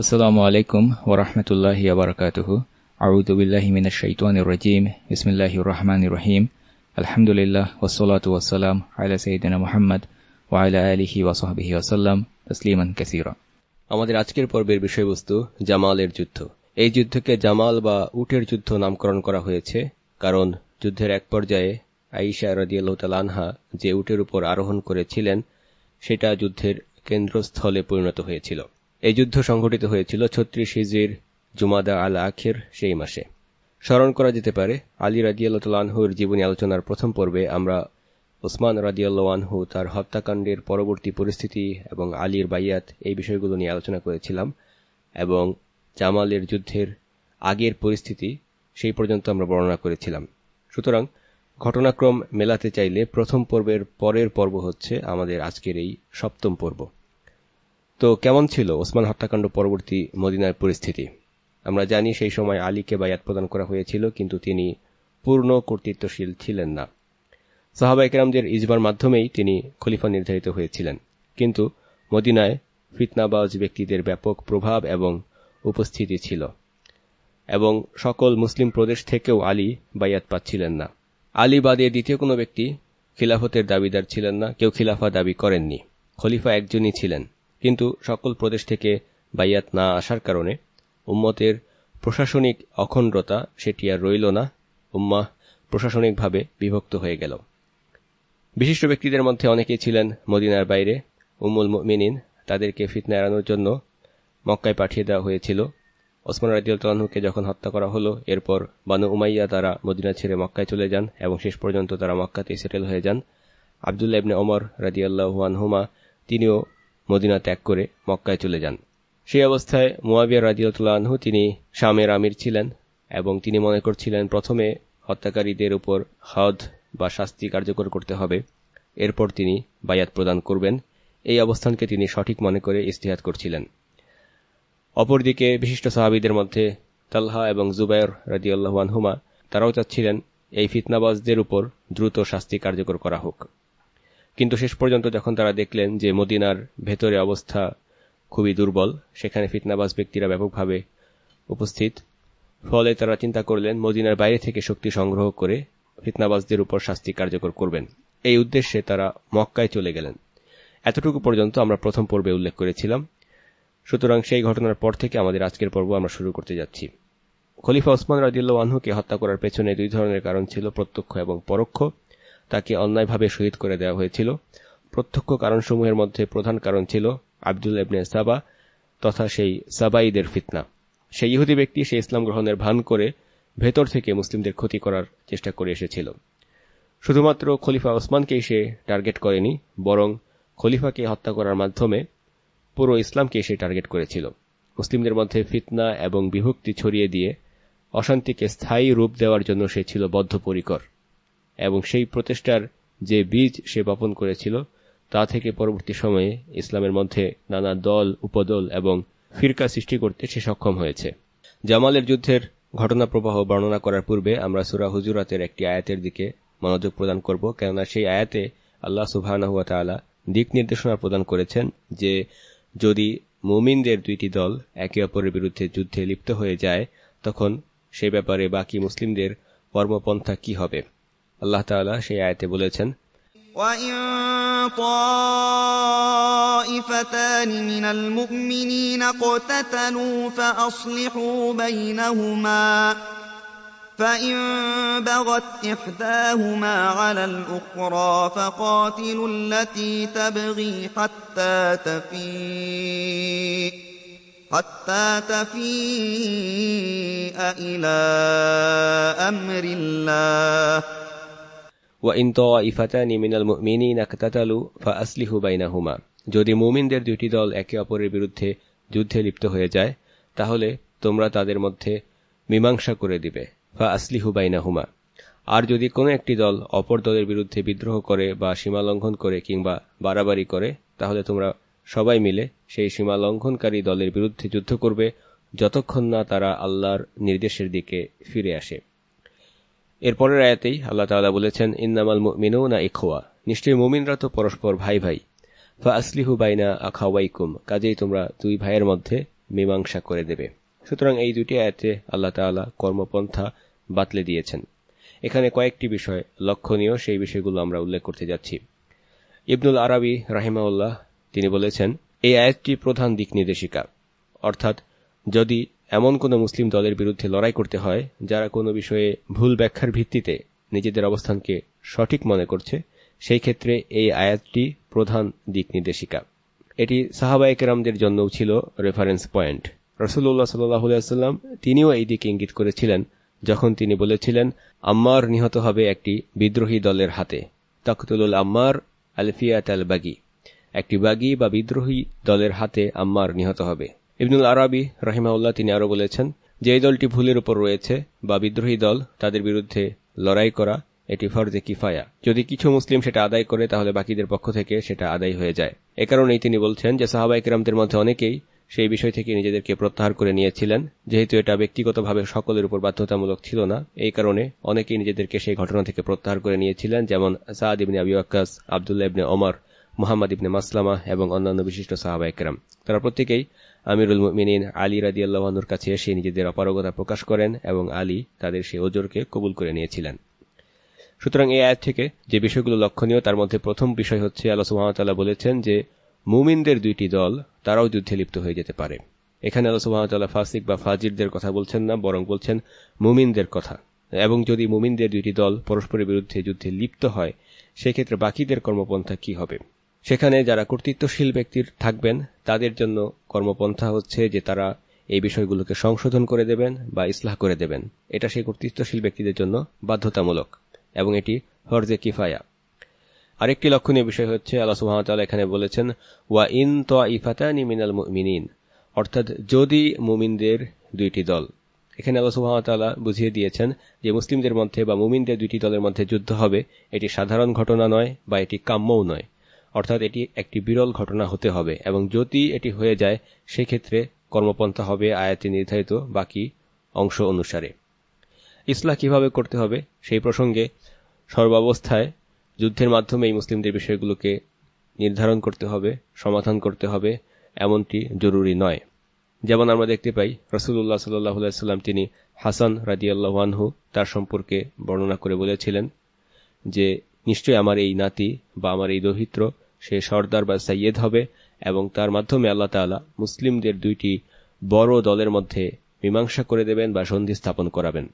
আসসালামু আলাইকুম ওরহমতুল্লাহ আবরকাতহ আউদুবিল্লাহিমিনাশাইতানির বিসমিল্লাহির রহমানির রহিম আলহামদুলিল্লাহ ওসলাতু ওয়াসালাম আলা সঈদিনা মুহাম্মদ ওয়াইলা আলিহি ওয়াসাহবিহি ওসাল্লাম তসলিমান কাসীরা আমাদের আজকের পর্বের বিষয়বস্তু জামালের যুদ্ধ। এই যুদ্ধকে জামাল বা উটের যুদ্ধ নামকরণ করা হয়েছে, কারণ যুদ্ধের এক পর্যায়ে আইসা রদিয়াল্লাহ আনহা যে উটের উপর আরোহণ করেছিলেন, সেটা যুদ্ধের কেন্দ্রস্থলে পরিণত হয়েছিল। এই যুদ্ধ সংঘটিত হয়েছিল ছত্রিশ হিজির জুমাদা আল আখের সেই মাসে। স্মরণ করা যেতে পারে, আলী রাজিয়ালহুর জীবনী আলোচনার প্রথম পর্বে আমরা ওসমান রাজিয়ালহু তার হত্যাকাণ্ডের পরবর্তী পরিস্থিতি এবং আলীর বাইয়াত এই বিষয়গুলো নিয়ে আলোচনা করেছিলাম এবং জামালের যুদ্ধের আগের পরিস্থিতি সেই পর্যন্ত আমরা বর্ণনা করেছিলাম। সুতরাং ঘটনাক্রম মেলাতে চাইলে প্রথম পর্বের পরের পর্ব হচ্ছে আমাদের আজকের এই সপ্তম পর্ব। তো কেমন ছিল ওসমান হত্যাকাণ্ড পরবর্তী মদিনার পরিস্থিতি? আমরা জানি সেই সময় আলীকে বায়াত প্রদান করা হয়েছিল, কিন্তু তিনি পূর্ণ কর্তৃত্বশীল ছিলেন না। সাহাবা একরামদের ইজবার মাধ্যমেই তিনি খলিফা নির্ধারিত হয়েছিলেন। কিন্তু মদিনায় ফিতনাবাজ ব্যক্তিদের ব্যাপক প্রভাব এবং উপস্থিতি ছিল এবং সকল মুসলিম প্রদেশ থেকেও আলী বাইয়াত পাচ্ছিলেন না। আলী বাদে দ্বিতীয় কোনো ব্যক্তি খিলাফতের দাবিদার ছিলেন না, কেউ খিলাফা দাবি করেননি। খলিফা একজনই ছিলেন। কিন্তু সকল প্রদেশ থেকে বাইয়াত না আসার কারণে উম্মতের প্রশাসনিক অখণ্ডতা সেটি আর রইল না। উম্মাহ প্রশাসনিকভাবে বিভক্ত হয়ে গেল। বিশিষ্ট ব্যক্তিদের মধ্যে অনেকেই ছিলেন মদিনার বাইরে। উম্মুল মিনিন তাদেরকে ফিতনা এড়ানোর জন্য মক্কায় পাঠিয়ে দেওয়া হয়েছিল। ওসমান রাজিউল্লাহকে যখন হত্যা করা হলো, এরপর বানু উমাইয়া তারা মদিনা ছেড়ে মক্কায় চলে যান এবং শেষ পর্যন্ত তারা মক্কাতে সেটেল হয়ে যান। আবদুল্লাহ ইবনে ওমর রাজিউল্লাহানহুমা তিনিও মদিনা ত্যাগ করে মক্কায় চলে যান। সেই অবস্থায় মুয়াবিয়া রাজিউল্লাহু তিনি শামের আমির ছিলেন এবং তিনি মনে করছিলেন, প্রথমে হত্যাকারীদের উপর হদ বা শাস্তি কার্যকর করতে হবে। এরপর তিনি বায়াত প্রদান করবেন। এই অবস্থানকে তিনি সঠিক মনে করে ইস্তেহাত করছিলেন। অপরদিকে বিশিষ্ট সাহাবিদের মধ্যে তালহা এবং জুবায়র রাজিউল্লাহানহুমা তারাও চাচ্ছিলেন, এই ফিতনাবাজদের উপর দ্রুত শাস্তি কার্যকর করা হোক। কিন্তু শেষ পর্যন্ত যখন তারা দেখলেন যে মদিনার ভেতরে অবস্থা খুবই দুর্বল, সেখানে ফিতনাবাজ ব্যক্তিরা ব্যাপকভাবে উপস্থিত, ফলে তারা চিন্তা করলেন মদিনার বাইরে থেকে শক্তি সংগ্রহ করে ফিতনাবাজদের উপর শাস্তি কার্যকর করবেন। এই উদ্দেশ্যে তারা মক্কায় চলে গেলেন। এতটুকু পর্যন্ত আমরা প্রথম পর্বে উল্লেখ করেছিলাম। সুতরাং সেই ঘটনার পর থেকে আমাদের আজকের পর্ব আমরা শুরু করতে যাচ্ছি। খলিফা ওসমান রাজিউল্লা আনহুকে হত্যা করার পেছনে দুই ধরনের কারণ ছিল, প্রত্যক্ষ এবং পরোক্ষ। তাকে অন্যায়ভাবে শহীদ করে দেওয়া হয়েছিল। প্রত্যক্ষ কারণসমূহের মধ্যে প্রধান কারণ ছিল আব্দুল এবনে সাবা তথা সেই সাবাইদের ফিতনা। সেই ইহুদি ব্যক্তি সে ইসলাম গ্রহণের ভান করে ভেতর থেকে মুসলিমদের ক্ষতি করার চেষ্টা করে এসেছিল। শুধুমাত্র খলিফা ওসমানকেই সে টার্গেট করেনি, বরং খলিফাকে হত্যা করার মাধ্যমে পুরো ইসলামকে সে টার্গেট করেছিল। মুসলিমদের মধ্যে ফিতনা এবং বিভক্তি ছড়িয়ে দিয়ে অশান্তিকে স্থায়ী রূপ দেওয়ার জন্য সে ছিল বদ্ধপরিকর। এবং সেই প্রচেষ্টার যে বীজ সে বপন করেছিল, তা থেকে পরবর্তী সময়ে ইসলামের মধ্যে নানা দল, উপদল এবং ফিরকা সৃষ্টি করতে সে সক্ষম হয়েছে। জামালের যুদ্ধের ঘটনা প্রবাহ বর্ণনা করার পূর্বে আমরা সুরা হুজুরাতের একটি আয়াতের দিকে মনোযোগ প্রদান করব, কেননা সেই আয়াতে আল্লাহ সুবাহ দিক নির্দেশনা প্রদান করেছেন যে, যদি মুমিনদের দুইটি দল একে অপরের বিরুদ্ধে যুদ্ধে লিপ্ত হয়ে যায়, তখন সে ব্যাপারে বাকি মুসলিমদের কর্মপন্থা কি হবে? আল্লাহ তাআলা সেই আয়াতে বলেছেন طائفتان من المؤمنين اقتتلوا فأصلحوا بينهما فإن بغت إحداهما على الأخرى فقاتلوا التي تبغي حتى تفيء حتى تفيء إلى أمر الله ওয়াইন তাইফাতানি মিনাল মুমিনিনা কাতাতালু ফাআসলিহু বাইনাহুমা যদি মুমিনদের দুটি দল একে অপরের বিরুদ্ধে যুদ্ধে লিপ্ত হয়ে যায়, তাহলে তোমরা তাদের মধ্যে মীমাংসা করে দিবে। ফা আসলিহু বাইনাহুমা আর যদি কোনো একটি দল অপর দলের বিরুদ্ধে বিদ্রোহ করে বা সীমা লঙ্ঘন করে কিংবা বাড়াবাড়ি করে, তাহলে তোমরা সবাই মিলে সেই সীমা লঙ্ঘনকারী দলের বিরুদ্ধে যুদ্ধ করবে, যতক্ষণ না তারা আল্লাহর নির্দেশের দিকে ফিরে আসে। এরপরের আয়াতেই আল্লাহ তাআলা বলেছেন, ইন্নামাল মিনুনা ইখওয়া। নিশ্চয়ই মুমিনরা তো পরস্পর ভাই ভাই। ফা আসলিহু বাইনা আখাওয়াইকুম, কাজেই তোমরা দুই ভাইয়ের মধ্যে মীমাংসা করে দেবে। সুতরাং এই দুটি আয়াতে আল্লাহ তালা কর্মপন্থা বাতলে দিয়েছেন। এখানে কয়েকটি বিষয় লক্ষণীয়, সেই বিষয়গুলো আমরা উল্লেখ করতে যাচ্ছি। ইবনুল আরবি রাহিমাউল্লাহ তিনি বলেছেন, এই আয়াতটি প্রধান দিক নির্দেশিকা। অর্থাৎ, যদি এমন কোন মুসলিম দলের বিরুদ্ধে লড়াই করতে হয়, যারা কোনো বিষয়ে ভুল ব্যাখ্যার ভিত্তিতে নিজেদের অবস্থানকে সঠিক মনে করছে, সেই ক্ষেত্রে এই আয়াতটি প্রধান দিক নির্দেশিকা। এটি সাহাবা একরামদের জন্যও ছিল রেফারেন্স পয়েন্ট রসুল্লাহ সাল্লাম তিনিও এই দিকে ইঙ্গিত করেছিলেন, যখন তিনি বলেছিলেন, আম্মার নিহত হবে একটি বিদ্রোহী দলের হাতে। তখতুল আম্মার আলফিয়াত আল বাগি। একটি বাগি বা বিদ্রোহী দলের হাতে আম্মার নিহত হবে। ইবনুল আরবি রহিমাউল্লাহ তিনি আরও বলেছেন, যে এই দলটি ভুলের উপর রয়েছে বা বিদ্রোহী দল তাদের বিরুদ্ধে লড়াই করা, এটি ফরজে কিফায়া। যদি কিছু মুসলিম সেটা আদায় করে, তাহলে বাকিদের পক্ষ থেকে সেটা আদায় হয়ে যায়। এ কারণেই তিনি বলছেন যে সাহাবাই কেরামদের মধ্যে অনেকেই সেই বিষয় থেকে নিজেদেরকে প্রত্যাহার করে নিয়েছিলেন, যেহেতু এটা ব্যক্তিগতভাবে সকলের উপর বাধ্যতামূলক ছিল না। এই কারণে অনেকেই নিজেদেরকে সেই ঘটনা থেকে প্রত্যাহার করে নিয়েছিলেন, যেমন সাদ ইবনে আবি আক্কাস আবদুল্লাহ ইবনে ওমর, মোহাম্মদ ইবনে মাসলামা এবং অন্যান্য বিশিষ্ট সাহাবা একরাম তারা প্রত্যেকেই আমিরুল মিনিন আলী রাজি আল্লাহনুর কাছে এসে নিজেদের অপারগতা প্রকাশ করেন এবং আলী তাদের সেই ওজোরকে কবুল করে নিয়েছিলেন। সুতরাং এই আয়াত থেকে যে বিষয়গুলো লক্ষণীয়, তার মধ্যে প্রথম বিষয় হচ্ছে আল্লাহ সুহামতাল্লাহ বলেছেন যে, মুমিনদের দুইটি দল, তারাও যুদ্ধে লিপ্ত হয়ে যেতে পারে। এখানে আল্লাহ সুহামতাল্লাহ ফাসিক বা ফাজিরদের কথা বলছেন না, বরং বলছেন মুমিনদের কথা। এবং যদি মুমিনদের দুইটি দল পরস্পরের বিরুদ্ধে যুদ্ধে লিপ্ত হয়, সেক্ষেত্রে বাকিদের কর্মপন্থা কি হবে? সেখানে যারা কর্তৃত্বশীল ব্যক্তির থাকবেন তাদের জন্য কর্মপন্থা হচ্ছে যে তারা এই বিষয়গুলোকে সংশোধন করে দেবেন বা ইসলাহ করে দেবেন। এটা সেই কর্তৃত্বশীল ব্যক্তিদের জন্য বাধ্যতামূলক এবং এটি হরজে কিফায়া। আরেকটি লক্ষণীয় বিষয় হচ্ছে আল্লাহ সুহামতাল এখানে বলেছেন, ওয়া ইন তো ইফাতানি মিনাল মিনিন অর্থাৎ যদি মুমিনদের দুইটি দল। এখানে আল্লাহ সুহামতাল্লাহ বুঝিয়ে দিয়েছেন যে মুসলিমদের মধ্যে বা মুমিনদের দুইটি দলের মধ্যে যুদ্ধ হবে। এটি সাধারণ ঘটনা নয় বা এটি কাম্যও নয়। অর্থাৎ এটি একটি বিরল ঘটনা হতে হবে এবং যদি এটি হয়ে যায়, সেক্ষেত্রে কর্মপন্থা হবে আয়াতে নির্ধারিত বাকি অংশ অনুসারে। ইসলাহ কীভাবে করতে হবে? সেই প্রসঙ্গে সর্বাবস্থায় যুদ্ধের মাধ্যমে এই মুসলিমদের বিষয়গুলোকে নির্ধারণ করতে হবে, সমাধান করতে হবে, এমনটি জরুরি নয়। যেমন আমরা দেখতে পাই রসুল্লাহ সাল্লাম তিনি হাসান রাজিয়াল্লাহানহু তার সম্পর্কে বর্ণনা করে বলেছিলেন যে নিশ্চয় আমার এই নাতি বা আমার এই দহিত্র সে সর্দার বা সাইয়েদ হবে এবং তার মাধ্যমে আল্লাহ তালা মুসলিমদের দুইটি বড় দলের মধ্যে মীমাংসা করে দেবেন বা সন্ধি স্থাপন করাবেন।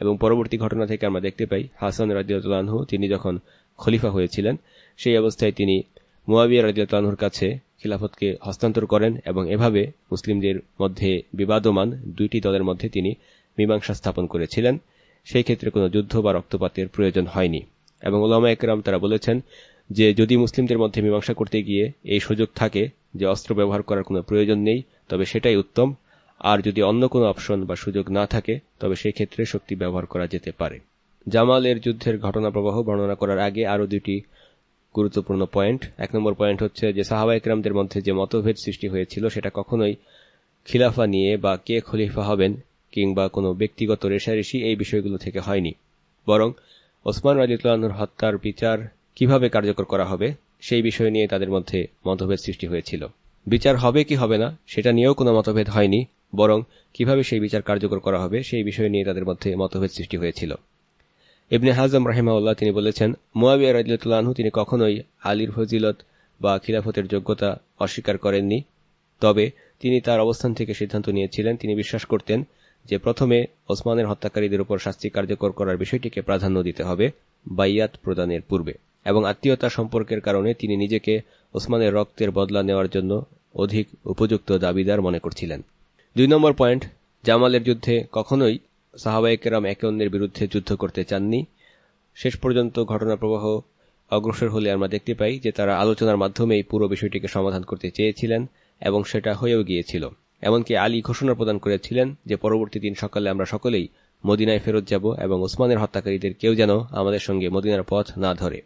এবং পরবর্তী ঘটনা থেকে আমরা দেখতে পাই, হাসান রাজিউল্লাহু তিনি যখন খলিফা হয়েছিলেন, সেই অবস্থায় তিনি মুয়াবিয়া রাজিউল্লাহুর কাছে খিলাফতকে হস্তান্তর করেন এবং এভাবে মুসলিমদের মধ্যে বিবাদমান দুইটি দলের মধ্যে তিনি মীমাংসা স্থাপন করেছিলেন। সেই ক্ষেত্রে কোনো যুদ্ধ বা রক্তপাতের প্রয়োজন হয়নি। এবং ওলামা একরাম তারা বলেছেন যে যদি মুসলিমদের মধ্যে মীমাংসা করতে গিয়ে এই সুযোগ থাকে যে অস্ত্র ব্যবহার করার কোনো প্রয়োজন নেই, তবে সেটাই উত্তম। আর যদি অন্য কোনো অপশন বা সুযোগ না থাকে, তবে সেই ক্ষেত্রে শক্তি ব্যবহার করা যেতে পারে। জামালের যুদ্ধের ঘটনা প্রবাহ বর্ণনা করার আগে আরও দুটি গুরুত্বপূর্ণ পয়েন্ট। এক নম্বর পয়েন্ট হচ্ছে যে সাহাবা একরামদের মধ্যে যে মতভেদ সৃষ্টি হয়েছিল, সেটা কখনোই খিলাফা নিয়ে বা কে খলিফা হবেন কিংবা কোনো ব্যক্তিগত রেশারেশি এই বিষয়গুলো থেকে হয়নি। বরং ওসমান রাজিউল্লাহর হত্যার বিচার কীভাবে কার্যকর করা হবে, সেই বিষয় নিয়ে তাদের মধ্যে মতভেদ সৃষ্টি হয়েছিল। বিচার হবে কি হবে না, সেটা নিয়েও কোনো মতভেদ হয়নি, বরং কীভাবে সেই বিচার কার্যকর করা হবে, সেই বিষয় নিয়ে তাদের মধ্যে মতভেদ সৃষ্টি হয়েছিল। ইবনে হাজম রাহিমাউল্লাহ তিনি বলেছেন, মুয়াবিয়া রাজিউল্লাহু তিনি কখনোই আলীর ফজিলত বা খিলাফতের যোগ্যতা অস্বীকার করেননি। তবে তিনি তার অবস্থান থেকে সিদ্ধান্ত নিয়েছিলেন, তিনি বিশ্বাস করতেন যে প্রথমে ওসমানের হত্যাকারীদের উপর শাস্তি কার্যকর করার বিষয়টিকে প্রাধান্য দিতে হবে, বাইয়াত প্রদানের পূর্বে। এবং আত্মীয়তা সম্পর্কের কারণে তিনি নিজেকে ওসমানের রক্তের বদলা নেওয়ার জন্য অধিক উপযুক্ত দাবিদার মনে করছিলেন। দুই নম্বর পয়েন্ট, জামালের যুদ্ধে কখনোই সাহাবাইকেরাম একে অন্যের বিরুদ্ধে যুদ্ধ করতে চাননি। শেষ পর্যন্ত ঘটনা প্রবাহ অগ্রসর হলে আমরা দেখতে পাই যে তারা আলোচনার মাধ্যমেই পুরো বিষয়টিকে সমাধান করতে চেয়েছিলেন এবং সেটা হয়েও গিয়েছিল। এমনকি আলী ঘোষণা প্রদান করেছিলেন যে পরবর্তী দিন সকালে আমরা সকলেই মদিনায় ফেরত যাব এবং ওসমানের হত্যাকারীদের কেউ যেন আমাদের সঙ্গে মদিনার পথ না ধরে।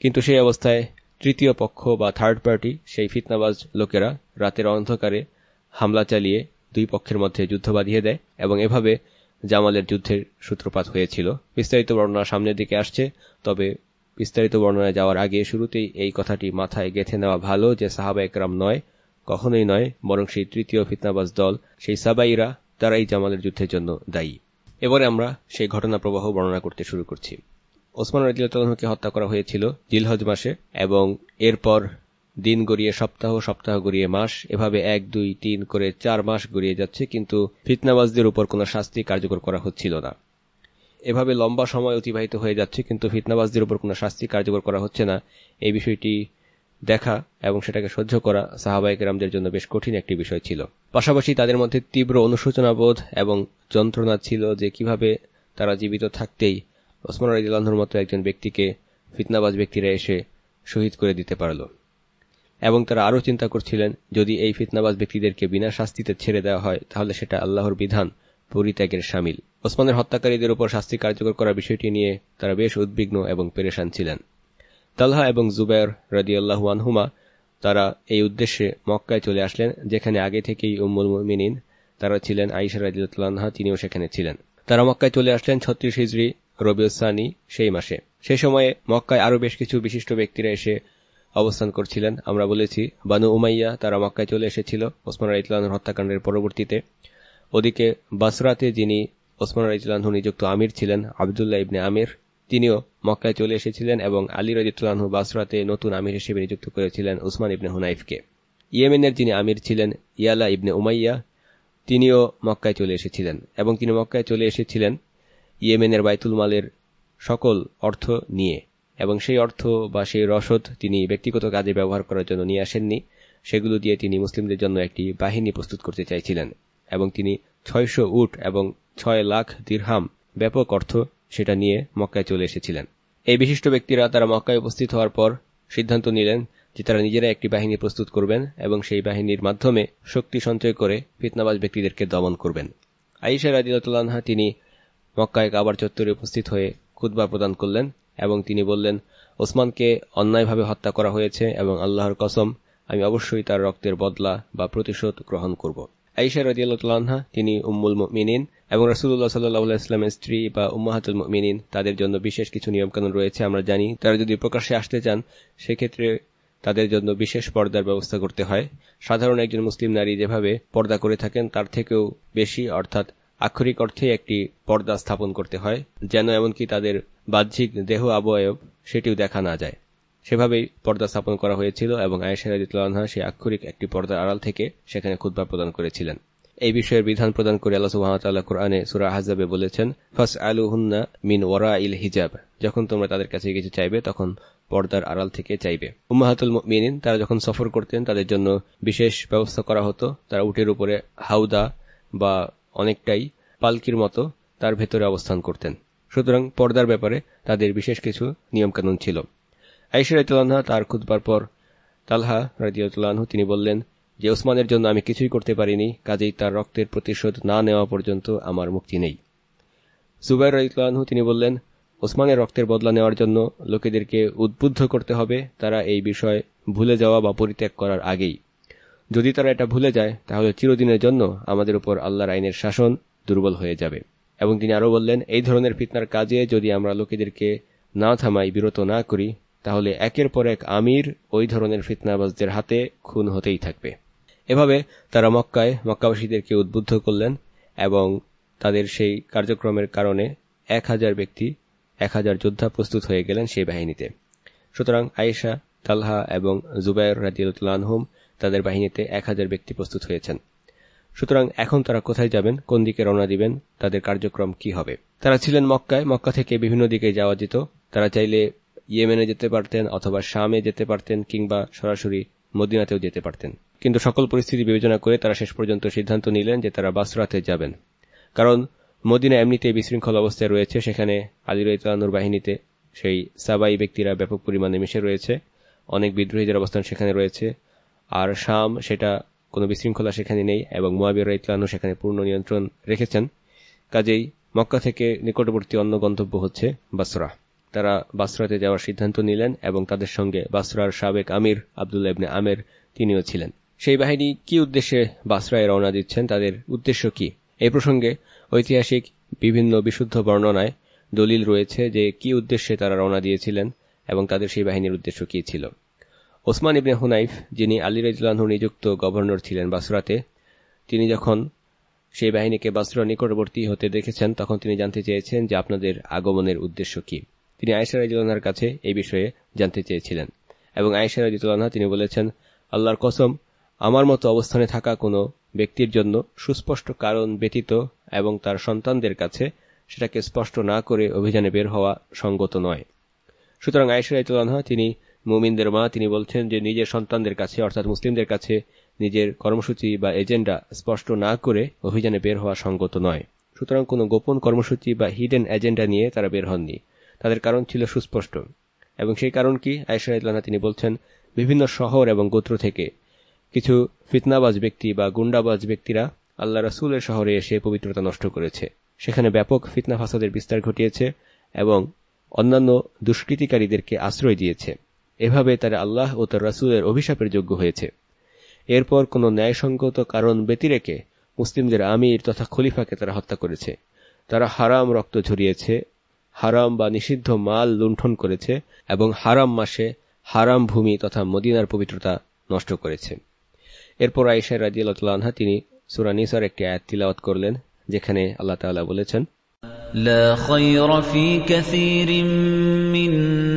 কিন্তু সেই অবস্থায় তৃতীয় পক্ষ বা থার্ড পার্টি সেই ফিতনাবাজ লোকেরা রাতের অন্ধকারে হামলা চালিয়ে দুই পক্ষের মধ্যে যুদ্ধ বাঁধিয়ে দেয় এবং এভাবে জামালের যুদ্ধের সূত্রপাত হয়েছিল। বিস্তারিত বর্ণনা সামনের দিকে আসছে, তবে বিস্তারিত বর্ণনায় যাওয়ার আগে শুরুতেই এই কথাটি মাথায় গেঁথে নেওয়া ভালো যে সাহাবা একরাম নয়, কখনোই নয়, বরং সেই তৃতীয় ফিতনাবাজ দল, সেই সাবাইরা, তারাই জামালের যুদ্ধের জন্য দায়ী। এবারে আমরা সেই ঘটনা প্রবাহ বর্ণনা করতে শুরু করছি। ওসমান রাজিউল্লাহকে হত্যা করা হয়েছিল জিলহজ মাসে এবং এরপর দিন গড়িয়ে সপ্তাহ সপ্তাহ গড়িয়ে মাস। এভাবে এক, দুই, তিন করে চার মাস গড়িয়ে যাচ্ছে, কিন্তু ফিতনাবাজদের উপর কোনো শাস্তি কার্যকর করা হচ্ছিল না। এভাবে লম্বা সময় অতিবাহিত হয়ে যাচ্ছে, কিন্তু ফিতনাবাজদের উপর কোনো শাস্তি কার্যকর করা হচ্ছে না। এই বিষয়টি দেখা এবং সেটাকে সহ্য করা সাহাবাহিকেরামদের জন্য বেশ কঠিন একটি বিষয় ছিল। পাশাপাশি তাদের মধ্যে তীব্র অনুশোচনাবোধ এবং যন্ত্রণা ছিল যে কীভাবে তারা জীবিত থাকতেই ওসমান রাজিউল্লাহর মতো একজন ব্যক্তিকে ফিতনাবাজ ব্যক্তিরা এসে শহীদ করে দিতে পারল। এবং তারা আরও চিন্তা করছিলেন, যদি এই ফিতনাবাজ ব্যক্তিদেরকে বিনা শাস্তিতে ছেড়ে দেওয়া হয়, তাহলে সেটা আল্লাহর বিধান, পরিত্যাগের সামিল। ওসমানের হত্যাকারীদের উপর শাস্তি কার্যকর করার বিষয়টি নিয়ে তারা বেশ উদ্বিগ্ন এবং পেরেশান ছিলেন। তালহা এবং জুবের রদিয়াল্লাহু আনহুমা তারা এই উদ্দেশ্যে মক্কায় চলে আসলেন, যেখানে আগে থেকেই উম্মুল মিনিন তারা ছিলেন আইসা রাজিউল্লাহা তিনিও সেখানে ছিলেন। তারা মক্কায় চলে আসলেন ছত্রিশ হিজড়ি রবিউসানি সেই মাসে। সে সময়ে মক্কায় আরও বেশ কিছু বিশিষ্ট ব্যক্তিরা এসে অবস্থান করছিলেন। আমরা বলেছি, বানু উমাইয়া তারা মক্কায় চলে এসেছিল ওসমান রাইতলানহুর হত্যাকাণ্ডের পরবর্তীতে। ওদিকে বাসরাতে যিনি ওসমান রাইতলানহু নিযুক্ত আমির ছিলেন, আবদুল্লাহ ইবনে আমির, তিনিও মক্কায় চলে এসেছিলেন এবং আলী রাজিতুল্লাহু বাসরাতে নতুন আমির হিসেবে নিযুক্ত করেছিলেন উসমান ইবনে হুনাইফকে। ইয়েমেনের যিনি আমির ছিলেন, ইয়ালা ইবনে উমাইয়া, তিনিও মক্কায় চলে এসেছিলেন এবং তিনি মক্কায় চলে এসেছিলেন ইয়েমেনের বাইতুল মালের সকল অর্থ নিয়ে, এবং সেই অর্থ বা সেই রসদ তিনি ব্যক্তিগত কাজে ব্যবহার করার জন্য নিয়ে আসেননি। সেগুলো দিয়ে তিনি মুসলিমদের জন্য একটি বাহিনী প্রস্তুত করতে চাইছিলেন, এবং তিনি ছয়শো উট এবং ছয় লাখ দীর্হাম ব্যাপক অর্থ সেটা নিয়ে মক্কায় চলে এসেছিলেন। এই বিশিষ্ট ব্যক্তিরা তারা মক্কায় উপস্থিত হওয়ার পর সিদ্ধান্ত নিলেন যে তারা নিজেরা একটি বাহিনী প্রস্তুত করবেন এবং সেই বাহিনীর মাধ্যমে শক্তি সঞ্চয় করে ফিতনাবাজ ব্যক্তিদেরকে দমন করবেন। আইসা রাজিউল্লাহা তিনি মক্কায় কাবার চত্বরে উপস্থিত হয়ে খুদ্া প্রদান করলেন এবং তিনি বললেন, ওসমানকে অন্যায়ভাবে হত্যা করা হয়েছে এবং আল্লাহর কসম, আমি অবশ্যই তার রক্তের বদলা বা প্রতিশোধ গ্রহণ করব। আইসা রাজিউল্লাহা তিনি উম্মুল মিনিন এবং রসুল্লাহ সাল্লাহ ইসলামের স্ত্রী বা উম্মাহাতুল মিনিন তাদের জন্য বিশেষ কিছু নিয়মকানুন রয়েছে, আমরা জানি। তারা যদি প্রকাশ্যে আসতে চান, সেক্ষেত্রে তাদের জন্য বিশেষ পর্দার ব্যবস্থা করতে হয়। সাধারণ একজন মুসলিম নারী যেভাবে পর্দা করে থাকেন, তার থেকেও বেশি, অর্থাৎ আক্ষরিক অর্থে একটি পর্দা স্থাপন করতে হয়, যেন এমনকি তাদের বাহ্যিক দেহ আবয়ব সেটিও দেখা না যায়। সেভাবেই পর্দা স্থাপন করা হয়েছিল এবং আয়েশারাদিতুল্লাহা সেই আক্ষরিক একটি পর্দার আড়াল থেকে সেখানে খুদ্া প্রদান করেছিলেন। এই বিষয়ের বিধান প্রদান করে আল্লাহ সুহামতাল্লাহ কোরআনে সুরা হাজাবে বলেছেন ফাস আলু হুন্না মিন ওরা ইল হিজাব। যখন তোমরা তাদের কাছে কিছু চাইবে, তখন পর্দার আড়াল থেকে চাইবে। উম্মাহাতুল মিনিন তারা যখন সফর করতেন, তাদের জন্য বিশেষ ব্যবস্থা করা হতো। তারা উটের উপরে হাউদা বা অনেকটাই পালকির মতো তার ভেতরে অবস্থান করতেন। সুতরাং পর্দার ব্যাপারে তাদের বিশেষ কিছু নিয়মকানুন ছিল। আইসরাইতুল্লাহ তার খুদবার পর তালহা রাজিউল্লাহ তিনি বললেন, যে ওসমানের জন্য আমি কিছুই করতে পারিনি, কাজেই তার রক্তের প্রতিশোধ না নেওয়া পর্যন্ত আমার মুক্তি নেই। জুবাইর রাজিউল্লাহ তিনি বললেন, ওসমানের রক্তের বদলা নেওয়ার জন্য লোকেদেরকে উদ্বুদ্ধ করতে হবে, তারা এই বিষয় ভুলে যাওয়া বা পরিত্যাগ করার আগেই। যদি তারা এটা ভুলে যায়, তাহলে চিরদিনের জন্য আমাদের উপর আল্লাহর আইনের শাসন দুর্বল হয়ে যাবে। এবং তিনি আরও বললেন, এই ধরনের ফিতনার কাজে যদি আমরা লোকেদেরকে না থামাই, বিরত না করি, তাহলে একের পর এক আমির ওই ধরনের ফিতনাবাজদের হাতে খুন হতেই থাকবে। এভাবে তারা মক্কায় মক্কাবাসীদেরকে উদ্বুদ্ধ করলেন এবং তাদের সেই কার্যক্রমের কারণে এক হাজার ব্যক্তি, এক হাজার যোদ্ধা প্রস্তুত হয়ে গেলেন সেই বাহিনীতে। সুতরাং আয়েশা, তালহা এবং জুবাইর রাজিউল্লাহম তাদের বাহিনীতে এক হাজার ব্যক্তি প্রস্তুত হয়েছেন। সুতরাং এখন তারা কোথায় যাবেন, কোন দিকে রওনা দিবেন, তাদের কার্যক্রম কি হবে? তারা ছিলেন মক্কায়, মক্কা থেকে বিভিন্ন দিকে যাওয়া যেত। তারা চাইলে ইয়েমেনে যেতে পারতেন অথবা শামে যেতে পারতেন কিংবা সরাসরি মদিনাতেও যেতে পারতেন। কিন্তু সকল পরিস্থিতি বিবেচনা করে তারা শেষ পর্যন্ত সিদ্ধান্ত নিলেন যে তারা বাসরাতে যাবেন। কারণ মদিনা এমনিতে বিশৃঙ্খল অবস্থায় রয়েছে। সেখানে আলির ইতলানুর বাহিনীতে সেই সাবাই ব্যক্তিরা ব্যাপক পরিমাণে মিশে রয়েছে। অনেক বিদ্রোহীদের অবস্থান সেখানে রয়েছে। আর শাম সেটা কোনো বিশৃঙ্খলা সেখানে নেই এবং মোয়াবির ইতলানু সেখানে পূর্ণ নিয়ন্ত্রণ রেখেছেন। কাজেই মক্কা থেকে নিকটবর্তী অন্য গন্তব্য হচ্ছে বাসরা। তারা বাসরাতে যাওয়ার সিদ্ধান্ত নিলেন এবং তাদের সঙ্গে বাসরার সাবেক আমির আবদুল্লাহ ইবনে আমের তিনিও ছিলেন। সেই বাহিনী কি উদ্দেশ্যে বাসরায় রওনা দিচ্ছেন, তাদের উদ্দেশ্য কি? এই প্রসঙ্গে ঐতিহাসিক বিভিন্ন বিশুদ্ধ বর্ণনায় দলিল রয়েছে যে কি উদ্দেশ্যে তারা রওনা দিয়েছিলেন এবং তাদের সেই বাহিনীর উদ্দেশ্য কি ছিল। ওসমান ইবনে হুনাইফ, যিনি আলী রাজু নিযুক্ত গভর্নর ছিলেন বাসরাতে, তিনি যখন সেই বাহিনীকে বাসরা নিকটবর্তী হতে দেখেছেন, তখন তিনি জানতে চেয়েছেন যে আপনাদের আগমনের উদ্দেশ্য কি। তিনি আয়সা রাজিউল্লাহার কাছে এই বিষয়ে জানতে চেয়েছিলেন। এবং আয়সা রাজিউল্লাহা তিনি বলেছেন, আল্লাহর কসম, আমার মতো অবস্থানে থাকা কোনো ব্যক্তির জন্য সুস্পষ্ট কারণ ব্যতীত এবং তার সন্তানদের কাছে সেটাকে স্পষ্ট না করে অভিযানে বের হওয়া সঙ্গত নয়। সুতরাং আয়সা রাজিউল্লাহা তিনি মুমিনদের মা, তিনি বলছেন যে নিজের সন্তানদের কাছে, অর্থাৎ মুসলিমদের কাছে নিজের কর্মসূচি বা এজেন্ডা স্পষ্ট না করে অভিযানে বের হওয়া সঙ্গত নয়। সুতরাং কোনো গোপন কর্মসূচি বা হিডেন এজেন্ডা নিয়ে তারা বের হননি। তাদের কারণ ছিল সুস্পষ্ট। এবং সেই কারণ কি? আয়সা ইতলানা তিনি বলছেন, বিভিন্ন শহর এবং গোত্র থেকে কিছু ফিতনাবাজ ব্যক্তি বা গুন্ডাবাজ ব্যক্তিরা আল্লাহ রাসুলের শহরে এসে পবিত্রতা নষ্ট করেছে। সেখানে ব্যাপক ফিতনা ফাসাদের বিস্তার ঘটিয়েছে এবং অন্যান্য দুষ্কৃতিকারীদেরকে আশ্রয় দিয়েছে। এভাবে তারা আল্লাহ ও তার রাসুলের অভিশাপের যোগ্য হয়েছে। এরপর কোনো ন্যায়সঙ্গত কারণ ব্যতিরেকে মুসলিমদের আমির তথা খলিফাকে তারা হত্যা করেছে। তারা হারাম রক্ত ঝরিয়েছে, হারাম বা নিষিদ্ধ মাল লুণ্ঠন করেছে এবং হারাম মাসে হারাম ভূমি তথা মদিনার পবিত্রতা নষ্ট করেছে। এরপর আইসার রাজিয়াল আনহা তিনি সুরানিসার একটি আয়াত তিলাওয়াত করলেন, যেখানে আল্লাহ তাআলা বলেছেন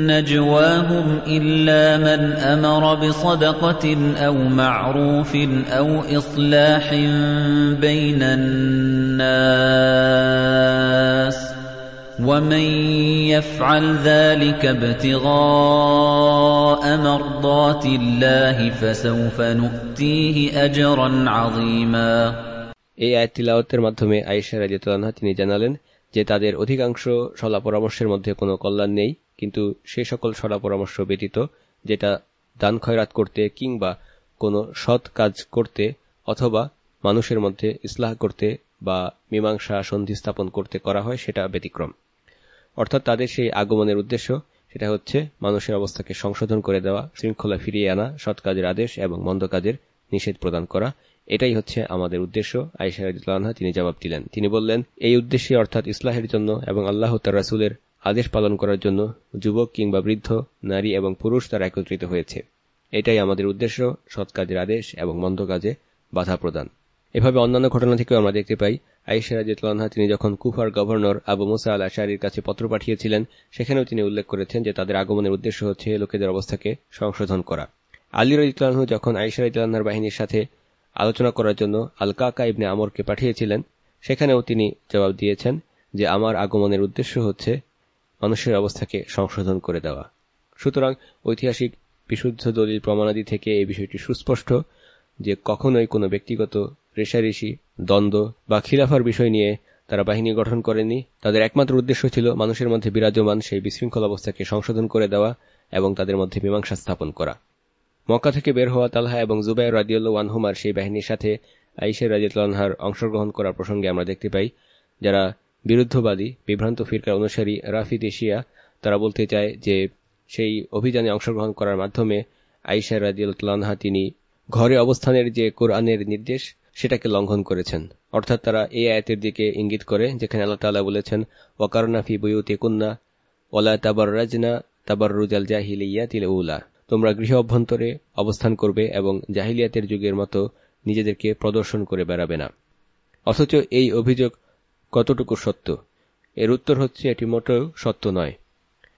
نجواهم إلا من أمر بصدقة أو معروف أو إصلاح بين الناس ومن يفعل ذلك ابتغاء مرضات الله فسوف نؤتيه أجرا عظيما এই আয়াত তিলাওয়াতের মাধ্যমে আয়েশা রাদিয়াল্লাহু তিনি জানালেন যে তাদের অধিকাংশ সলা পরামর্শের মধ্যে কোনো কল্যাণ নেই কিন্তু সে সকল সলা পরামর্শ ব্যতীত, যেটা দান খয়রাত করতে কিংবা কোনো সৎ কাজ করতে অথবা মানুষের মধ্যে ইসলাহ করতে বা মীমাংসা সন্ধি স্থাপন করতে করা হয়, সেটা ব্যতিক্রম। অর্থাৎ তাদের সেই আগমনের উদ্দেশ্য, সেটা হচ্ছে মানুষের অবস্থাকে সংশোধন করে দেওয়া, শৃঙ্খলা ফিরিয়ে আনা, সৎ কাজের আদেশ এবং মন্দ কাজের নিষেধ প্রদান করা। এটাই হচ্ছে আমাদের উদ্দেশ্য আইসা তিনি জবাব দিলেন। তিনি বললেন, এই উদ্দেশ্যে অর্থাৎ ইসলাহের জন্য এবং আল্লাহ তার রাসুলের আদেশ পালন করার জন্য যুবক কিংবা বৃদ্ধ, নারী এবং পুরুষ তারা একত্রিত হয়েছে। এটাই আমাদের উদ্দেশ্য, সৎ কাজের আদেশ এবং মন্দ কাজে বাধা প্রদান। এভাবে অন্যান্য ঘটনা থেকেও আমরা দেখতে পাই আইসা রাজিউল্লাহা তিনি যখন কুফার গভর্নর আবু মুসা আল আশারির কাছে পত্র পাঠিয়েছিলেন, সেখানেও তিনি উল্লেখ করেছেন যে তাদের আগমনের উদ্দেশ্য হচ্ছে লোকেদের অবস্থাকে সংশোধন করা। আলী রাজিউল্লাহ যখন আইসা রাজিউল্লাহর বাহিনীর সাথে আলোচনা করার জন্য আল কাকা ইবনে আমরকে পাঠিয়েছিলেন, সেখানেও তিনি জবাব দিয়েছেন যে, আমার আগমনের উদ্দেশ্য হচ্ছে মানুষের অবস্থাকে সংশোধন করে দেওয়া। সুতরাং ঐতিহাসিক বিশুদ্ধ দলিল প্রমাণাদি থেকে এই বিষয়টি সুস্পষ্ট যে কখনোই কোনো ব্যক্তিগত রেশারেশি দ্বন্দ্ব বা খিলাফার বিষয় নিয়ে তারা বাহিনী গঠন করেনি তাদের একমাত্র উদ্দেশ্য ছিল মানুষের মধ্যে বিরাজমান সেই বিশৃঙ্খল অবস্থাকে সংশোধন করে দেওয়া এবং তাদের মধ্যে মীমাংসা স্থাপন করা। মক্কা থেকে বের হওয়া তালহা এবং জুবাই রাজিউল্লা ওয়ানহুমার সেই বাহিনীর সাথে আইসের রাজিউল্লাহার অংশগ্রহণ করার প্রসঙ্গে আমরা দেখতে পাই, যারা বিরুদ্ধবাদী, বিভ্রান্ত ফিরকার অনুসারী রাফিদ এশিয়া, তারা বলতে চায় যে সেই অভিযানে অংশগ্রহণ করার মাধ্যমে আইসা রাজিউল্লাহা তিনি ঘরে অবস্থানের যে কোরআনের নির্দেশ, সেটাকে লঙ্ঘন করেছেন। অর্থাৎ তারা এই আয়াতের দিকে ইঙ্গিত করে, যেখানে আল্লাহ তালা বলেছেন ওয়াকারনাফি বইউতে কুন্না ওলা তাবার রাজনা তাবার রুজাল জাহিলিয়া তিল উলা। তোমরা গৃহ অভ্যন্তরে অবস্থান করবে এবং জাহিলিয়াতের যুগের মতো নিজেদেরকে প্রদর্শন করে বেড়াবে না। অথচ এই অভিযোগ কতটুকু সত্য? এর উত্তর হচ্ছে এটি মোটেও সত্য নয়।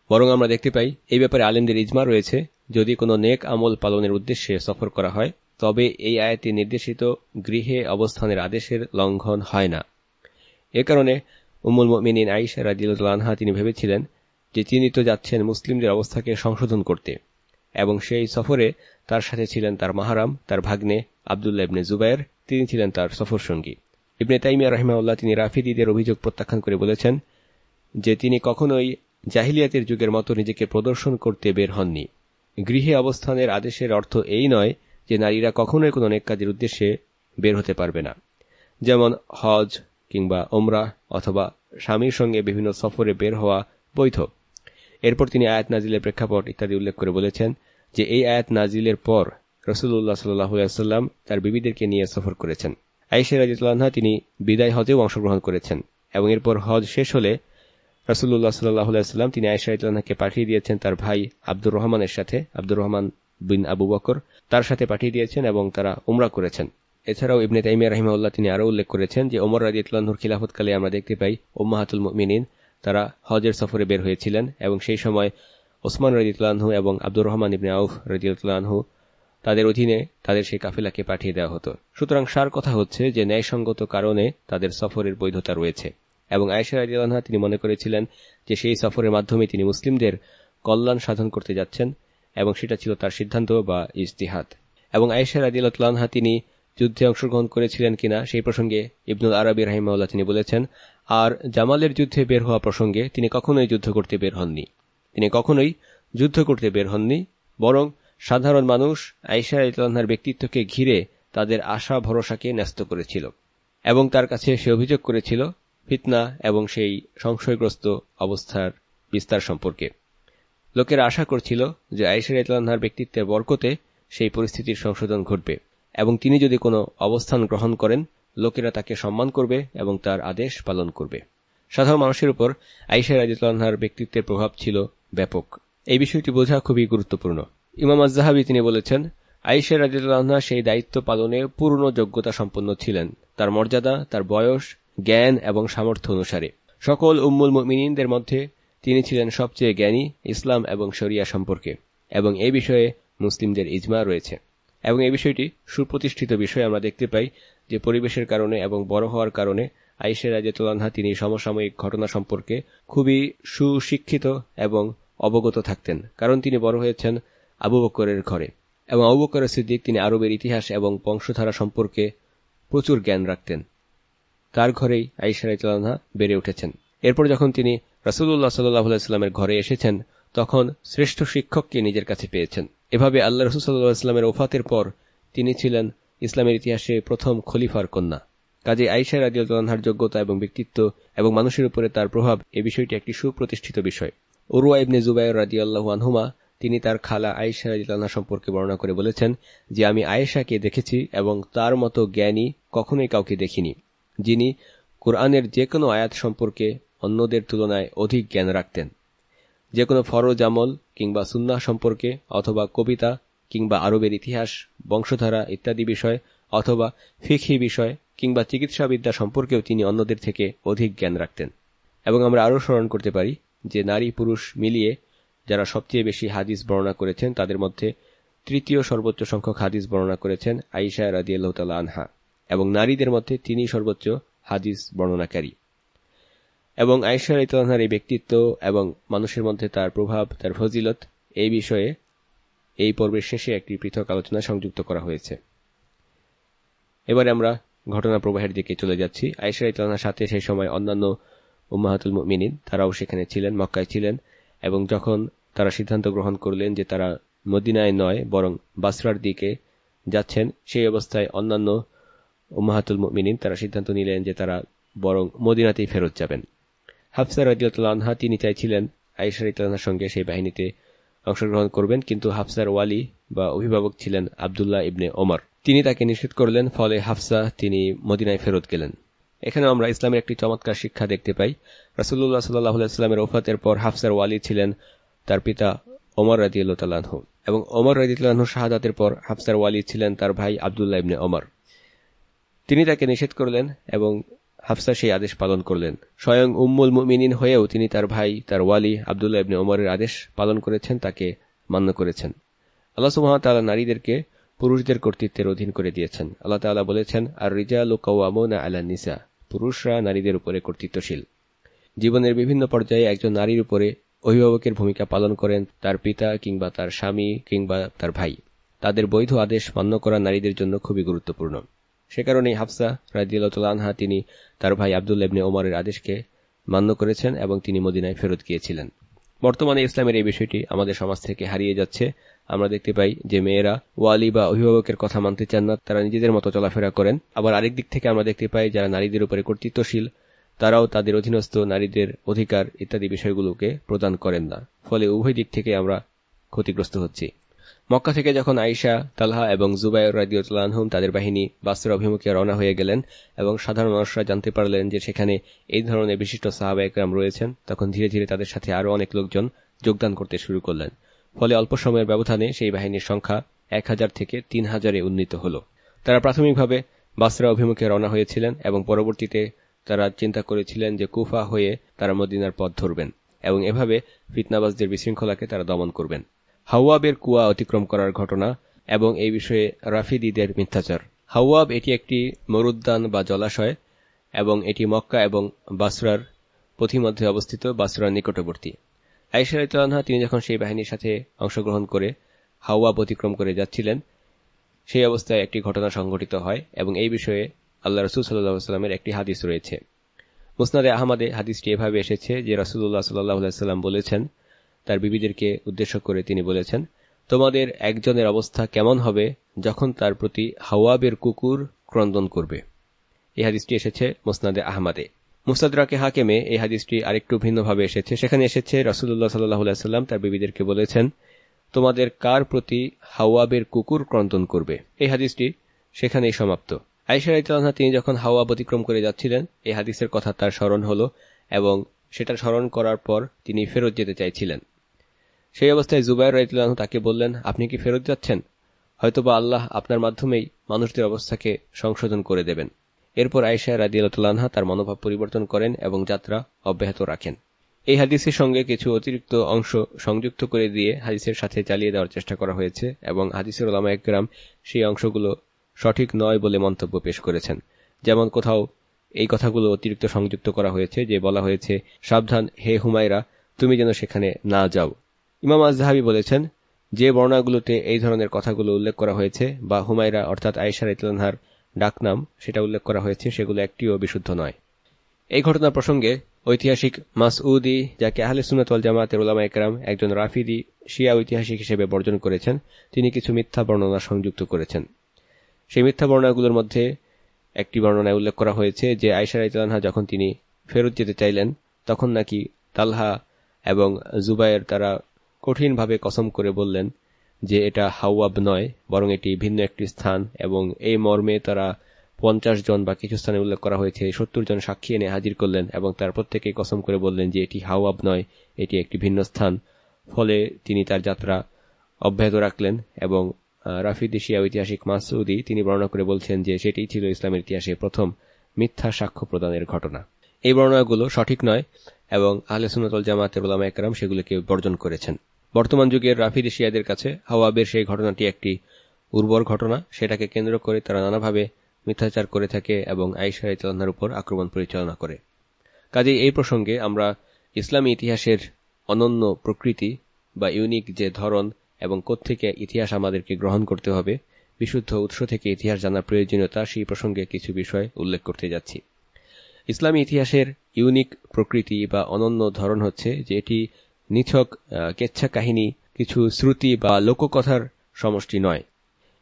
বরং আমরা দেখতে পাই, এই ব্যাপারে আলেমদের ইজমা রয়েছে, যদি কোনো নেক আমল পালনের উদ্দেশ্যে সফর করা হয়, তবে এই আয়াতে নির্দেশিত গৃহে অবস্থানের আদেশের লঙ্ঘন হয় না। এ কারণে উমুল মিনিন আইসা রাজিউল্লাহা তিনি ভেবেছিলেন যে তিনি তো যাচ্ছেন মুসলিমদের অবস্থাকে সংশোধন করতে, এবং সেই সফরে তার সাথে ছিলেন তার মাহারাম, তার ভাগ্নে আবদুল্লাহ ইবনে জুবাইর, তিনি ছিলেন তার সফর সঙ্গী ইবনে তাইমিয়া রহিমাউল্লাহ তিনি রাফিদিদের অভিযোগ প্রত্যাখ্যান করে বলেছেন যে তিনি কখনোই জাহিলিয়াতের যুগের মতো নিজেকে প্রদর্শন করতে বের হননি। গৃহে অবস্থানের আদেশের অর্থ এই নয় যে নারীরা কখনোই কোনো অনেক কাজের উদ্দেশ্যে বের হতে পারবে না। যেমন হজ কিংবা ওমরা অথবা স্বামীর সঙ্গে বিভিন্ন সফরে বের হওয়া বৈধ। এরপর তিনি আয়াত নাজিলের প্রেক্ষাপট ইত্যাদি উল্লেখ করে বলেছেন যে এই আয়াত নাজিলের পর রসুল্লাহ সাল্লাম তার বিবিদেরকে নিয়ে সফর করেছেন। আইসা রাজিউল্লাহ তিনি বিদায় হজেও অংশগ্রহণ করেছেন এবং এরপর হজ শেষ হলে রসুল্লাহ সাল্লাহাম তিনি আয়সা রাজিউল্লাহকে পাঠিয়ে দিয়েছেন তার ভাই আব্দুর রহমানের সাথে। আব্দুর রহমান বিন আবু বকর তার সাথে পাঠিয়ে দিয়েছেন এবং তারা উমরা করেছেন। এছাড়াও ইবনে তাইমিয়া রাহিমাউল্লাহ তিনি আরও উল্লেখ করেছেন যে ওমর রাজিউল্লাহুর খিলাফতকালে আমরা দেখতে পাই ওম্মাহাতুল মিনিন তারা হজের সফরে বের হয়েছিলেন এবং সেই সময় ওসমান রাজিউল্লাহু এবং আব্দুর রহমান ইবনে আউফ রাজিউল্লাহু তাদের অধীনে তাদের সেই কাফেলাকে পাঠিয়ে দেওয়া হতো। সুতরাং সার কথা হচ্ছে যে, ন্যায়সঙ্গত কারণে তাদের সফরের বৈধতা রয়েছে। এবং আয়েশা রাজিউল্লাহা তিনি মনে করেছিলেন যে, সেই সফরের মাধ্যমে তিনি মুসলিমদের কল্যাণ সাধন করতে যাচ্ছেন এবং সেটা ছিল তার সিদ্ধান্ত বা ইজতিহাদ। এবং আয়েশা রাজিউল্লাহা তিনি যুদ্ধে অংশগ্রহণ করেছিলেন কিনা সেই প্রসঙ্গে ইবনুল আরবি রাহিমাউল্লাহ তিনি বলেছেন, আর জামালের যুদ্ধে বের হওয়া প্রসঙ্গে তিনি কখনোই যুদ্ধ করতে বের হননি। তিনি কখনোই যুদ্ধ করতে বের হননি, বরং সাধারণ মানুষ আইসা ইতলানহার ব্যক্তিত্বকে ঘিরে তাদের আশা ভরসাকে ন্যস্ত করেছিল এবং তার কাছে সে অভিযোগ করেছিল ফিতনা এবং সেই সংশয়গ্রস্ত অবস্থার বিস্তার সম্পর্কে। লোকেরা আশা করছিল যে আইসার ইতলানহার ব্যক্তিত্বের বরকতে সেই পরিস্থিতির সংশোধন ঘটবে এবং তিনি যদি কোনো অবস্থান গ্রহণ করেন, লোকেরা তাকে সম্মান করবে এবং তার আদেশ পালন করবে। সাধারণ মানুষের উপর আইসা রাজিউল্লাহার ব্যক্তিত্বের প্রভাব ছিল ব্যাপক। এই বিষয়টি বোঝা খুবই গুরুত্বপূর্ণ। ইমাম আজহাবি তিনি বলেছেন আইসা রাজিউল্লাহা সেই দায়িত্ব পালনে পূর্ণ যোগ্যতা সম্পন্ন ছিলেন। তার মর্যাদা, তার বয়স, জ্ঞান এবং সামর্থ্য অনুসারে। সকল উম্মুল মিনীদের মধ্যে তিনি ছিলেন সবচেয়ে জ্ঞানী ইসলাম এবং শরিয়া সম্পর্কে এবং এই বিষয়ে মুসলিমদের ইজমা রয়েছে। এবং এই বিষয়টি সুপ্রতিষ্ঠিত বিষয় আমরা দেখতে পাই যে পরিবেশের কারণে এবং বড় হওয়ার কারণে আইসে রাজেতুল্লাহা তিনি সমসাময়িক ঘটনা সম্পর্কে খুবই সুশিক্ষিত এবং অবগত থাকতেন। কারণ তিনি বড় হয়েছেন আবু বকরের ঘরে। এবং আবু বকরের সিদ্দিক তিনি আরবের ইতিহাস এবং বংশধারা সম্পর্কে প্রচুর জ্ঞান রাখতেন। তার ঘরেই আইসা রাজুল্লাহা বেড়ে উঠেছেন। এরপর যখন তিনি রাসুল্লাহ সাল্লাহামের ঘরে এসেছেন, তখন শ্রেষ্ঠ শিক্ষককে নিজের কাছে পেয়েছেন। এভাবে আল্লাহ রসুল সাল্লাহ রসুল্লাহামের ওফাতের পর তিনি ছিলেন ইসলামের ইতিহাসে প্রথম খলিফার কন্যা। কাজে আইসা রাজিউল্লাহার যোগ্যতা এবং ব্যক্তিত্ব এবং মানুষের উপরে তার প্রভাব এ বিষয়টি একটি সুপ্রতিষ্ঠিত বিষয়। উরুয়া ইবনে জুবাইর রাজি আল্লাহ আনহুমা তিনি তার খালা আয়েশা রাজিউল্লাহ সম্পর্কে বর্ণনা করে বলেছেন যে, আমি আয়েশাকে দেখেছি এবং তার মতো জ্ঞানী কখনোই কাউকে দেখিনি, যিনি কোরআনের যে কোনো আয়াত সম্পর্কে অন্যদের তুলনায় অধিক জ্ঞান রাখতেন। যে কোনো ফরজ আমল কিংবা সুন্না সম্পর্কে অথবা কবিতা কিংবা আরবের ইতিহাস, বংশধারা ইত্যাদি বিষয় অথবা ফিখি বিষয় কিংবা চিকিৎসাবিদ্যা সম্পর্কেও তিনি অন্যদের থেকে অধিক জ্ঞান রাখতেন। এবং আমরা আরও স্মরণ করতে পারি যে নারী পুরুষ মিলিয়ে যারা সবচেয়ে বেশি হাদিস বর্ণনা করেছেন, তাদের মধ্যে তৃতীয় সর্বোচ্চ সংখ্যক হাদিস বর্ণনা করেছেন আইসা রাদিয়াল্লাহ তাল্লাহ আনহা এবং নারীদের মধ্যে তিনি সর্বোচ্চ হাদিস বর্ণনাকারী। এবং আয়েশা ইতলানহার এই ব্যক্তিত্ব এবং মানুষের মধ্যে তার প্রভাব, তার ফজিলত এই বিষয়ে এই পর্বের শেষে একটি পৃথক আলোচনা সংযুক্ত করা হয়েছে। এবারে আমরা ঘটনা প্রবাহের দিকে চলে যাচ্ছি। আয়েশা ইতলানহার সাথে সেই সময় অন্যান্য উম্মাহাতুল মিনিন তারাও সেখানে ছিলেন, মক্কায় ছিলেন। এবং যখন তারা সিদ্ধান্ত গ্রহণ করলেন যে তারা মদিনায় নয়, বরং বাসরার দিকে যাচ্ছেন, সেই অবস্থায় অন্যান্য উম্মাহাতুল মিনিন তারা সিদ্ধান্ত নিলেন যে তারা বরং মদিনাতেই ফেরত যাবেন। হাফসার রাজিউল্লাহ আনহা, তিনি চাইছিলেন আইসার ইতলানহার সঙ্গে সেই বাহিনীতে অংশগ্রহণ করবেন, কিন্তু হাফসার ওয়ালি বা অভিভাবক ছিলেন আবদুল্লাহ ইবনে ওমর। তিনি তাকে নিষেধ করলেন, ফলে হাফসা তিনি মদিনায় ফেরত গেলেন। এখানে আমরা ইসলামের একটি চমৎকার শিক্ষা দেখতে পাই। রাসুল্লাহ সাল্লাহ ইসলামের ওফাতের পর হাফসার ওয়ালি ছিলেন তার পিতা ওমর রাজিউল্লাহ এবং ওমর রাজিউল্লাহ শাহাদাতের পর হাফসার ওয়ালি ছিলেন তার ভাই আবদুল্লাহ ইবনে ওমর। তিনি তাকে নিষেধ করলেন এবং হাফসা সেই আদেশ পালন করলেন। স্বয়ং উম্মুল মুমিনিন হয়েও তিনি তার ভাই, তার ওয়ালি আবদুল্লাহ ইবনে ওমরের আদেশ পালন করেছেন, তাকে মান্য করেছেন। আল্লাহ সুহামতাল্লাহ নারীদেরকে পুরুষদের কর্তৃত্বের অধীন করে দিয়েছেন। আল্লাহ তাল্লাহ বলেছেন আর রিজা লোকাউমনা আলা নিসা পুরুষরা নারীদের উপরে কর্তৃত্বশীল। জীবনের বিভিন্ন পর্যায়ে একজন নারীর উপরে অভিভাবকের ভূমিকা পালন করেন তার পিতা কিংবা তার স্বামী কিংবা তার ভাই। তাদের বৈধ আদেশ মান্য করা নারীদের জন্য খুবই গুরুত্বপূর্ণ। সে কারণেই হাফসা রাজিউল্লাহ তিনি তার ভাই আবদুল্লা ইবনে ওমরের আদেশকে মান্য করেছেন এবং তিনি মদিনায় ফেরত গিয়েছিলেন। বর্তমানে ইসলামের এই বিষয়টি আমাদের সমাজ থেকে হারিয়ে যাচ্ছে। আমরা দেখতে পাই যে মেয়েরা ওয়ালি বা অভিভাবকের কথা মানতে চান না, তারা নিজেদের মতো চলাফেরা করেন। আবার আরেক দিক থেকে আমরা দেখতে পাই যারা নারীদের উপরে কর্তৃত্বশীল, তারাও তাদের অধীনস্থ নারীদের অধিকার ইত্যাদি বিষয়গুলোকে প্রদান করেন না। ফলে উভয় দিক থেকে আমরা ক্ষতিগ্রস্ত হচ্ছি। মক্কা থেকে যখন আইসা তালহা এবং জুবাইর রাজিউল্লাহম তাদের বাহিনী বাস্তের অভিমুখে রওনা হয়ে গেলেন এবং সাধারণ মানুষরা জানতে পারলেন যে সেখানে এই ধরনের বিশিষ্ট সাহাবা একরাম রয়েছেন, তখন ধীরে ধীরে তাদের সাথে আরও অনেক লোকজন যোগদান করতে শুরু করলেন। ফলে অল্প সময়ের ব্যবধানে সেই বাহিনীর সংখ্যা এক হাজার থেকে তিন হাজারে উন্নীত হল। তারা প্রাথমিকভাবে বাসরা অভিমুখে রওনা হয়েছিলেন এবং পরবর্তীতে তারা চিন্তা করেছিলেন যে কুফা হয়ে তারা মদিনার পথ ধরবেন এবং এভাবে ফিতনাবাজদের বিশৃঙ্খলাকে তারা দমন করবেন। হাওয়াবের কুয়া অতিক্রম করার ঘটনা এবং এই বিষয়ে রাফিদিদের মিথ্যাচার। হাওয়াব এটি একটি মরুদ্যান বা জলাশয় এবং এটি মক্কা এবং বাসরার পথিমধ্যে অবস্থিত বাসরার নিকটবর্তী। আইসার ইতলানহা তিনি যখন সেই বাহিনীর সাথে অংশগ্রহণ করে হাওয়াব অতিক্রম করে যাচ্ছিলেন, সেই অবস্থায় একটি ঘটনা সংঘটিত হয় এবং এই বিষয়ে আল্লাহ রসুল সাল্লাহামের একটি হাদিস রয়েছে। মুসনাদে আহমদে হাদিসটি এভাবে এসেছে যে রসুল্লাহ সাল্লাহ বলেছেন, তার বিবিদেরকে উদ্দেশ্য করে তিনি বলেছেন, তোমাদের একজনের অবস্থা কেমন হবে যখন তার প্রতি হাওয়াবের কুকুর ক্রন্দন করবে? এই হাদিসটি এসেছে মোসনাদে আহমাদে। মুসাদরাকে হাকেমে এই হাদিসটি আরেকটু ভিন্নভাবে এসেছে। সেখানে এসেছে রসুল্লাহ সাল্লাহ তার বিবিদেরকে বলেছেন, তোমাদের কার প্রতি হাওয়াবের কুকুর ক্রন্দন করবে? এই হাদিসটি সেখানেই সমাপ্ত। আইসার ইতলানহা তিনি যখন হাওয়া অতিক্রম করে যাচ্ছিলেন, এই হাদিসের কথা তার স্মরণ হল এবং সেটা স্মরণ করার পর তিনি ফেরত যেতে চাইছিলেন। সেই অবস্থায় জুবাইর রাইতুল্লাহ তাকে বললেন, আপনি কি ফেরত যাচ্ছেন? হয়তোবা আল্লাহ আপনার মাধ্যমেই মানুষদের অবস্থাকে সংশোধন করে দেবেন। এরপর আয়সা রাদিয়ালতুল্লাহা তার মনোভাব পরিবর্তন করেন এবং যাত্রা অব্যাহত রাখেন। এই হাদিসের সঙ্গে কিছু অতিরিক্ত অংশ সংযুক্ত করে দিয়ে হাদিসের সাথে চালিয়ে দেওয়ার চেষ্টা করা হয়েছে এবং হাদিসের ওলামা একরাম সেই অংশগুলো সঠিক নয় বলে মন্তব্য পেশ করেছেন। যেমন কোথাও এই কথাগুলো অতিরিক্ত সংযুক্ত করা হয়েছে যে বলা হয়েছে, সাবধান, হে হুমায়রা, তুমি যেন সেখানে না যাও। ইমাম আজহাবি বলেছেন, যে বর্ণাগুলোতে এই ধরনের কথাগুলো উল্লেখ করা হয়েছে বা হুমায়রা অর্থাৎ আয়েশার ইতলানহার ডাকনাম, সেটা উল্লেখ করা হয়েছে, সেগুলো একটিও বিশুদ্ধ নয়। এই ঘটনা প্রসঙ্গে ঐতিহাসিক মাসউদি, যাকে আহলে সুনাতল জামাতের উলামা একরাম একজন রাফিদি শিয়া ঐতিহাসিক হিসেবে বর্জন করেছেন, তিনি কিছু মিথ্যা বর্ণনা সংযুক্ত করেছেন। সেই মিথ্যা বর্ণনাগুলোর মধ্যে একটি বর্ণনায় উল্লেখ করা হয়েছে যে আয়সার ইতলানহা যখন তিনি ফেরত যেতে চাইলেন, তখন নাকি তালহা এবং জুবাইয়ের তারা কঠিনভাবে কসম করে বললেন যে এটা হাওয়াব নয়, বরং এটি ভিন্ন একটি স্থান, এবং এই মর্মে তারা পঞ্চাশ জন বা কিছু স্থানে উল্লেখ করা হয়েছে, সত্তর জন সাক্ষী এনে হাজির করলেন, এবং তার প্রত্যেকেই কসম করে বললেন যে এটি হাওয়াব নয়, এটি একটি ভিন্ন স্থান। ফলে তিনি তার যাত্রা অব্যাহত রাখলেন, এবং রাফিদ শিয়া ঐতিহাসিক মাসুদি তিনি বর্ণনা করে বলছেন যে সেটি ছিল ইসলামের ইতিহাসে প্রথম মিথ্যা সাক্ষ্য প্রদানের ঘটনা। এই বর্ণনাগুলো সঠিক নয়, এবং আহলে সুনতল জামাতের ওলামা একরাম সেগুলিকে বর্জন করেছেন। বর্তমান যুগের রাফিদ শিয়াদের কাছে হাওয়াবের সেই ঘটনাটি একটি উর্বর ঘটনা। সেটাকে কেন্দ্র করে তারা নানাভাবে মিথ্যাচার করে থাকে এবং আইসা ইতলান্নার উপর আক্রমণ পরিচালনা করে। কাজেই এই প্রসঙ্গে আমরা ইসলামী ইতিহাসের অনন্য প্রকৃতি বা ইউনিক যে ধরন এবং কোত্থেকে ইতিহাস আমাদেরকে গ্রহণ করতে হবে, বিশুদ্ধ উৎস থেকে ইতিহাস জানার প্রয়োজনীয়তা, সেই প্রসঙ্গে কিছু বিষয় উল্লেখ করতে যাচ্ছি। ইসলামী ইতিহাসের ইউনিক প্রকৃতি বা অনন্য ধরন হচ্ছে যে এটি নিছক কেচ্ছা কাহিনী, কিছু শ্রুতি বা লোককথার সমষ্টি নয়।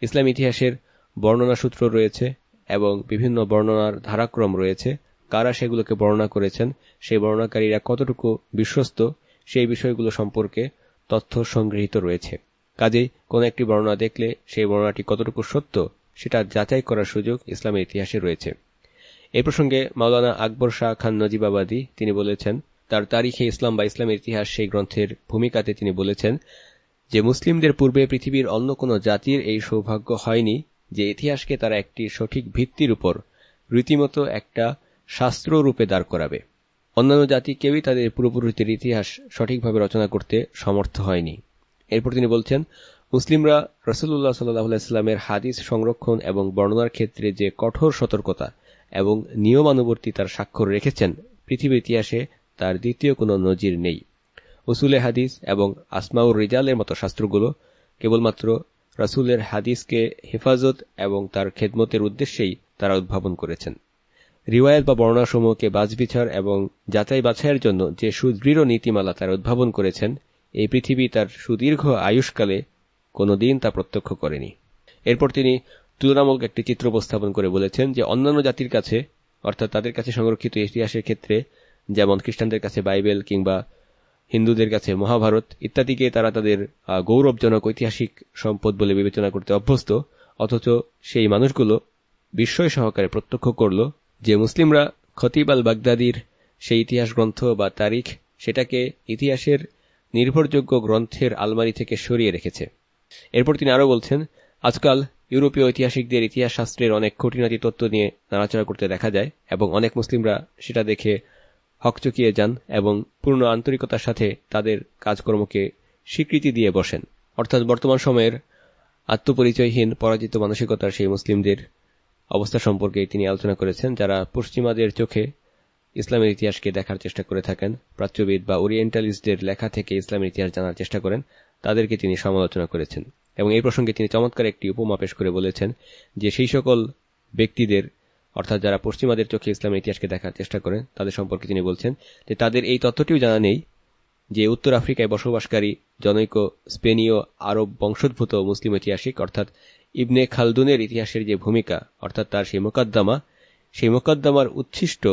ইসলাম ইতিহাসের বর্ণনা সূত্র রয়েছে এবং বিভিন্ন বর্ণনার ধারাক্রম রয়েছে। কারা সেগুলোকে বর্ণনা করেছেন, সেই বর্ণনাকারীরা কতটুকু বিশ্বস্ত, সেই বিষয়গুলো সম্পর্কে তথ্য সংগৃহীত রয়েছে। কাজেই কোন একটি বর্ণনা দেখলে সেই বর্ণনাটি কতটুকু সত্য, সেটা যাচাই করার সুযোগ ইসলামের ইতিহাসে রয়েছে। এই প্রসঙ্গে মাওলানা আকবর শাহ খান নজিবাবাদী, তিনি বলেছেন তার তারিখে ইসলাম বা ইসলামের ইতিহাস সেই গ্রন্থের ভূমিকাতে তিনি বলেছেন যে, মুসলিমদের পূর্বে পৃথিবীর অন্য কোনো জাতির এই সৌভাগ্য হয়নি যে ইতিহাসকে তারা একটি সঠিক ভিত্তির উপর রীতিমতো একটা শাস্ত্র রূপে দাঁড় করাবে। অন্যান্য জাতি কেউই তাদের পূর্বপুরুষদের ইতিহাস সঠিকভাবে রচনা করতে সমর্থ হয়নি। এরপর তিনি বলছেন, মুসলিমরা রসুল্লাহ সাল্লাহামের হাদিস সংরক্ষণ এবং বর্ণনার ক্ষেত্রে যে কঠোর সতর্কতা এবং নিয়মানুবর্তিতার স্বাক্ষর রেখেছেন, পৃথিবীর ইতিহাসে তার দ্বিতীয় কোনো নজির নেই। উসুলে হাদিস এবং আসমাউর রিজালের মতো শাস্ত্রগুলো কেবলমাত্র রাসুলের হাদিসকে হেফাজত এবং তার খেদমতের উদ্দেশ্যেই তারা উদ্ভাবন করেছেন। রিওয়ায়ত বা বর্ণাসমূহকে বাজবিচার এবং যাচাই বাছাইয়ের জন্য যে সুদৃঢ় নীতিমালা তারা উদ্ভাবন করেছেন, এই পৃথিবী তার সুদীর্ঘ আয়ুষ্কালে কোনোদিন তা প্রত্যক্ষ করেনি। এরপর তিনি তুলনামূলক একটি চিত্র উপস্থাপন করে বলেছেন যে অন্যান্য জাতির কাছে, অর্থাৎ তাদের কাছে সংরক্ষিত ইতিহাসের ক্ষেত্রে যেমন খ্রিস্টানদের কাছে বাইবেল কিংবা হিন্দুদের কাছে মহাভারত ইত্যাদিকে তারা তাদের গৌরবজনক ঐতিহাসিক সম্পদ বলে বিবেচনা করতে অভ্যস্ত। অথচ সেই মানুষগুলো বিস্ময় সহকারে প্রত্যক্ষ করল যে মুসলিমরা খতিব আল বাগদাদির সেই ইতিহাস গ্রন্থ বা তারিখ সেটাকে ইতিহাসের নির্ভরযোগ্য গ্রন্থের আলমারি থেকে সরিয়ে রেখেছে। এরপর তিনি আরও বলছেন, আজকাল ইউরোপীয় ঐতিহাসিকদের ইতিহাস শাস্ত্রের অনেক খুঁটিনাটি তত্ত্ব নিয়ে নাড়াচাড়া করতে দেখা যায় এবং অনেক মুসলিমরা সেটা দেখে হকচকিয়ে যান এবং পূর্ণ আন্তরিকতার সাথে তাদের কাজকর্মকে স্বীকৃতি দিয়ে বসেন। অর্থাৎ বর্তমান সময়ের আত্মপরিচয়হীন, পরাজিত মানসিকতার সেই মুসলিমদের অবস্থা সম্পর্কে তিনি আলোচনা করেছেন, যারা পশ্চিমাদের চোখে ইসলামের ইতিহাসকে দেখার চেষ্টা করে থাকেন। প্রাচ্যবিদ বা ওরিয়েন্টালিস্টদের লেখা থেকে ইসলামের ইতিহাস জানার চেষ্টা করেন, তাদেরকে তিনি সমালোচনা করেছেন। এবং এই প্রসঙ্গে তিনি চমৎকার একটি উপমা পেশ করে বলেছেন যে, সেই সকল ব্যক্তিদের অর্থাৎ যারা পশ্চিমাদের চোখে ইসলামের ইতিহাসকে দেখার চেষ্টা করেন তাদের সম্পর্কে তিনি বলছেন যে তাদের এই তত্ত্বটিও জানা নেই যে উত্তর আফ্রিকায় বসবাসকারী জনৈক স্পেনীয় আরব বংশোদ্ভূত মুসলিম ঐতিহাসিক, অর্থাৎ ইবনে খালদুনের ইতিহাসের যে ভূমিকা, অর্থাৎ তার সেই মোকাদ্দমা, সেই মোকাদ্দমার উচ্ছিষ্ট,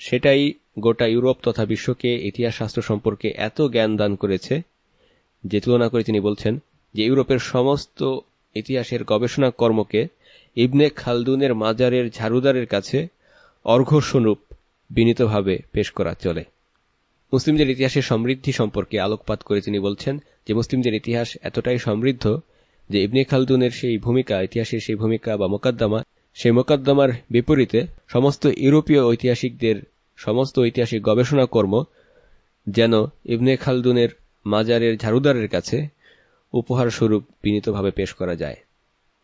সেটাই গোটা ইউরোপ তথা বিশ্বকে ইতিহাস শাস্ত্র সম্পর্কে এত জ্ঞান দান করেছে যে তুলনা করে তিনি বলছেন যে ইউরোপের সমস্ত ইতিহাসের গবেষণা কর্মকে ইবনে খালদুনের মাজারের ঝাড়ুদারের কাছে অর্ঘস্বরূপ বিনীতভাবে পেশ করা চলে। মুসলিমদের ইতিহাসের সমৃদ্ধি সম্পর্কে আলোকপাত করে তিনি বলছেন যে, মুসলিমদের ইতিহাস এতটাই সমৃদ্ধ যে, ইবনে খালদুনের সেই ভূমিকা, ইতিহাসের সেই ভূমিকা বা মোকাদ্দমা, সেই মোকাদ্দমার বিপরীতে সমস্ত ইউরোপীয় ঐতিহাসিকদের, সমস্ত ঐতিহাসিক গবেষণা কর্ম যেন ইবনে খালদুনের মাজারের ঝাড়ুদারের কাছে উপহার স্বরূপ বিনীতভাবে পেশ করা যায়।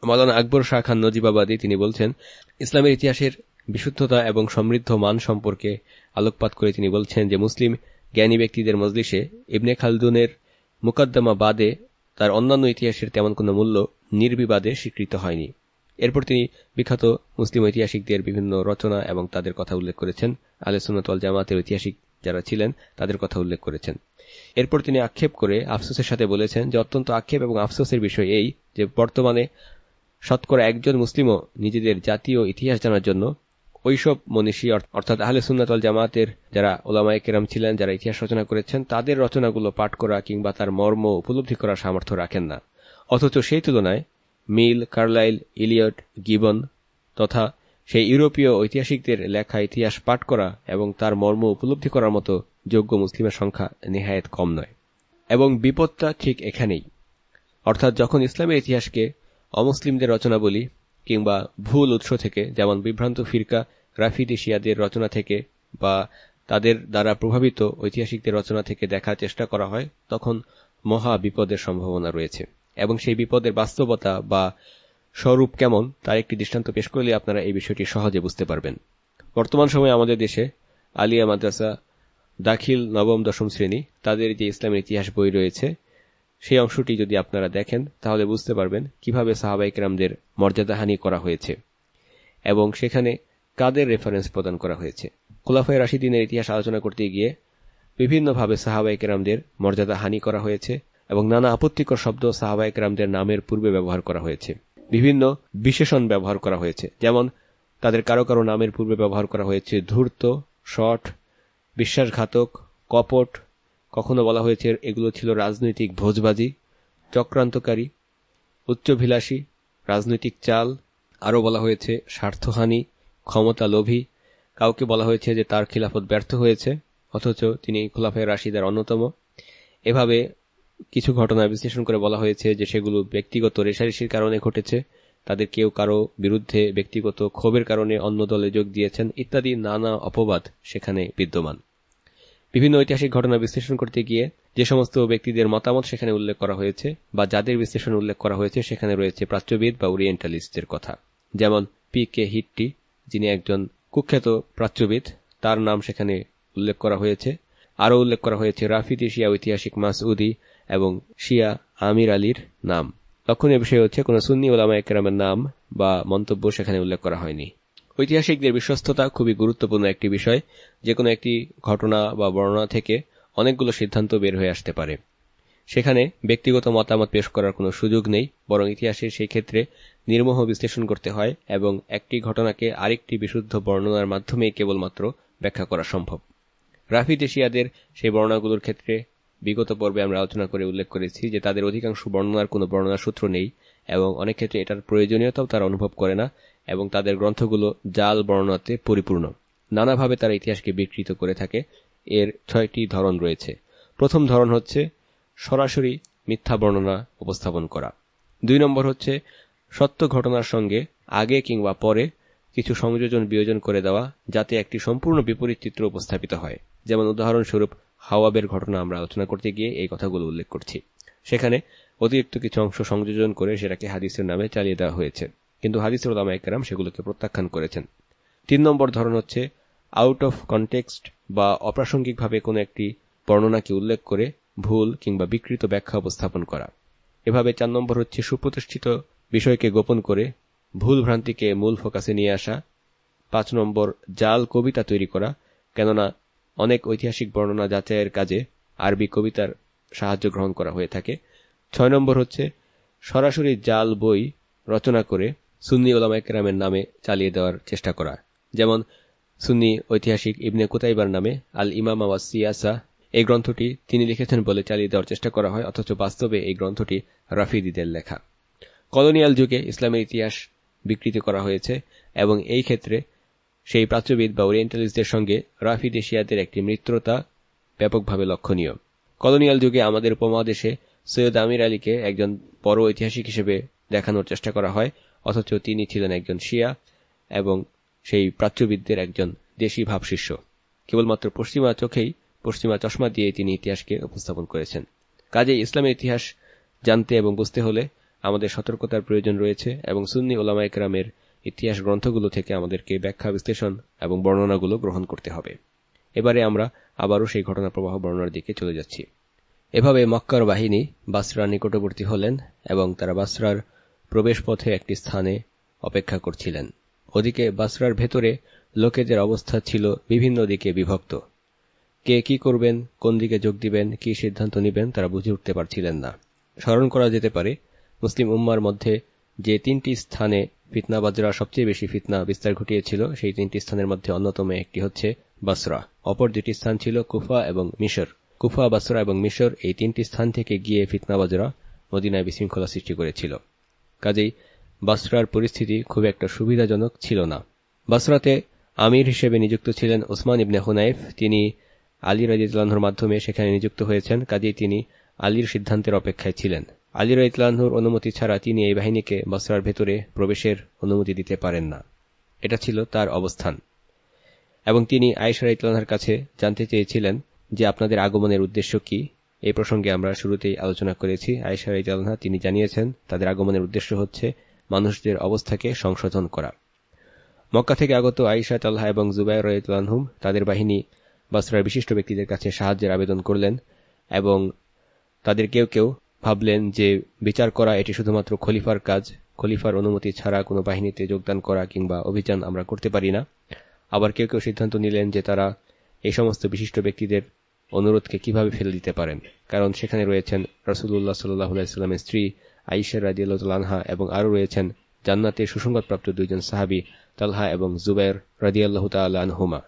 মালানা আকবর শাহ খান নজিবাবাদী তিনি বলছেন, ইসলামের ইতিহাসের বিশুদ্ধতা এবং সমৃদ্ধ মান সম্পর্কে আলোকপাত করে তিনি বলছেন যে মুসলিম জ্ঞানী ব্যক্তিদের মজলিসে ইবনে খালদুনের মুকদ্দমা বাদে তার অন্যান্য ইতিহাসের তেমন কোনো মূল্য নির্বিবাদে স্বীকৃত হয়নি। এরপর তিনি বিখ্যাত মুসলিম ঐতিহাসিকদের বিভিন্ন রচনা এবং তাদের কথা উল্লেখ করেছেন। আলে সুনতল জামাতের ঐতিহাসিক যারা ছিলেন, তাদের কথা উল্লেখ করেছেন। এরপর তিনি আক্ষেপ করে আফসোসের সাথে বলেছেন যে অত্যন্ত আক্ষেপ এবং আফসোসের বিষয় এই যে বর্তমানে শতকরা একজন মুসলিমও নিজেদের জাতীয় ইতিহাস জানার জন্য ওইসব মনীষী অর্থাৎ আহলে সুন্নাতল জামাতের যারা ওলামায় কেরাম ছিলেন, যারা ইতিহাস রচনা করেছেন, তাদের রচনাগুলো পাঠ করা কিংবা তার মর্ম উপলব্ধি করার সামর্থ্য রাখেন না। অথচ সেই তুলনায় মিল, কার্লাইল, ইলিয়ট, গিবন তথা সেই ইউরোপীয় ঐতিহাসিকদের লেখা ইতিহাস পাঠ করা এবং তার মর্ম উপলব্ধি করার মতো যোগ্য মুসলিমের সংখ্যা নেহায়েত কম নয়। এবং বিপদটা ঠিক এখানেই। অর্থাৎ যখন ইসলামের ইতিহাসকে অমুসলিমদের রচনা বলি কিংবা ভুল উৎস থেকে, যেমন বিভ্রান্ত ফিরকা, রাফিদ এশিয়াদের রচনা থেকে বা তাদের দ্বারা প্রভাবিত ঐতিহাসিকদের রচনা থেকে দেখার চেষ্টা করা হয়, তখন মহা বিপদের সম্ভাবনা রয়েছে। এবং সেই বিপদের বাস্তবতা বা স্বরূপ কেমন, তার একটি দৃষ্টান্ত পেশ করলে আপনারা এই বিষয়টি সহজে বুঝতে পারবেন। বর্তমান সময়ে আমাদের দেশে আলিয়া মাদ্রাসা দাখিল নবম দশম শ্রেণি, তাদের যে ইসলামের ইতিহাস বই রয়েছে সেই অংশটি যদি আপনারা দেখেন, তাহলে বুঝতে পারবেন কীভাবে সাহাবাইকরামদের মর্যাদাহানি করা হয়েছে এবং সেখানে কাদের রেফারেন্স প্রদান করা হয়েছে। খোলাফাই রাশিদিনের ইতিহাস আলোচনা করতে গিয়ে বিভিন্নভাবে সাহাবাইকরামদের মর্যাদা হানি করা হয়েছে এবং নানা আপত্তিকর শব্দ সাহাবাইকরামদের নামের পূর্বে ব্যবহার করা হয়েছে। বিভিন্ন বিশেষণ ব্যবহার করা হয়েছে। যেমন, তাদের কারও কারও নামের পূর্বে ব্যবহার করা হয়েছে ধূর্ত, শট, বিশ্বাসঘাতক, কপট কখনো বলা হয়েছে এগুলো ছিল রাজনৈতিক ভোজবাজি, চক্রান্তকারী, উচ্চভিলাষী, রাজনৈতিক চাল, আরও বলা হয়েছে স্বার্থহানি ক্ষমতা লোভী কাউকে বলা হয়েছে যে তার খিলাফত ব্যর্থ হয়েছে, অথচ তিনি খোলাফায় রাশিদার অন্যতম। এভাবে কিছু ঘটনা বিশ্লেষণ করে বলা হয়েছে যে সেগুলো ব্যক্তিগত রেশারেশির কারণে ঘটেছে, তাদের কেউ কারও বিরুদ্ধে ব্যক্তিগত ক্ষোভের কারণে অন্য দলে যোগ দিয়েছেন ইত্যাদি নানা অপবাদ সেখানে বিদ্যমান। বিভিন্ন ঐতিহাসিক ঘটনা বিশ্লেষণ করতে গিয়ে যে সমস্ত ব্যক্তিদের মতামত সেখানে উল্লেখ করা হয়েছে বা যাদের বিশ্লেষণ উল্লেখ করা হয়েছে সেখানে রয়েছে প্রাচ্যবিদ বা ওরিয়েন্টালিস্টদের কথা। যেমন পি কে হিটটি, যিনি একজন কুখ্যাত প্রাচ্যবিদ, তার নাম সেখানে উল্লেখ করা হয়েছে। আরও উল্লেখ করা হয়েছে রাফিদি শিয়া ঐতিহাসিক মাসউদি এবং শিয়া আমির আলীর নাম। লক্ষণীয় বিষয় হচ্ছে, কোন সুন্নি ওলামা একরামের নাম বা মন্তব্য সেখানে উল্লেখ করা হয়নি। ঐতিহাসিকদের বিশ্বস্ততা খুবই গুরুত্বপূর্ণ একটি বিষয়। যে কোনো একটি ঘটনা বা বর্ণনা থেকে অনেকগুলো সিদ্ধান্ত বের হয়ে আসতে পারে। সেখানে ব্যক্তিগত মতামত পেশ করার কোনো সুযোগ নেই, বরং ইতিহাসের সেই ক্ষেত্রে নির্মোহ বিশ্লেষণ করতে হয় এবং একটি ঘটনাকে আরেকটি বিশুদ্ধ বর্ণনার মাধ্যমে কেবলমাত্র ব্যাখ্যা করা সম্ভব। রাফিদ এশিয়াদের সেই বর্ণনাগুলোর ক্ষেত্রে বিগত পর্বে আমরা আলোচনা করে উল্লেখ করেছি যে তাদের অধিকাংশ বর্ণনার কোনো বর্ণনা সূত্র নেই এবং অনেক ক্ষেত্রে এটার প্রয়োজনীয়তাও তারা অনুভব করে না। এবং তাদের গ্রন্থগুলো জাল বর্ণনাতে পরিপূর্ণ। নানাভাবে তারা ইতিহাসকে বিকৃত করে থাকে। এর ছয়টি ধরন রয়েছে। প্রথম ধরন হচ্ছে সরাসরি মিথ্যা বর্ণনা উপস্থাপন করা। দুই নম্বর হচ্ছে সত্য ঘটনার সঙ্গে আগে কিংবা পরে কিছু সংযোজন বিয়োজন করে দেওয়া যাতে একটি সম্পূর্ণ বিপরীত চিত্র উপস্থাপিত হয়। যেমন উদাহরণস্বরূপ হাওয়াবের ঘটনা আমরা আলোচনা করতে গিয়ে এই কথাগুলো উল্লেখ করছি। সেখানে অতিরিক্ত কিছু অংশ সংযোজন করে সেটাকে হাদিসের নামে চালিয়ে দেওয়া হয়েছে। কিন্তু হাদিসের ওলামা একরাম সেগুলোকে প্রত্যাখ্যান করেছেন। তিন নম্বর ধরন হচ্ছে আউট অফ কনটেক্সট বা অপ্রাসঙ্গিকভাবে কোনো একটি বর্ণনাকে উল্লেখ করে ভুল কিংবা বিকৃত ব্যাখ্যা উপস্থাপন করা। এভাবে চার নম্বর হচ্ছে সুপ্রতিষ্ঠিত বিষয়কে গোপন করে ভুল ভ্রান্তিকে মূল ফোকাসে নিয়ে আসা। পাঁচ নম্বর জাল কবিতা তৈরি করা, কেননা অনেক ঐতিহাসিক বর্ণনা যাচাইয়ের কাজে আরবি কবিতার সাহায্য গ্রহণ করা হয়ে থাকে। ছয় নম্বর হচ্ছে সরাসরি জাল বই রচনা করে সুন্নি ওলামাইকেরামের নামে চালিয়ে দেওয়ার চেষ্টা করা। যেমন সুন্নি ঐতিহাসিক ইবনে কুতাইবার নামে আল ইমামা ওয়া সিয়াসা, এই গ্রন্থটি তিনি লিখেছেন বলে চালিয়ে দেওয়ার চেষ্টা করা হয়, অথচ বাস্তবে এই গ্রন্থটি রাফিদিদের লেখা। কলোনিয়াল যুগে ইসলামের ইতিহাস বিকৃতি করা হয়েছে এবং এই ক্ষেত্রে সেই প্রাচ্যবিদ বা ওরিয়েন্টালিস্টদের সঙ্গে রাফিদ এশিয়াদের একটি মিত্রতা ব্যাপকভাবে লক্ষণীয়। কলোনিয়াল যুগে আমাদের উপমহাদেশে সৈয়দ আমির আলীকে একজন বড় ঐতিহাসিক হিসেবে দেখানোর চেষ্টা করা হয়। অথচ তিনি ছিলেন একজন শিয়া এবং সেই প্রাচ্যবিদদের একজন দেশি ভাবশিষ্য কেবলমাত্র পশ্চিমা চোখেই পশ্চিমা চশমা দিয়ে তিনি ইতিহাসকে উপস্থাপন করেছেন। কাজে ইসলামের ইতিহাস জানতে এবং বুঝতে হলে আমাদের সতর্কতার প্রয়োজন রয়েছে এবং সুন্নি ওলামা একরামের ইতিহাস গ্রন্থগুলো থেকে আমাদেরকে ব্যাখ্যা, বিশ্লেষণ এবং বর্ণনাগুলো গ্রহণ করতে হবে। এবারে আমরা আবারও সেই ঘটনা প্রবাহ বর্ণনার দিকে চলে যাচ্ছি। এভাবে মক্কার বাহিনী বাসরার নিকটবর্তী হলেন এবং তারা বাসরার প্রবেশ পথে একটি স্থানে অপেক্ষা করছিলেন। ওদিকে বাসরার ভেতরে লোকেদের অবস্থা ছিল বিভিন্ন দিকে বিভক্ত। কে কি করবেন, কোন দিকে যোগ দিবেন, কি সিদ্ধান্ত নিবেন, তারা বুঝে উঠতে পারছিলেন না। স্মরণ করা যেতে পারে, মুসলিম উম্মার মধ্যে যে তিনটি স্থানে ফিতনাবাজরা সবচেয়ে বেশি ফিতনা বিস্তার ঘটিয়েছিল, সেই তিনটি স্থানের মধ্যে অন্যতম একটি হচ্ছে বাসরা। অপর দুটি স্থান ছিল কুফা এবং মিশর। কুফা, বাসরা এবং মিশর এই তিনটি স্থান থেকে গিয়ে ফিতনাবাজরা মদিনায় বিশৃঙ্খলা সৃষ্টি করেছিল। কাজেই বাসরার পরিস্থিতি খুব একটা সুবিধাজনক ছিল না। বাসরাতে আমির হিসেবে নিযুক্ত ছিলেন ওসমান ইবনে হুনাইফ। তিনি আলী রাজিউল্লাহর মাধ্যমে সেখানে নিযুক্ত হয়েছেন, কাজেই তিনি আলীর সিদ্ধান্তের অপেক্ষায় ছিলেন। আলী রাইতলানহুর অনুমতি ছাড়া তিনি এই বাহিনীকে বসরার ভেতরে প্রবেশের অনুমতি দিতে পারেন না। এটা ছিল তার অবস্থান। এবং তিনি আয়েশা রাইতলানহার কাছে জানতে চেয়েছিলেন যে আপনাদের আগমনের উদ্দেশ্য কি। এই প্রসঙ্গে আমরা শুরুতেই আলোচনা করেছি। আয়েশা রাইতলানহা তিনি জানিয়েছেন, তাদের আগমনের উদ্দেশ্য হচ্ছে মানুষদের অবস্থাকে সংশোধন করা। মক্কা থেকে আগত আইসা তাল্লাহ এবং জুবাই রয়তুল্লাহম তাদের বাহিনী বাসরার বিশিষ্ট ব্যক্তিদের কাছে সাহায্যের আবেদন করলেন এবং তাদের কেউ কেউ ভাবলেন যে বিচার করা এটি শুধুমাত্র খলিফার কাজ। খলিফার অনুমতি ছাড়া কোনো বাহিনীতে যোগদান করা কিংবা অভিযান আমরা করতে পারি না। আবার কেউ কেউ সিদ্ধান্ত নিলেন যে তারা এই সমস্ত বিশিষ্ট ব্যক্তিদের অনুরোধকে কীভাবে ফেলে দিতে পারেন? কারণ সেখানে রয়েছেন রসুল্লাহ সাল্লাহামের স্ত্রী আইসার রাজিয়াল্লাহা এবং আরও রয়েছেন জান্নাতের সুসংবাদপ্রাপ্ত দুইজন সাহাবি তালহা এবং জুবাইর রাজিয়াল্লাহ তাল্লাহমা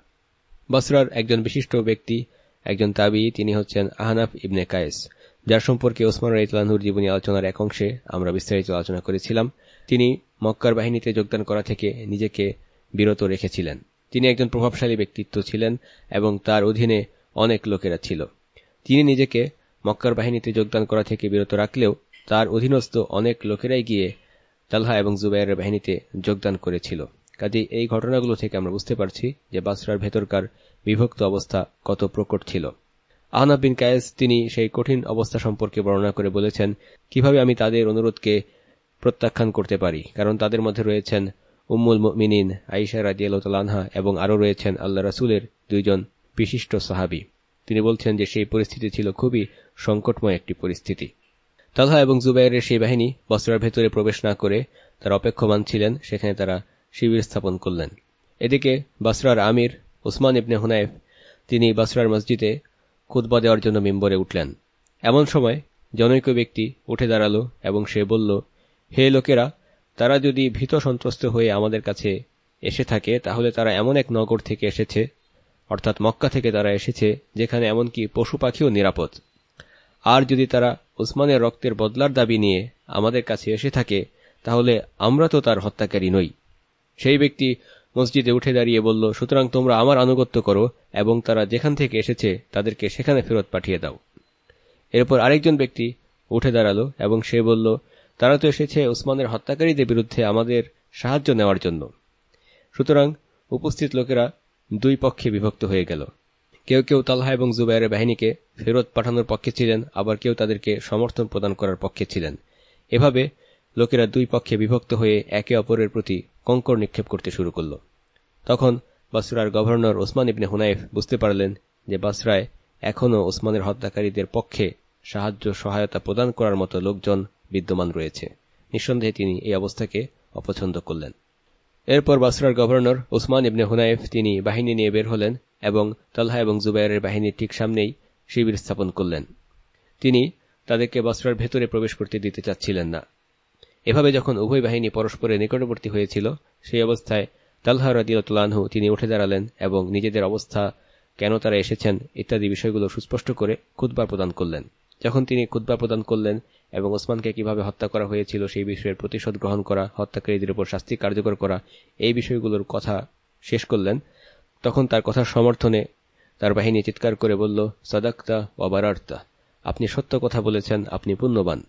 বসরার একজন বিশিষ্ট ব্যক্তি, একজন তাবি তিনি হচ্ছেন আহনাফ ইবনে কায়েস। যার সম্পর্কে ওসমান রাইতলানহুর জীবনী আলোচনার এক অংশে আমরা বিস্তারিত আলোচনা করেছিলাম। তিনি মক্কার বাহিনীতে যোগদান করা থেকে নিজেকে বিরত রেখেছিলেন। তিনি একজন প্রভাবশালী ব্যক্তিত্ব ছিলেন এবং তার অধীনে অনেক লোকেরা ছিল। তিনি নিজেকে মক্কার বাহিনীতে যোগদান করা থেকে বিরত রাখলেও তার অধীনস্থ অনেক লোকেরাই গিয়ে তালহা এবং জুবাইরের বাহিনীতে যোগদান করেছিল। কাজে এই ঘটনাগুলো থেকে আমরা বুঝতে পারছি যে বাসরার ভেতরকার বিভক্ত অবস্থা কত প্রকট ছিল। আহনাব বিন কায়েস তিনি সেই কঠিন অবস্থা সম্পর্কে বর্ণনা করে বলেছেন, কীভাবে আমি তাদের অনুরোধকে প্রত্যাখ্যান করতে পারি? কারণ তাদের মধ্যে রয়েছেন উম্মুল মিনিন আইসা রাজিয়ালহা এবং আরও রয়েছেন আল্লাহ রাসুলের দুইজন বিশিষ্ট সাহাবি। তিনি বলছেন যে সেই পরিস্থিতি ছিল খুবই সংকটময় একটি পরিস্থিতি। তালহা এবং জুবাইরের সেই বাহিনী বস্ত্রার ভেতরে প্রবেশ না করে তারা অপেক্ষমান ছিলেন, সেখানে তারা শিবির স্থাপন করলেন। এদিকে বাসরার আমির উসমান ইবনে হুনাইফ, তিনি বাসরার মসজিদে খুতবা দেওয়ার জন্য মেম্বরে উঠলেন। এমন সময় জনৈক ব্যক্তি উঠে দাঁড়াল এবং সে বলল, হে লোকেরা, তারা যদি ভীত সন্ত্রস্ত হয়ে আমাদের কাছে এসে থাকে, তাহলে তারা এমন এক নগর থেকে এসেছে অর্থাৎ মক্কা থেকে তারা এসেছে, যেখানে এমনকি পশু পাখিও নিরাপদ। আর যদি তারা উসমানের রক্তের বদলার দাবি নিয়ে আমাদের কাছে এসে থাকে, তাহলে আমরা তো তার হত্যাকারী নই। সেই ব্যক্তি মসজিদে উঠে দাঁড়িয়ে বলল, সুতরাং তোমরা আমার আনুগত্য করো এবং তারা যেখান থেকে এসেছে তাদেরকে সেখানে ফেরত পাঠিয়ে দাও। এরপর আরেকজন ব্যক্তি উঠে দাঁড়াল এবং সে বলল, তারা তো এসেছে উসমানের হত্যাকারীদের বিরুদ্ধে আমাদের সাহায্য নেওয়ার জন্য। সুতরাং উপস্থিত লোকেরা দুই পক্ষে বিভক্ত হয়ে গেল। কেউ কেউ তালহা এবং জুবাইরের বাহিনীকে ফেরত পাঠানোর পক্ষে ছিলেন, আবার কেউ তাদেরকে সমর্থন প্রদান করার পক্ষে ছিলেন। এভাবে লোকেরা দুই পক্ষে বিভক্ত হয়ে একে অপরের প্রতি কঙ্কর নিক্ষেপ করতে শুরু করল। তখন বাসরার গভর্নর ওসমান ইবনে হুনাইফ বুঝতে পারলেন যে বাসরায় এখনও ওসমানের হত্যাকারীদের পক্ষে সাহায্য, সহায়তা প্রদান করার মতো লোকজন বিদ্যমান রয়েছে। নিঃসন্দেহে তিনি এই অবস্থাকে অপছন্দ করলেন। এরপর বাসরার গভর্নর ওসমান ইবনে হুনাইফ তিনি বাহিনী নিয়ে বের হলেন এবং তালহা এবং জুবাইরের বাহিনীর ঠিক সামনেই শিবির স্থাপন করলেন। তিনি তাদেরকে বাসরার ভেতরে প্রবেশ করতে দিতে চাচ্ছিলেন না। এভাবে যখন উভয় বাহিনী পরস্পরের নিকটবর্তী হয়েছিল, সেই অবস্থায় তালহা রাদিউল্লাহু তিনি উঠে দাঁড়ালেন এবং নিজেদের অবস্থা, কেন তারা এসেছেন ইত্যাদি বিষয়গুলো সুস্পষ্ট করে খুদ্া প্রদান করলেন। যখন তিনি খুদ্া প্রদান করলেন এবং ওসমানকে কীভাবে হত্যা করা হয়েছিল সেই বিষয়ের প্রতিশোধ গ্রহণ করা, হত্যাকারীদের উপর শাস্তি কার্যকর করা, এই বিষয়গুলোর কথা শেষ করলেন। তখন তার কথার সমর্থনে তার বাহিনী চিৎকার করে বলল, সদাক্তা অবারার্তা আপনি সত্য কথা বলেছেন, আপনি পুণ্যবান।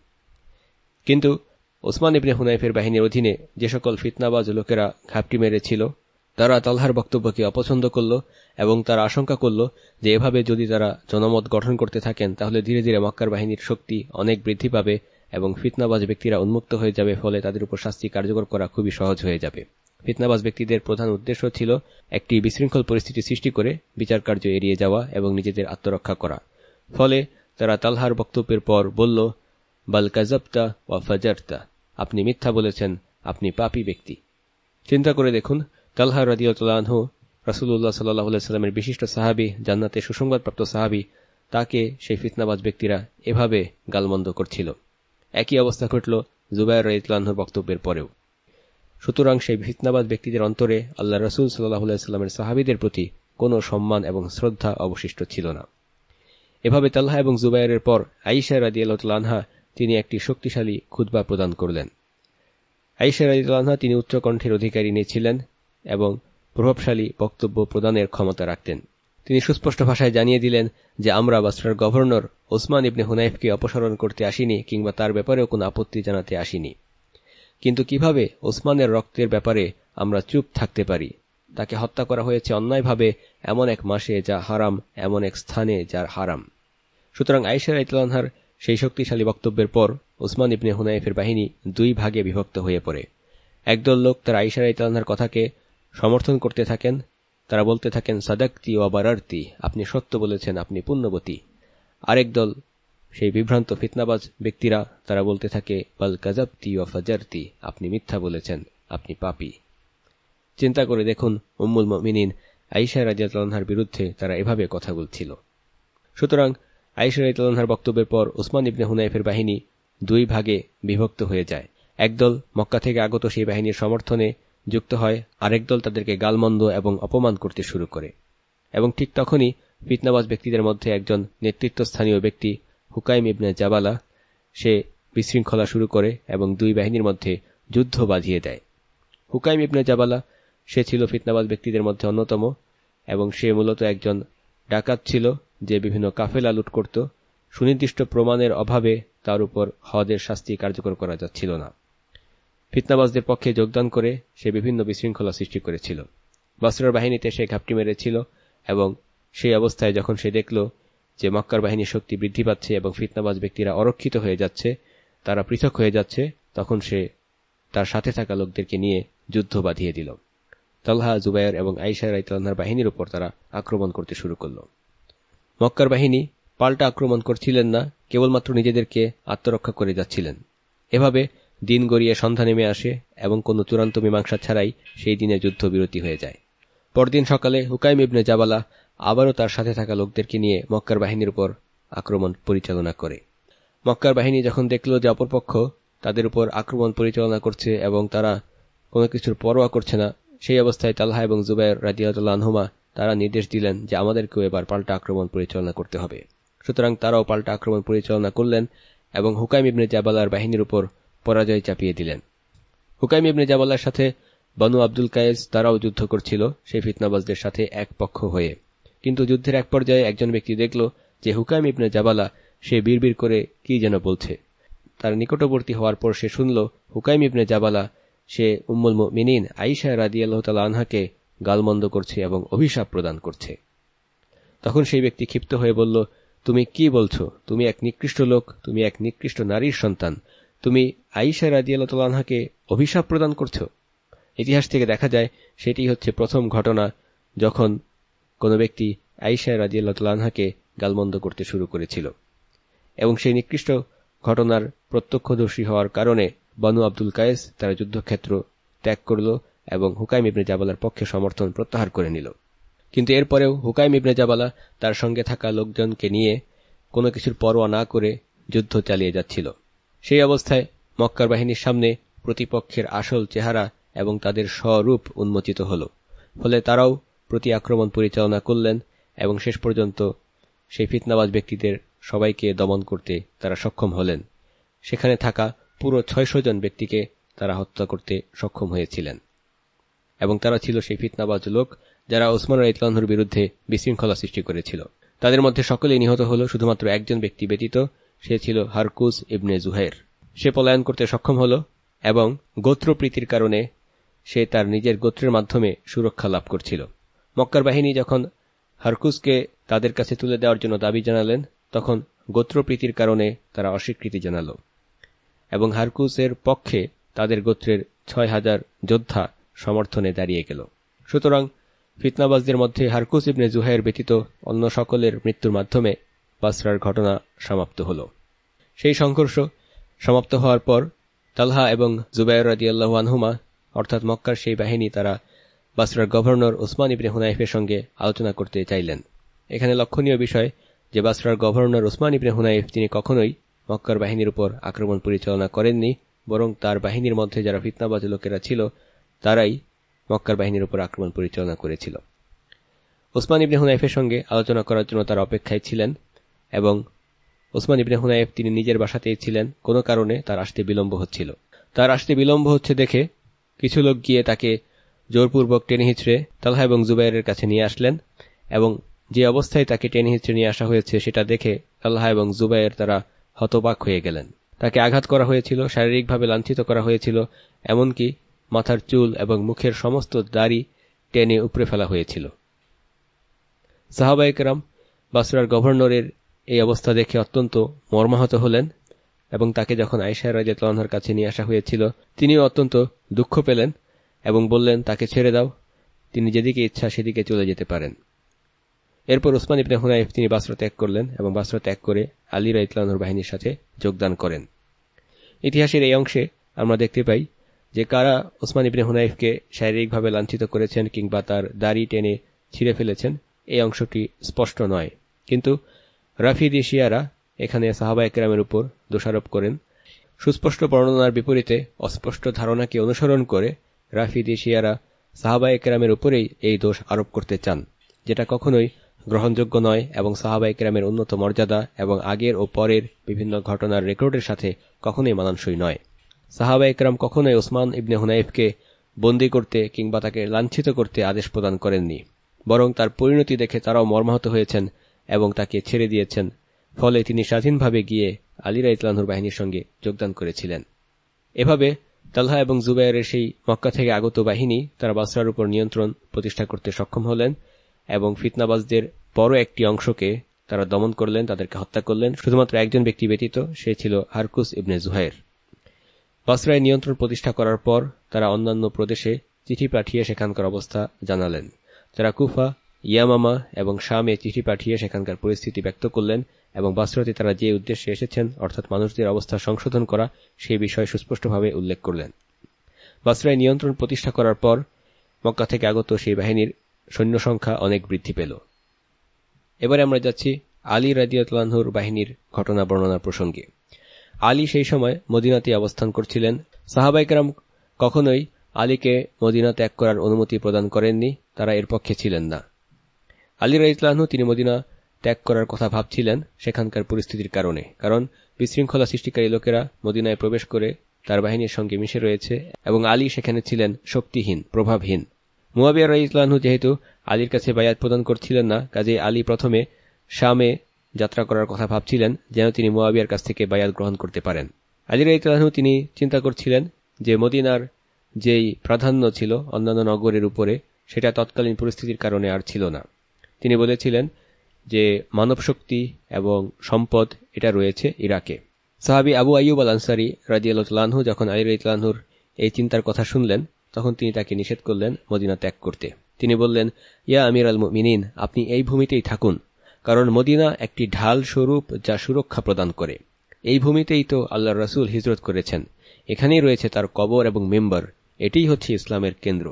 কিন্তু ওসমান ইবনে হুনাইফের বাহিনীর অধীনে যে সকল ফিতনাবাজ লোকেরা ঘাপটি মেরেছিল তারা তালহার বক্তব্যকে অপছন্দ করল এবং তারা আশঙ্কা করল যে এভাবে যদি তারা জনমত গঠন করতে থাকেন, তাহলে ধীরে ধীরে মক্কার বাহিনীর শক্তি অনেক বৃদ্ধি পাবে এবং ফিতনাবাজ ব্যক্তিরা উন্মুক্ত হয়ে যাবে, ফলে তাদের উপর শাস্তি কার্যকর করা খুবই সহজ হয়ে যাবে। ফিতনাবাজ ব্যক্তিদের প্রধান উদ্দেশ্য ছিল একটি বিশৃঙ্খল পরিস্থিতি সৃষ্টি করে বিচার কার্য এড়িয়ে যাওয়া এবং নিজেদের আত্মরক্ষা করা। ফলে তারা তালহার বক্তব্যের পর বলল, বাল কাজবতা ওয়া ফাজারতা। আপনি মিথ্যা বলেছেন, আপনি পাপি ব্যক্তি। চিন্তা করে দেখুন তালহা রদিউল্লাহ রাসুল্লাহ সাল্লাহ সাল্লামের বিশিষ্ট সাহাবি, জান্নাতে সুসংবাদপ্রাপ্ত সাহাবি, তাকে সেই ফিতনাবাজ ব্যক্তিরা এভাবে গালমন্দ করছিল। একই অবস্থা ঘটল জুবাইর রহিতলাহর বক্তব্যের পরেও। সুতরাং সেই ফিতনাবাদ ব্যক্তিদের অন্তরে আল্লাহ রসুল সাল্লাহ সাল্লামের সাহাবিদের প্রতি কোনো সম্মান এবং শ্রদ্ধা অবশিষ্ট ছিল না। এভাবে তাল্লাহা এবং জুবাইরের পর আইসা রাজি আল্লাহা তিনি একটি শক্তিশালী খুদ্া প্রদান করলেন। আইসা রাজি আল্লাহা তিনি উচ্চকণ্ঠের অধিকারী নিয়েছিলেন এবং প্রভাবশালী বক্তব্য প্রদানের ক্ষমতা রাখতেন। তিনি সুস্পষ্ট ভাষায় জানিয়ে দিলেন যে, আমরা বাসরার গভর্নর ওসমান ইবনে হুনাইফকে অপসারণ করতে আসিনি কিংবা তার ব্যাপারেও কোনো আপত্তি জানাতে আসিনি। কিন্তু কীভাবে ওসমানের রক্তের ব্যাপারে আমরা চুপ থাকতে পারি? তাকে হত্যা করা হয়েছে অন্যায়ভাবে এমন এক মাসে যা হারাম, এমন এক স্থানে যার হারাম। সুতরাং আইসার ইতলানহার সেই শক্তিশালী বক্তব্যের পর ওসমান ইবনে হুনাইফের বাহিনী দুই ভাগে বিভক্ত হয়ে পড়ে। একদল লোক তার আইসার ইতলানহার কথাকে সমর্থন করতে থাকেন, তারা বলতে থাকেন, সাদাক্তি ও বারার্তি, আপনি সত্য বলেছেন, আপনি পুণ্যবতী। আরেক দল, সেই বিভ্রান্ত ফিতনাবাজ ব্যক্তিরা, তারা বলতে থাকে, বাল কাজাবতি ও ফাজারতি, আপনি মিথ্যা বলেছেন, আপনি পাপি। চিন্তা করে দেখুন, উম্মুল মিনিন আইসা রাজিয়াতলানহার বিরুদ্ধে তারা এভাবে কথা বলছিল। সুতরাং আইসা রাজিয়াতলানহার বক্তব্যের পর ওসমান ইবনে হুনাইফের বাহিনী দুই ভাগে বিভক্ত হয়ে যায়। একদল মক্কা থেকে আগত সেই বাহিনীর সমর্থনে যুক্ত হয় আরেক দল তাদেরকে গালমন্দ এবং অপমান করতে শুরু করে। এবং ঠিক তখনই ফিতনাবাজ ব্যক্তিদের মধ্যে একজন নেতৃত্বস্থানীয় ব্যক্তি, হুকাইম ইবনে জাবালা, সে বিশৃঙ্খলা শুরু করে এবং দুই বাহিনীর মধ্যে যুদ্ধ বাঁধিয়ে দেয়। হুকাইম ইবনে জাবালা, সে ছিল ফিতনাবাজ ব্যক্তিদের মধ্যে অন্যতম এবং সে মূলত একজন ডাকাত ছিল যে বিভিন্ন কাফেলা লুট করত। সুনির্দিষ্ট প্রমাণের অভাবে তার উপর হদের শাস্তি কার্যকর করা যাচ্ছিল না। ফিতনাবাজদের পক্ষে যোগদান করে সে বিভিন্ন বিশৃঙ্খলা সৃষ্টি করেছিল। বসরার বাহিনীতে সে ঘাপটি মেরেছিল এবং সেই অবস্থায় যখন সে দেখল যে মক্কার বাহিনীর শক্তি বৃদ্ধি পাচ্ছে এবং ফিতনাবাজ ব্যক্তিরা অরক্ষিত হয়ে যাচ্ছে, তারা পৃথক হয়ে যাচ্ছে, তখন সে তার সাথে থাকা লোকদেরকে নিয়ে যুদ্ধ বাঁধিয়ে দিল। তাল্হা জুবাইর এবং আইসা রাইতাল্লাহার বাহিনীর উপর তারা আক্রমণ করতে শুরু করল। মক্কার বাহিনী পাল্টা আক্রমণ করছিলেন না, কেবলমাত্র নিজেদেরকে আত্মরক্ষা করে যাচ্ছিলেন। এভাবে দিন গড়িয়ে সন্ধ্যা নেমে আসে এবং কোনো চূড়ান্ত মীমাংসা ছাড়াই সেই দিনে যুদ্ধ বিরতি হয়ে যায়। পরদিন সকালে হুকাইম ইবনে জাবালা আবারও তার সাথে থাকা লোকদেরকে নিয়ে মক্কার বাহিনীর উপর আক্রমণ পরিচালনা করে। মক্কার বাহিনী যখন দেখল যে অপরপক্ষ তাদের উপর আক্রমণ পরিচালনা করছে এবং তারা কোনো কিছুর পরোয়া করছে না, সেই অবস্থায় তালহা এবং জুবাইর রাজিয়াতুল্লাহ আনহুমা তারা নির্দেশ দিলেন যে আমাদেরকেও এবার পাল্টা আক্রমণ পরিচালনা করতে হবে। সুতরাং তারাও পাল্টা আক্রমণ পরিচালনা করলেন এবং হুকাইম ইবনে জাবালার বাহিনীর উপর পরাজয় চাপিয়ে দিলেন। হুকাইম ইবনে জাবালার সাথে বনু আব্দুল কায়েজ তারাও যুদ্ধ করছিল, সেই ফিতনাবাজদের সাথে এক পক্ষ হয়ে। কিন্তু যুদ্ধের এক পর্যায়ে একজন ব্যক্তি দেখল যে হুকাইম ইবনে জাবালা সে বিড়বিড় করে কি যেন বলছে। তার নিকটবর্তী হওয়ার পর সে শুনল, হুকাইম ইবনে জাবালা সে উম্মুল মিনিন আইসা রাদি আল্লাহ আনহাকে গালমন্দ করছে এবং অভিশাপ প্রদান করছে। তখন সেই ব্যক্তি ক্ষিপ্ত হয়ে বলল, তুমি কি বলছো? তুমি এক নিকৃষ্ট লোক, তুমি এক নিকৃষ্ট নারীর সন্তান। তুমি আইসা রাজি আল্লাহাকে অভিশাপ প্রদান করছ। ইতিহাস থেকে দেখা যায়, সেটি হচ্ছে প্রথম ঘটনা যখন কোনো ব্যক্তি আইসা রাজি আল্লাহাকে গালমন্দ করতে শুরু করেছিল। এবং সেই নিকৃষ্ট ঘটনার প্রত্যক্ষদর্শী হওয়ার কারণে বানু আব্দুল কায়েস তারা যুদ্ধক্ষেত্র ত্যাগ করল এবং হুকাইম ইবনে জাবালার পক্ষে সমর্থন প্রত্যাহার করে নিল। কিন্তু এরপরেও হুকাইম ইবনে জাবালা তার সঙ্গে থাকা লোকজনকে নিয়ে কোনো কিছুর পরোয়া না করে যুদ্ধ চালিয়ে যাচ্ছিল। সেই অবস্থায় মক্কার বাহিনীর সামনে প্রতিপক্ষের আসল চেহারা এবং তাদের স্বরূপ উন্মোচিত হল। ফলে তারাও প্রতি আক্রমণ পরিচালনা করলেন এবং শেষ পর্যন্ত সেই ফিতনাবাজ ব্যক্তিদের সবাইকে দমন করতে তারা সক্ষম হলেন। সেখানে থাকা পুরো ছয়শো জন ব্যক্তিকে তারা হত্যা করতে সক্ষম হয়েছিলেন। এবং তারা ছিল সেই ফিতনাবাজ লোক যারা ওসমান ইতলানহুর বিরুদ্ধে বিশৃঙ্খলা সৃষ্টি করেছিল। তাদের মধ্যে সকলেই নিহত হল, শুধুমাত্র একজন ব্যক্তি ব্যতীত সে ছিল হারকুস ইবনে জুহের সে পলায়ন করতে সক্ষম হল এবং গোত্রপ্রীতির কারণে সে তার নিজের গোত্রের মাধ্যমে সুরক্ষা লাভ করছিল। মক্কার বাহিনী যখন হারকুসকে তাদের কাছে তুলে দেওয়ার জন্য দাবি জানালেন, তখন গোত্রপ্রীতির কারণে তারা অস্বীকৃতি জানাল এবং হারকুসের পক্ষে তাদের গোত্রের ছয় হাজার যোদ্ধা সমর্থনে দাঁড়িয়ে গেল। সুতরাং ফিতনাবাজদের মধ্যে হারকুস ইবনে জুহাইয়ের ব্যতীত অন্য সকলের মৃত্যুর মাধ্যমে বাসরার ঘটনা সমাপ্ত হল। সেই সংঘর্ষ সমাপ্ত হওয়ার পর তালহা এবং জুবাইর রাজিয়াল্লাহ অর্থাৎ মক্কার সেই বাহিনী তারা বাসরার গভর্নর ওসমান ইবনে হুনাইফের সঙ্গে আলোচনা করতে চাইলেন। এখানে লক্ষণীয় বিষয় যে বাসরার গভর্নর ওসমান ইবনে হুনাইফ তিনি কখনোই মক্কার বাহিনীর উপর আক্রমণ পরিচালনা করেননি, বরং তার বাহিনীর মধ্যে যারা ফিতনাবাজ লোকেরা ছিল, তারাই মক্কার বাহিনীর উপর আক্রমণ পরিচালনা করেছিল। ওসমান ইবনে হুনাইফের সঙ্গে আলোচনা করার জন্য তারা অপেক্ষায় ছিলেন। এবং ওসমান ইবনে হুনাইফ তিনি নিজের বাসাতেই ছিলেন, কোনো কারণে তার আসতে বিলম্ব হচ্ছিল। তার আসতে বিলম্ব হচ্ছে দেখে কিছু লোক গিয়ে তাকে জোরপূর্বক টেনে হিঁচড়ে তালহা এবং জুবাইরের কাছে নিয়ে আসলেন এবং যে অবস্থায় তাকে টেনে হিঁচড়ে নিয়ে আসা হয়েছে সেটা দেখে তালহা এবং জুবাইয়ের তারা হতবাক হয়ে গেলেন। তাকে আঘাত করা হয়েছিল, শারীরিকভাবে লাঞ্ছিত করা হয়েছিল, এমনকি মাথার চুল এবং মুখের সমস্ত দাড়ি টেনে উপড়ে ফেলা হয়েছিল। সাহাবাইকরাম বাসরার গভর্নরের এই অবস্থা দেখে অত্যন্ত মর্মাহত হলেন এবং তাকে যখন আয়সা রাজিয়াতলানহার কাছে নিয়ে আসা হয়েছিল, তিনিও অত্যন্ত দুঃখ পেলেন এবং বললেন, তাকে ছেড়ে দাও। তিনি যেদিকে ইচ্ছা সেদিকে চলে যেতে পারেন। এরপর ওসমান ইবনে হুনাইফ তিনি বাসরা ত্যাগ করলেন এবং বাসরা ত্যাগ করে আলী রাইতলানহুর বাহিনীর সাথে যোগদান করেন। ইতিহাসের এই অংশে আমরা দেখতে পাই যে কারা ওসমান ইবনে হুনাইফকে শারীরিকভাবে লাঞ্ছিত করেছেন কিংবা তার দাড়ি টেনে ছিঁড়ে ফেলেছেন, এই অংশটি স্পষ্ট নয়। কিন্তু রাফিদি শিয়ারা এখানে সাহাবা একরামের উপর দোষারোপ করেন। সুস্পষ্ট বর্ণনার বিপরীতে অস্পষ্ট ধারণাকে অনুসরণ করে রাফিদি শিয়ারা সাহাবা একরামের উপরেই এই দোষ আরোপ করতে চান, যেটা কখনোই গ্রহণযোগ্য নয় এবং সাহাবা একরামের উন্নত মর্যাদা এবং আগের ও পরের বিভিন্ন ঘটনার রেকর্ডের সাথে কখনোই মানানসই নয়। সাহাবা একরাম কখনোই ওসমান ইবনে হুনাইফকে বন্দী করতে কিংবা তাকে লাঞ্ছিত করতে আদেশ প্রদান করেননি, বরং তার পরিণতি দেখে তারাও মর্মাহত হয়েছেন এবং তাকে ছেড়ে দিয়েছেন। ফলে তিনি স্বাধীনভাবে গিয়ে আলিরা ইতলানহুর বাহিনীর সঙ্গে যোগদান করেছিলেন। এভাবে তালহা এবং জুবাইরের সেই মক্কা থেকে আগত বাহিনী তারা বাসরার উপর নিয়ন্ত্রণ প্রতিষ্ঠা করতে সক্ষম হলেন এবং ফিতনাবাজদের বড় একটি অংশকে তারা দমন করলেন, তাদেরকে হত্যা করলেন। শুধুমাত্র একজন ব্যক্তি ব্যতীত, সে ছিল হারকুস ইবনে জুহাইর। বাসরায় নিয়ন্ত্রণ প্রতিষ্ঠা করার পর তারা অন্যান্য প্রদেশে চিঠি পাঠিয়ে সেখানকার অবস্থা জানালেন। তারা কুফা ইয়ামামা এবং শামে চিঠি পাঠিয়ে সেখানকার পরিস্থিতি ব্যক্ত করলেন এবং বাসরাতে তারা যে উদ্দেশ্যে এসেছেন, অর্থাৎ মানুষদের অবস্থা সংশোধন করা সেই বিষয়ে সুস্পষ্টভাবে উল্লেখ করলেন। বাসরায় নিয়ন্ত্রণ প্রতিষ্ঠা করার পর মক্কা থেকে আগত সেই বাহিনীর সৈন্য সংখ্যা অনেক বৃদ্ধি পেল। এবারে আমরা যাচ্ছি আলী রাজিয়াতলানহুর বাহিনীর ঘটনা বর্ণনার প্রসঙ্গে। আলী সেই সময় মদিনাতে অবস্থান করছিলেন। সাহাবাইকরাম কখনোই আলীকে মদিনা ত্যাগ করার অনুমতি প্রদান করেননি, তারা এর পক্ষে ছিলেন না। আলী রাইতলানহু তিনি মদিনা ত্যাগ করার কথা ভাবছিলেন সেখানকার পরিস্থিতির কারণে। কারণ বিশৃঙ্খলা সৃষ্টিকারী লোকেরা মদিনায় প্রবেশ করে তার বাহিনীর সঙ্গে মিশে রয়েছে এবং আলী সেখানে ছিলেন শক্তিহীন, প্রভাবহীন। মুয়াবিয়া রাইতলানহু যেহেতু আলীর কাছে বায়াত প্রদান করছিলেন না কাজে আলী প্রথমে শামে যাত্রা করার কথা ভাবছিলেন যেন তিনি মুয়াবিয়ার কাছ থেকে বায়াত গ্রহণ করতে পারেন। আলী রাইতালাহু তিনি চিন্তা করছিলেন যে মদিনার যেই প্রাধান্য ছিল অন্যান্য নগরের উপরে, সেটা তৎকালীন পরিস্থিতির কারণে আর ছিল না। তিনি বলেছিলেন যে মানব শক্তি এবং সম্পদ এটা রয়েছে ইরাকে। সাহাবি আবু আইয়ুব আল আনসারি রাজিয়ালহু যখন আলী রাইতলানহুর এই চিন্তার কথা শুনলেন, তখন তিনি তাকে নিষেধ করলেন মদিনা ত্যাগ করতে। তিনি বললেন, ইয়া আমির আল মিনিন আপনি এই ভূমিতেই থাকুন, কারণ মদিনা একটি ঢাল স্বরূপ যা সুরক্ষা প্রদান করে। এই ভূমিতেই তো আল্লাহ রসুল হিজরত করেছেন। এখানেই রয়েছে তার কবর এবং মেম্বার। এটিই হচ্ছে ইসলামের কেন্দ্র।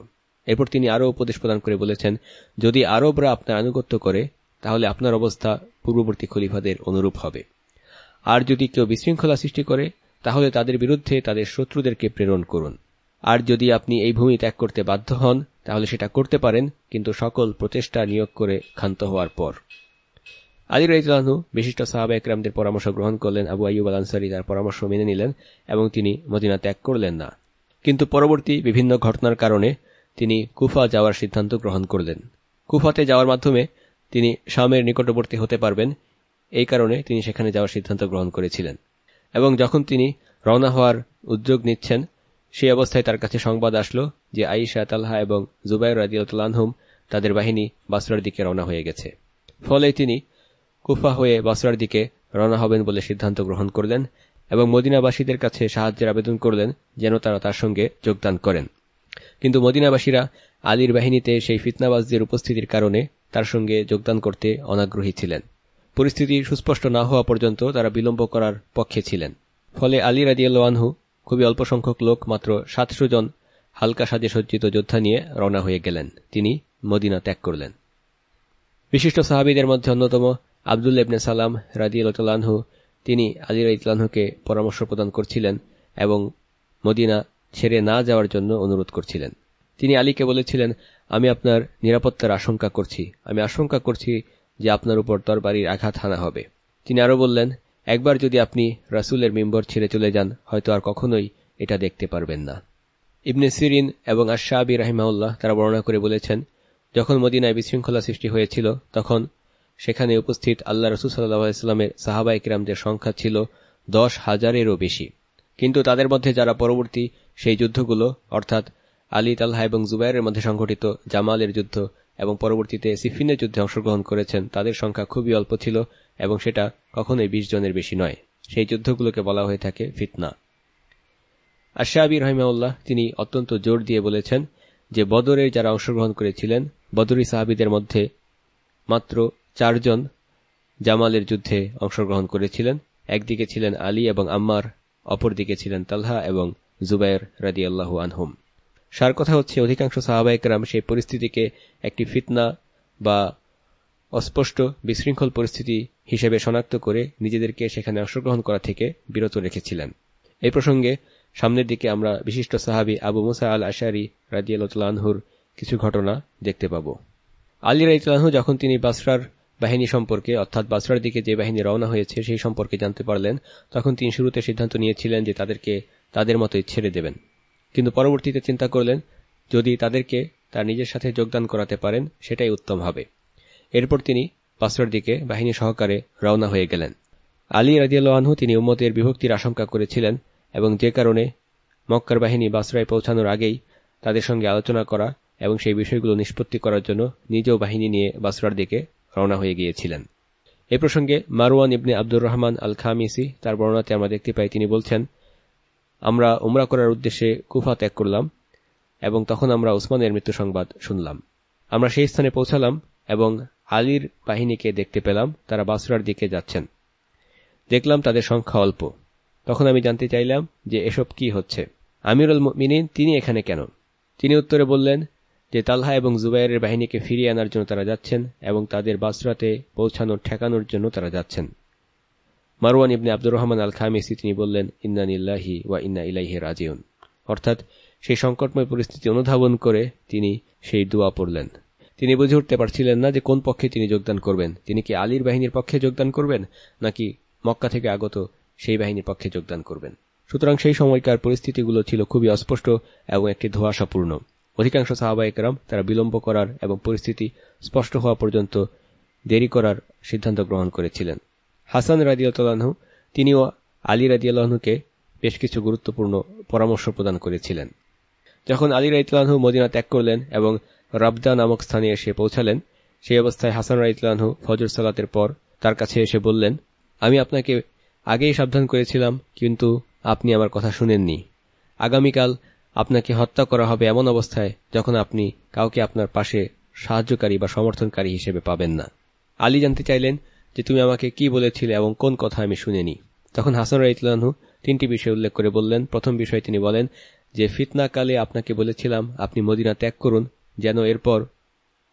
এরপর তিনি আরও উপদেশ প্রদান করে বলেছেন, যদি আরবরা আপনার আনুগত্য করে, তাহলে আপনার অবস্থা পূর্ববর্তী খলিফাদের অনুরূপ হবে। আর যদি কেউ বিশৃঙ্খলা সৃষ্টি করে, তাহলে তাদের বিরুদ্ধে তাদের শত্রুদেরকে প্রেরণ করুন। আর যদি আপনি এই ভূমি ত্যাগ করতে বাধ্য হন, তাহলে সেটা করতে পারেন, কিন্তু সকল প্রচেষ্টা নিয়োগ করে ক্ষান্ত হওয়ার পর। আলী রাইতলানহু বিশিষ্ট সাহাবা একরামদের পরামর্শ গ্রহণ করলেন, আবু আইব আল আনসারি তার পরামর্শ মেনে নিলেন এবং তিনি মদিনা ত্যাগ করলেন না। কিন্তু পরবর্তী বিভিন্ন ঘটনার কারণে তিনি কুফা যাওয়ার সিদ্ধান্ত গ্রহণ করলেন। কুফাতে যাওয়ার মাধ্যমে তিনি শামের নিকটবর্তী হতে পারবেন, এই কারণে তিনি সেখানে যাওয়ার সিদ্ধান্ত গ্রহণ করেছিলেন। এবং যখন তিনি রওনা হওয়ার উদ্যোগ নিচ্ছেন সেই অবস্থায় তার কাছে সংবাদ আসলো যে আইসা তালহা এবং জুবাইর রাজিউল্লাহম তাদের বাহিনী বাসরার দিকে রওনা হয়ে গেছে। ফলে তিনি কুফা হয়ে বাসরার দিকে রওনা হবেন বলে সিদ্ধান্ত গ্রহণ করলেন এবং মদিনাবাসীদের কাছে সাহায্যের আবেদন করলেন যেন তারা তার সঙ্গে যোগদান করেন। কিন্তু মদিনাবাসীরা আলীর বাহিনীতে সেই ফিতনাবাজদের উপস্থিতির কারণে তার সঙ্গে যোগদান করতে অনাগ্রহী ছিলেন। পরিস্থিতি সুস্পষ্ট না হওয়া পর্যন্ত তারা বিলম্ব করার পক্ষে ছিলেন। ফলে আলী রাজিয়ালহু খুবই অল্প সংখ্যক লোক মাত্র সাতশো জন হালকা সাজে সজ্জিত যোদ্ধা নিয়ে রওনা হয়ে গেলেন। তিনি মদিনা ত্যাগ করলেন। বিশিষ্ট সাহাবিদের মধ্যে অন্যতম আবদুল ইবনে সালাম রাজিয়ালহু তিনি আলী রাইতলানহুকে পরামর্শ প্রদান করছিলেন এবং মদিনা ছেড়ে না যাওয়ার জন্য অনুরোধ করছিলেন। তিনি আলীকে বলেছিলেন, আমি আপনার নিরাপত্তার আশঙ্কা করছি। আমি আশঙ্কা করছি যে আপনার উপর তরবারির আঘাত হানা হবে। তিনি আরও বললেন, একবার যদি আপনি রাসুলের মেম্বর ছেড়ে চলে যান, হয়তো আর কখনোই এটা দেখতে পারবেন না। ইবনে সিরিন এবং আশাবি রাহিমাউল্লাহ তারা বর্ণনা করে বলেছেন, যখন মদিনায় বিশৃঙ্খলা সৃষ্টি হয়েছিল, তখন সেখানে উপস্থিত আল্লাহ রসুল সাল্লাহামের সাহাবা ইকরামদের সংখ্যা ছিল দশ হাজারেরও বেশি। কিন্তু তাদের মধ্যে যারা পরবর্তী সেই যুদ্ধগুলো, অর্থাৎ আলী তাল্লাহ এবং জুবাইরের মধ্যে সংঘটিত জামালের যুদ্ধ এবং পরবর্তীতে সিফিনের যুদ্ধে অংশগ্রহণ করেছেন, তাদের সংখ্যা খুবই অল্প ছিল এবং সেটা কখনোই বিশ জনের বেশি নয়। সেই যুদ্ধগুলোকে বলা হয়ে থাকে ফিতনা। আশাবি রহিমাউল্লাহ তিনি অত্যন্ত জোর দিয়ে বলেছেন যে, বদরের যারা অংশগ্রহণ করেছিলেন, বদরি সাহাবিদের মধ্যে মাত্র চারজন জামালের যুদ্ধে অংশগ্রহণ করেছিলেন। একদিকে ছিলেন আলী এবং আম্মার অপরদিকে ছিলেন তালহা এবং জুবাইর রাদি আল্লাহ আনহুম। সার কথা হচ্ছে, অধিকাংশ সাহাবাহিকরাম সেই পরিস্থিতিকে একটি ফিতনা বা অস্পষ্ট বিশৃঙ্খল পরিস্থিতি হিসেবে শনাক্ত করে নিজেদেরকে সেখানে অংশগ্রহণ করা থেকে বিরত রেখেছিলেন। এই প্রসঙ্গে সামনের দিকে আমরা বিশিষ্ট সাহাবি আবু মুসা আল আশারি রাজিয়ালহুর কিছু ঘটনা দেখতে পাব। আলী রাইতলানহু যখন তিনি বাসরার বাহিনী সম্পর্কে, অর্থাৎ বাসরার দিকে যে বাহিনী রওনা হয়েছে, সেই সম্পর্কে জানতে পারলেন। তখন তিনি শুরুতে সিদ্ধান্ত নিয়েছিলেন যে তাদেরকে তাদের মতোই ছেড়ে দেবেন। কিন্তু পরবর্তীতে চিন্তা করলেন, যদি তাদেরকে তার নিজের সাথে যোগদান করাতে পারেন, সেটাই উত্তম হবে। এরপর তিনি বাসরার দিকে বাহিনী সহকারে রওনা হয়ে গেলেন। আলী রাজিয়ালহু তিনি উম্মতের বিভক্তির আশঙ্কা করেছিলেন এবং যে কারণে মক্কার বাহিনী বাসরায় পৌঁছানোর আগেই তাদের সঙ্গে আলোচনা করা এবং সেই বিষয়গুলো নিষ্পত্তি করার জন্য নিজেও বাহিনী নিয়ে বাসরার দিকে রওনা হয়ে গিয়েছিলেন। এ প্রসঙ্গে মারওয়ান ইবনে আব্দুর রহমান আল খামিসি তার বর্ণনাতে আমরা দেখতে পাই, তিনি বলছেন, আমরা উমরা করার উদ্দেশ্যে কুফা ত্যাগ করলাম এবং তখন আমরা উসমানের মৃত্যু সংবাদ শুনলাম। আমরা সেই স্থানে পৌঁছালাম এবং আলীর বাহিনীকে দেখতে পেলাম, তারা বাসরার দিকে যাচ্ছেন। দেখলাম তাদের সংখ্যা অল্প। তখন আমি জানতে চাইলাম যে এসব কি হচ্ছে। আমিরুল মিনিন তিনি এখানে কেন? তিনি উত্তরে বললেন যে তালহা এবং জুবাইরের বাহিনীকে ফিরিয়ে আনার জন্য তারা যাচ্ছেন এবং তাদের বাসরাতে পৌঁছানোর, ঠেকানোর জন্য তারা যাচ্ছেন। মারওয়ান ইবনে আব্দুর রহমান আল খামিসি তিনি বললেন ইন্নানিল্লাহি ওয়া ইন্না ইলাইহি রাজিউন। অর্থাৎ সেই সংকটময় পরিস্থিতি অনুধাবন করে তিনি সেই দোয়া পড়লেন। তিনি বুঝে উঠতে পারছিলেন না যে কোন পক্ষে তিনি যোগদান করবেন। তিনি কি আলীর বাহিনীর পক্ষে যোগদান করবেন, নাকি মক্কা থেকে আগত সেই বাহিনীর পক্ষে যোগদান করবেন? সুতরাং সেই সময়কার পরিস্থিতিগুলো ছিল খুবই অস্পষ্ট এবং একটি ধোয়াশাপূর্ণ। অধিকাংশ সাহাবাহিকরাম তারা বিলম্ব করার এবং পরিস্থিতি স্পষ্ট হওয়া পর্যন্ত দেরি করার সিদ্ধান্ত গ্রহণ করেছিলেন। হাসান রাজিউল্লাহু তিনিও আলী রাজিউল্লাহকে বেশ কিছু গুরুত্বপূর্ণ পরামর্শ প্রদান করেছিলেন। যখন আলী রাইতলানহু মদিনা ত্যাগ করলেন এবং রাবদা নামক স্থানে এসে পৌঁছালেন, সেই অবস্থায় হাসান রাইতলানহু ফজর সালাতের পর তার কাছে এসে বললেন, আমি আপনাকে আগেই সাবধান করেছিলাম, কিন্তু আপনি আমার কথা শুনেননি। আগামীকাল আপনাকে হত্যা করা হবে এমন অবস্থায় যখন আপনি কাউকে আপনার পাশে সাহায্যকারী বা সমর্থনকারী হিসেবে পাবেন না। আলী জানতে চাইলেন যে তুমি আমাকে কি বলেছিলে এবং কোন কথা আমি শুনিনি। তখন হাসান রাইতলানহু তিনটি বিষয় উল্লেখ করে বললেন। প্রথম বিষয় তিনি বলেন যে, ফিতনাকালে আপনাকে বলেছিলাম আপনি মদিনা ত্যাগ করুন, যেন এরপর,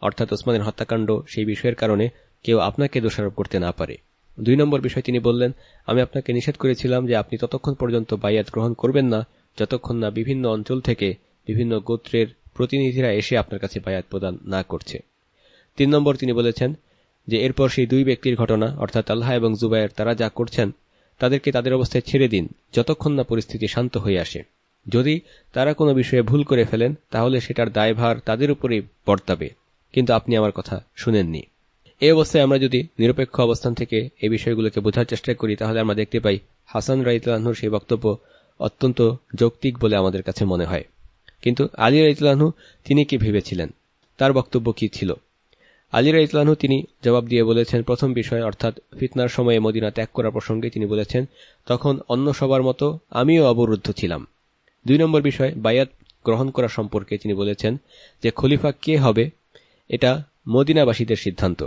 অর্থাৎ ওসমানের হত্যাকাণ্ড সেই বিষয়ের কারণে কেউ আপনাকে দোষারোপ করতে না পারে। দুই নম্বর বিষয় তিনি বললেন, আমি আপনাকে নিষেধ করেছিলাম যে আপনি ততক্ষণ পর্যন্ত বাইয়াত গ্রহণ করবেন না যতক্ষণ না বিভিন্ন অঞ্চল থেকে বিভিন্ন গোত্রের প্রতিনিধিরা এসে আপনার কাছে বায়াত প্রদান না করছে। তিন নম্বর তিনি বলেছেন যে, এরপর সেই দুই ব্যক্তির ঘটনা, অর্থাৎ আল্লাহ এবং জুবায়ের, তারা যা করছেন, তাদেরকে তাদের অবস্থায় ছেড়ে দিন, যতক্ষণ না পরিস্থিতি শান্ত হয়ে আসে। যদি তারা কোনো বিষয়ে ভুল করে ফেলেন, তাহলে সেটার দায়ভার তাদের উপরেই বর্তাবে। কিন্তু আপনি আমার কথা শুনেননি। এই অবস্থায় আমরা যদি নিরপেক্ষ অবস্থান থেকে এই বিষয়গুলোকে বোঝার চেষ্টা করি, তাহলে আমরা দেখতে পাই হাসান রাইতলানহুর সেই বক্তব্য অত্যন্ত যৌক্তিক বলে আমাদের কাছে মনে হয়। কিন্তু আলী রাইতলানহু তিনি কি ভেবেছিলেন? তার বক্তব্য কি ছিল? আলী রাইতলানহু তিনি জবাব দিয়ে বলেছেন, প্রথম বিষয় অর্থাৎ ফিতনার সময়ে মদিনা ত্যাগ করার প্রসঙ্গে তিনি বলেছেন, তখন অন্য সবার মতো আমিও অবরুদ্ধ ছিলাম। দুই নম্বর বিষয়, বায়াত গ্রহণ করা সম্পর্কে তিনি বলেছেন যে, খলিফা কে হবে, এটা মদিনাবাসীদের সিদ্ধান্ত।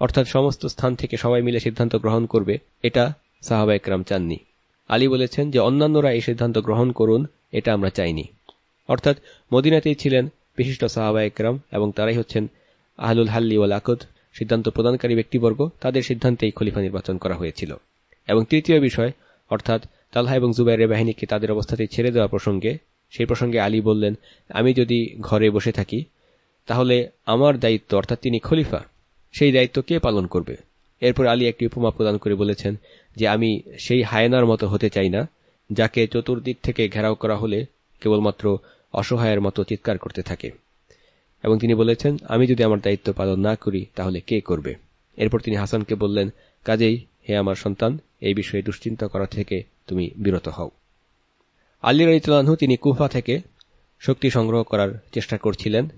অর্থাৎ সমস্ত স্থান থেকে সবাই মিলে সিদ্ধান্ত গ্রহণ করবে, এটা সাহাবা একরাম চাননি। আলী বলেছেন যে অন্যান্যরা এই সিদ্ধান্ত গ্রহণ করুন, এটা আমরা চাইনি। অর্থাৎ মদিনাতেই ছিলেন বিশিষ্ট সাহাবা একরাম এবং তারাই হচ্ছেন আহলুল হাল্লি ওয়াল আকদ, সিদ্ধান্ত প্রদানকারী ব্যক্তিবর্গ, তাদের সিদ্ধান্তেই খলিফা নির্বাচন করা হয়েছিল। এবং তৃতীয় বিষয়, অর্থাৎ তালহা এবং জুবাইরের বাহিনীকে তাদের অবস্থাতেই ছেড়ে দেওয়া প্রসঙ্গে, সেই প্রসঙ্গে আলী বললেন, আমি যদি ঘরে বসে থাকি, তাহলে আমার দায়িত্ব, অর্থাৎ তিনি খলিফা, সেই দায়িত্ব কে পালন করবে? এরপর আলী একটি উপমা প্রদান করে বলেছেন যে আমি সেই হায়নার মতো হতে চাই না, যাকে চতুর্দিক থেকে ঘেরাও করা হলে কেবলমাত্র অসহায়ের মতো চিৎকার করতে থাকে। এবং তিনি বলেছেন, আমি যদি আমার দায়িত্ব পালন না করি, তাহলে কে করবে? এরপর তিনি হাসানকে বললেন, কাজেই হে আমার সন্তান, এই বিষয়ে দুশ্চিন্তা করা থেকে তুমি বিরত হও। আলী রাইতলানহু তিনি কুফা থেকে শক্তি সংগ্রহ করার চেষ্টা করছিলেন।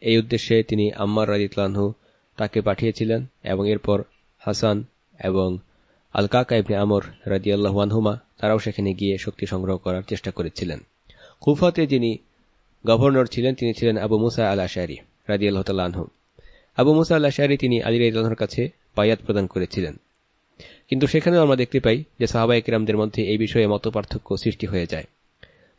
এই উদ্দেশ্যে তিনি আম্মার রাজিতলানহু তাকে পাঠিয়েছিলেন এবং এরপর হাসান এবং আল কাকা ইবনে আমর রাজিয়াল্লাহ তারাও সেখানে গিয়ে শক্তি সংগ্রহ করার চেষ্টা করেছিলেন। কুফাতে যিনি গভর্নর ছিলেন, তিনি ছিলেন আবু মুসা আল আশারি রাজিয়াল্লাহ আনহু। আবু মুসা আল আশারি তিনি আলী রাইতলানহুর কাছে বায়াত প্রদান করেছিলেন। কিন্তু সেখানেও আমরা দেখতে পাই যে সাহাবাই কিরামদের মধ্যে এই বিষয়ে মত পার্থক্য সৃষ্টি হয়ে যায়।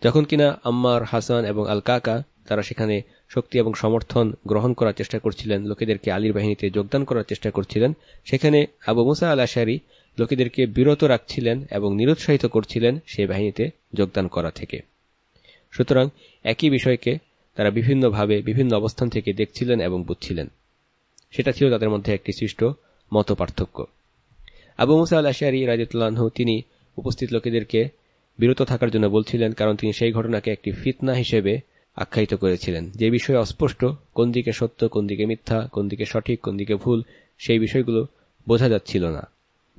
যখন কিনা আম্মার, হাসান এবং আল কাকা তারা সেখানে শক্তি এবং সমর্থন গ্রহণ করার চেষ্টা করছিলেন, লোকেদেরকে আলীর বাহিনীতে যোগদান করার চেষ্টা করছিলেন। সেখানে আবু মুসা আল আশারি লোকেদেরকে বিরত রাখছিলেন এবং নিরুৎসাহিত করছিলেন সেই বাহিনীতে যোগদান করা থেকে। সুতরাং একই বিষয়কে তারা বিভিন্নভাবে বিভিন্ন অবস্থান থেকে দেখছিলেন এবং বুঝছিলেন। সেটা ছিল তাদের মধ্যে একটি সৃষ্ট মত পার্থক্য আবু মুসা আল আশারি রাজিতুল্লাহ তিনি উপস্থিত লোকেদেরকে বিরত থাকার জন্য বলছিলেন, কারণ তিনি সেই ঘটনাকে একটি ফিতনা হিসেবে আখ্যায়িত করেছিলেন। যে বিষয়ে অস্পষ্ট, কোন দিকে সত্য, কোন দিকে মিথ্যা, কোন দিকে সঠিক, কোন দিকে ভুল, সেই বিষয়গুলো বোঝা যাচ্ছিল না।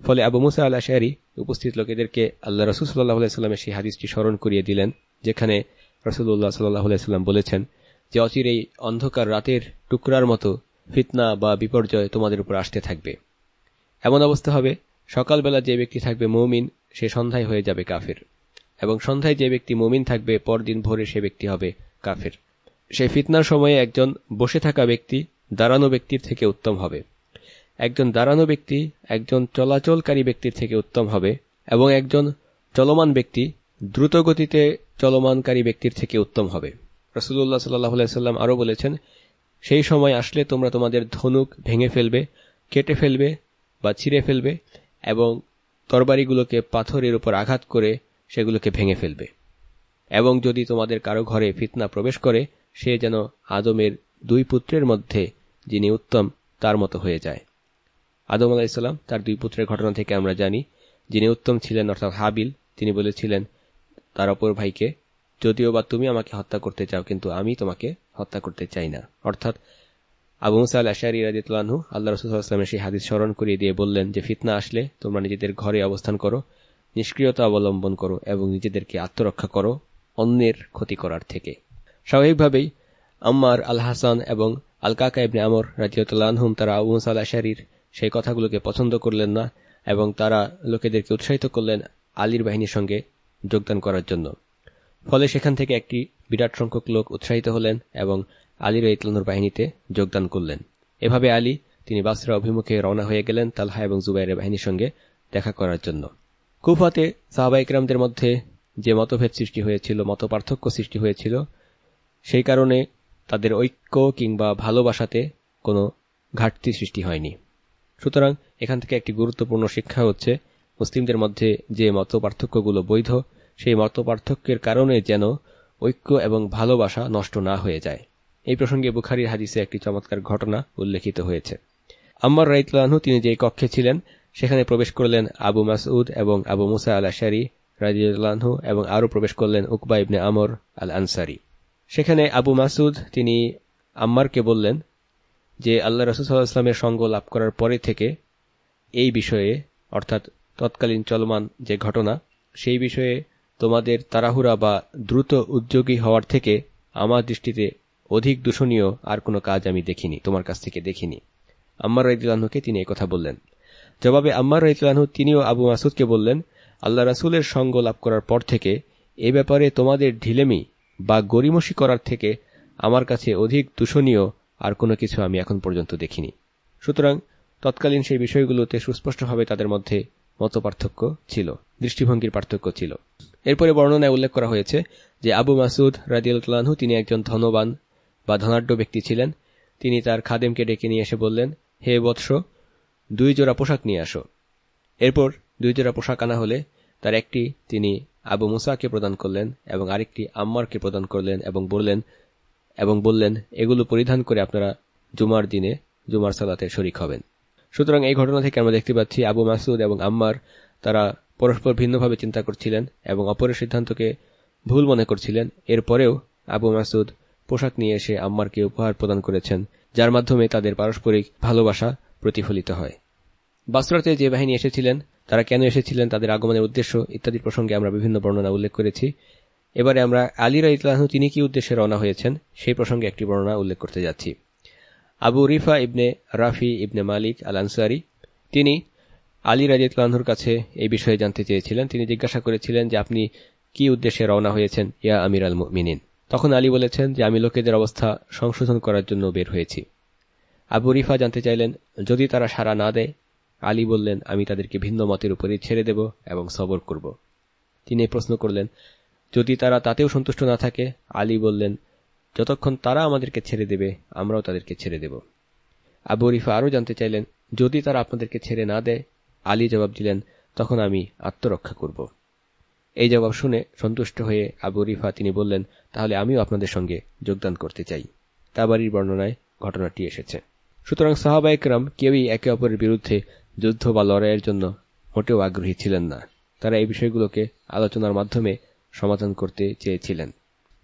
ফলে আবু মুসা আল আশারি উপস্থিত লোকেদেরকে আল্লাহ রসুল সাল্লাহ সাল্লামের সেই হাদিসটি স্মরণ করিয়ে দিলেন, যেখানে রসুল্লাহ সাল্লাহ সাল্লাম বলেছেন যে, অচির এই অন্ধকার রাতের টুকরার মতো ফিতনা বা বিপর্যয় তোমাদের উপর আসতে থাকবে। এমন অবস্থা হবে, সকালবেলা যে ব্যক্তি থাকবে মৌমিন, সে সন্ধ্যায় হয়ে যাবে কাফের। এবং সন্ধ্যায় যে ব্যক্তি মমিন থাকবে, পরদিন ভোরে সে ব্যক্তি হবে কাফের। সেই ফিতনার সময়ে একজন বসে থাকা ব্যক্তি দাঁড়ানো ব্যক্তির থেকে উত্তম হবে। একজন দাঁড়ানো ব্যক্তি একজন চলাচলকারী ব্যক্তির থেকে উত্তম হবে এবং একজন চলমান ব্যক্তি দ্রুত গতিতে চলমানকারী ব্যক্তির থেকে উত্তম হবে। রসুল্লাহ সাল্লাহ সাল্লাম আরও বলেছেন, সেই সময় আসলে তোমরা তোমাদের ধনুক ভেঙে ফেলবে, কেটে ফেলবে বা ছিঁড়ে ফেলবে এবং তরবারিগুলোকে পাথরের উপর আঘাত করে সেগুলোকে ভেঙে ফেলবে। এবং যদি তোমাদের কারও ঘরে ফিতনা প্রবেশ করে, সে যেন আদমের দুই পুত্রের মধ্যে, যিনি উত্তম, তার মতো হয়ে যায়। আদম আলাহিসাল্লাম তার দুই পুত্রের ঘটনা থেকে আমরা জানি, যিনি উত্তম ছিলেন, অর্থাৎ হাবিল, তিনি বলেছিলেন, তার অপর ভাইকে, যদিও বা তুমি আমাকে হত্যা করতে চাও, কিন্তু আমি তোমাকে হত্যা করতে চাই না। অর্থাৎ আবু মুসা আল আশারি আল্লাহ রসুলামের সেই হাদিস স্মরণ করিয়ে দিয়ে বললেন যে, ফিতনা আসলে তোমরা নিজেদের ঘরে অবস্থান করো, নিষ্ক্রিয়তা অবলম্বন করো এবং নিজেদেরকে আত্মরক্ষা করো অন্যের ক্ষতি করার থেকে। স্বাভাবিকভাবেই আম্মার আল হাসান এবং আল কাকা ইবনে আমর রাজিউতুল্লাহম তারা আবু মুসা আল আশারির সেই কথাগুলোকে পছন্দ করলেন না এবং তারা লোকেদেরকে উৎসাহিত করলেন আলীর বাহিনীর সঙ্গে যোগদান করার জন্য। ফলে সেখান থেকে একটি বিরাট সংখ্যক লোক উৎসাহিত হলেন এবং আলীর ইতলানুর বাহিনীতে যোগদান করলেন। এভাবে আলী, তিনি বাসরা অভিমুখে রওনা হয়ে গেলেন তালহা এবং জুবাইরের বাহিনীর সঙ্গে দেখা করার জন্য। কুফাতে সাহাবা ইকরামদের মধ্যে যে মতভেদ সৃষ্টি হয়েছিল মত পার্থক্য সৃষ্টি হয়েছিল, সেই কারণে তাদের ঐক্য কিংবা ভালোবাসাতে কোনো ঘাটতি সৃষ্টি হয়নি। সুতরাং এখান থেকে একটি গুরুত্বপূর্ণ শিক্ষা হচ্ছে, মুসলিমদের মধ্যে যে মত পার্থক্যগুলো বৈধ, সেই মত পার্থক্যের কারণে যেন ঐক্য এবং ভালোবাসা নষ্ট না হয়ে যায়। এই প্রসঙ্গে বুখারির হাদিসে একটি চমৎকার ঘটনা উল্লেখিত হয়েছে। আম্মার রাইতলানহু তিনি যে কক্ষে ছিলেন, সেখানে প্রবেশ করলেন আবু মাসউদ এবং আবু মুসা আল আশারি রাজিউল্লাহু এবং আরও প্রবেশ করলেন উকবা ইবনে আমর আল আনসারি সেখানে আবু মাসুদ তিনি আম্মারকে বললেন যে, আল্লাহ রসুলামের সঙ্গ লাভ করার পরে থেকে এই বিষয়ে, অর্থাৎ তৎকালীন চলমান যে ঘটনা, সেই বিষয়ে তোমাদের তাড়াহুড়া বা দ্রুত উদ্যোগী হওয়ার থেকে আমার দৃষ্টিতে অধিক দূষণীয় আর কোনো কাজ আমি দেখিনি, তোমার কাছ থেকে দেখিনি। আম্মার রাইতুল্লাহকে তিনি কথা বললেন। জবাবে আম্মার রাইতুল্লাহ তিনিও আবু মাসুদকে বললেন আল্লাহ রাসুলের সঙ্গ লাভ করার পর থেকে এ ব্যাপারে তোমাদের ঢিলেমি বা গরিমসি করার থেকে আমার কাছে অধিক দূষণীয় আর কোনো কিছু আমি এখন পর্যন্ত দেখিনি। সুতরাং তৎকালীন সেই বিষয়গুলোতে সুস্পষ্টভাবে তাদের মধ্যে মত পার্থক্য ছিল, দৃষ্টিভঙ্গির পার্থক্য ছিল। এরপরে বর্ণনায় উল্লেখ করা হয়েছে যে আবু মাসুদ রাজিউল্লাহু তিনি একজন ধনবান বা ধনাঢ্য ব্যক্তি ছিলেন। তিনি তার খাদেমকে ডেকে নিয়ে এসে বললেন, হে বৎস, দুই জোড়া পোশাক নিয়ে আসো। এরপর দুই জোড়া পোশাক আনা হলে তার একটি তিনি আবু মুসাকে প্রদান করলেন এবং আরেকটি আম্মারকে প্রদান করলেন এবং বললেন এবং বললেন, এগুলো পরিধান করে আপনারা জুমার দিনে জুমার সালাতে শরিক হবেন। সুতরাং এই ঘটনা থেকে আমরা দেখতে পাচ্ছি আবু মাসুদ এবং আম্মার তারা পরস্পর ভিন্নভাবে চিন্তা করছিলেন এবং অপরের সিদ্ধান্তকে ভুল মনে করছিলেন। এরপরেও আবু মাসুদ পোশাক নিয়ে এসে আম্মারকে উপহার প্রদান করেছেন, যার মাধ্যমে তাদের পারস্পরিক ভালোবাসা প্রতিফলিত হয়। বাসরাতে যে বাহিনী এসেছিলেন, তারা কেন এসেছিলেন, তাদের আগমনের উদ্দেশ্য ইত্যাদি প্রসঙ্গে আমরা বিভিন্ন বর্ণনা উল্লেখ করেছি। এবারে আমরা আলীরা ইতলাহু তিনি কি উদ্দেশ্যে রওনা হয়েছেন, সেই প্রসঙ্গে একটি বর্ণনা উল্লেখ করতে যাচ্ছি। আবু রিফা ইবনে রাফি ইবনে মালিক আল আনসারি তিনি আলী রাজিউল্লাহুর কাছে এই বিষয়ে জানতে চেয়েছিলেন। তিনি জিজ্ঞাসা করেছিলেন যে আপনি কি উদ্দেশ্যে রওনা হয়েছেন, ইয়া আমির আল মিনিন তখন আলী বলেছেন যে, আমি লোকেদের অবস্থা সংশোধন করার জন্য বের হয়েছি। আবু রিফা জানতে চাইলেন, যদি তারা সাড়া না দেয় আলী বললেন, আমি তাদেরকে ভিন্ন মতের উপরে ছেড়ে দেব এবং সবর করব। তিনি প্রশ্ন করলেন, যদি তারা তাতেও সন্তুষ্ট না থাকে, আলী বললেন, যতক্ষণ তারা আমাদেরকে ছেড়ে দেবে, আমরাও তাদেরকে ছেড়ে দেব। আবু রিফা আরও জানতে চাইলেন, যদি তারা আপনাদেরকে ছেড়ে না দেয়, আলী জবাব দিলেন, তখন আমি আত্মরক্ষা করব। এই জবাব শুনে সন্তুষ্ট হয়ে আবু রিফা তিনি বললেন, তাহলে আমিও আপনাদের সঙ্গে যোগদান করতে চাই। তাবারির বর্ণনায় ঘটনাটি এসেছে। সুতরাং সাহাবাইকরাম কেউই একে অপরের বিরুদ্ধে যুদ্ধ বা লড়াইয়ের জন্য মোটেও আগ্রহী ছিলেন না। তারা এই বিষয়গুলোকে আলোচনার মাধ্যমে সমাধান করতে চেয়েছিলেন।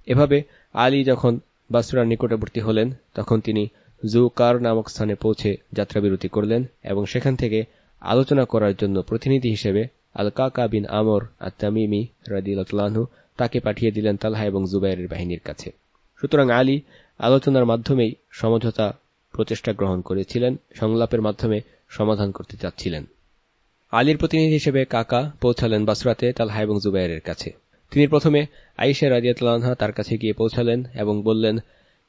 এভাবে আলী যখন বাসুরার নিকটবর্তী হলেন, তখন তিনি জুকার নামক স্থানে পৌঁছে যাত্রাবিরতি করলেন এবং সেখান থেকে আলোচনা করার জন্য প্রতিনিধি হিসেবে আল কাকা বিন আমর আত্মামিমি রাদিউল্লাহু তাকে পাঠিয়ে দিলেন তালহা এবং জুবাইরের বাহিনীর কাছে। সুতরাং আলী আলোচনার মাধ্যমেই সমঝোতা প্রচেষ্টা গ্রহণ করেছিলেন। সংলাপের মাধ্যমে সমাধান করতে চাচ্ছিলেন। আলীর প্রতিনিধি হিসেবে কাকা পৌঁছালেন বাসরাতে তালহা এবং জুবাইরের কাছে। তিনি প্রথমে আইসা রাজিয়াতলানহা তার কাছে গিয়ে পৌঁছালেন এবং বললেন,